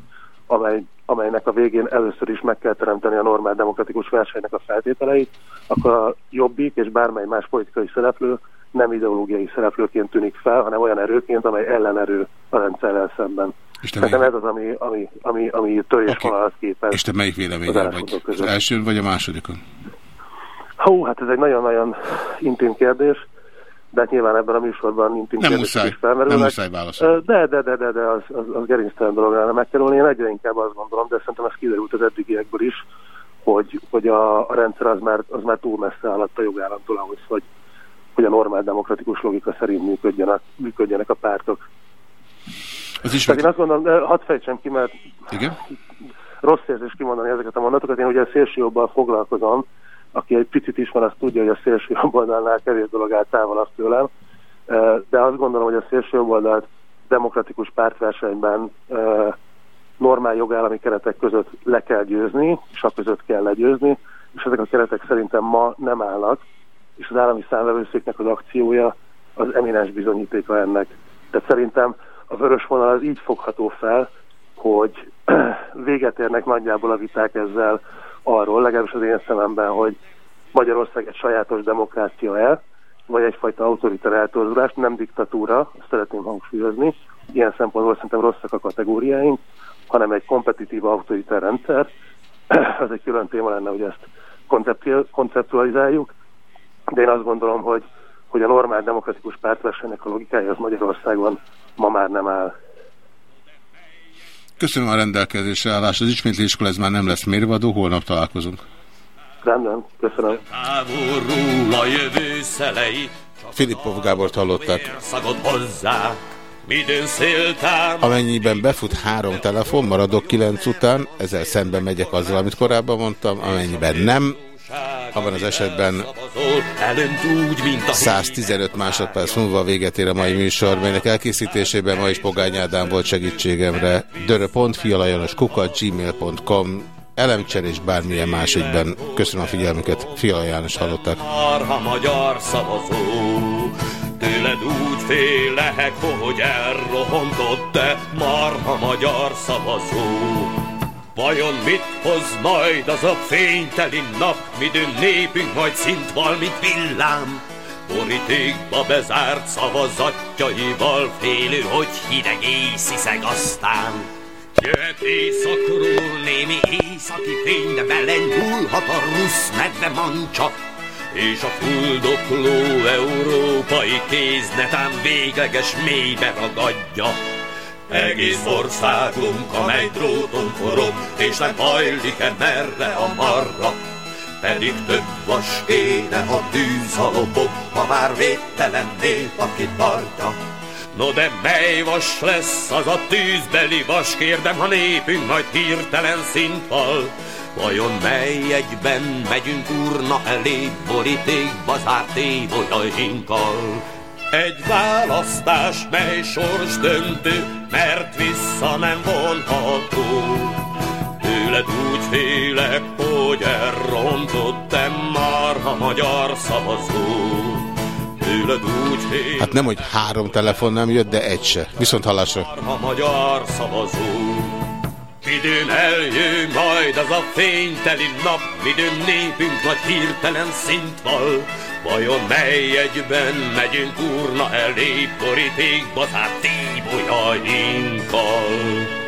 amely, amelynek a végén először is meg kell teremteni a normál demokratikus versenynek a feltételeit, akkor a jobbik és bármely más politikai szereplő nem ideológiai szereplőként tűnik fel, hanem olyan erőként, amely ellenerő a rendszerrel szemben. És te Szerintem ez az, ami, ami, ami, ami törésvonalat képez. És te melyik az véleményen álláspontok vagy? Az között. első vagy a másodikon? Hú, hát ez egy nagyon-nagyon intim kérdés, de hát nyilván ebben a műsorban intim Nem muszáj, nem muszáj válaszolni. De, de, de, de, de az, az, az gerinctelen dolog lenne megkerülni. Én egyre inkább azt gondolom, de szerintem ez kiderült az eddigiekből is, hogy, hogy a, a rendszer az már, az már túl messze alatt a jogállamtól ahhoz, hogy, hogy a normál demokratikus logika szerint működjenek, működjenek a pártok. Az is Tehát én azt gondolom, hadd fejtsem ki, mert Igen? rossz érzés kimondani ezeket a mondatokat. Én ugye a szélső jobbal foglalkozom, aki egy picit ismer, azt tudja, hogy a szélső jobboldalnál kevés dolog áll tőlem. De azt gondolom, hogy a szélső jobboldalt demokratikus pártversenyben normál jogállami keretek között le kell győzni, és a között kell legyőzni, és ezek a keretek szerintem ma nem állnak, és az állami számvevőszéknek az akciója az eminens bizonyítéka ennek. Tehát szerintem a vörös vonal az így fogható fel, hogy véget érnek nagyjából a viták ezzel arról, legalábbis az én szememben, hogy Magyarország egy sajátos demokrácia-e, vagy egyfajta autoriter eltorzulás, nem diktatúra, ezt szeretném hangsúlyozni. Ilyen szempontból szerintem rosszak a kategóriáink, hanem egy kompetitív autoriter rendszer. Ez egy külön téma lenne, hogy ezt konceptu- konceptualizáljuk, de én azt gondolom, hogy, hogy a normál demokratikus pártversenynek a logikája az Magyarországon ma már nem áll. Köszönöm a rendelkezésre állást. Az ismétléskor ez már nem lesz mérvadó, holnap találkozunk. Rendben, köszönöm. Távolról a jövő szelei, Filippov Gábort hallották. szagod hozzá. Amennyiben befut három telefon, maradok kilenc után, ezzel szemben megyek azzal, amit korábban mondtam, amennyiben nem, abban az esetben Szavazol, elönt úgy, mint a 115 másodperc múlva véget ér a mai műsor, melynek elkészítésében ma is Pogány Ádám volt segítségemre. dörö.fialajanos kukat gmail.com elemcser és bármilyen más ügyben. Köszönöm a figyelmüket. Fiala János hallották. marha magyar szavazó. Tőled úgy félek, hogy elrohontod, de marha magyar szavazó. Vajon mit hoz majd az a fényteli nap, midőn népünk majd szint val, mint villám? Borítékba bezárt szavazatjaival félő, hogy hideg észiszeg aztán. Jöhet éjszakról némi északi fény, de belenyúlhat a rusz medve mancsa. és a fuldokló európai kéz netán végleges mélybe ragadja. Egész országunk, amely dróton forog, és nem hajlik-e merre a marra. Pedig több vas kéne a tűz a lobog, ha már védtelen nép, aki tartja. No de mely vas lesz az a tűzbeli vas, kérdem, ha népünk majd hirtelen szintval. Vajon mely egyben megyünk urna elé, borítékba zárt évolyainkkal? Egy választás, mely sors döntő, mert vissza nem vonható. Tőled úgy félek, hogy elrontottam már a magyar szavazó. Tőled úgy félek, Hát nem, hogy három telefon nem jött, de egy se. Viszont hallásra. a magyar szavazó. Midőn eljön majd az a fényteli nap, midőn népünk nagy hirtelen szintval. Vajon mely egyben megyünk urna elé, borítékba zárt tíbolyainkkal?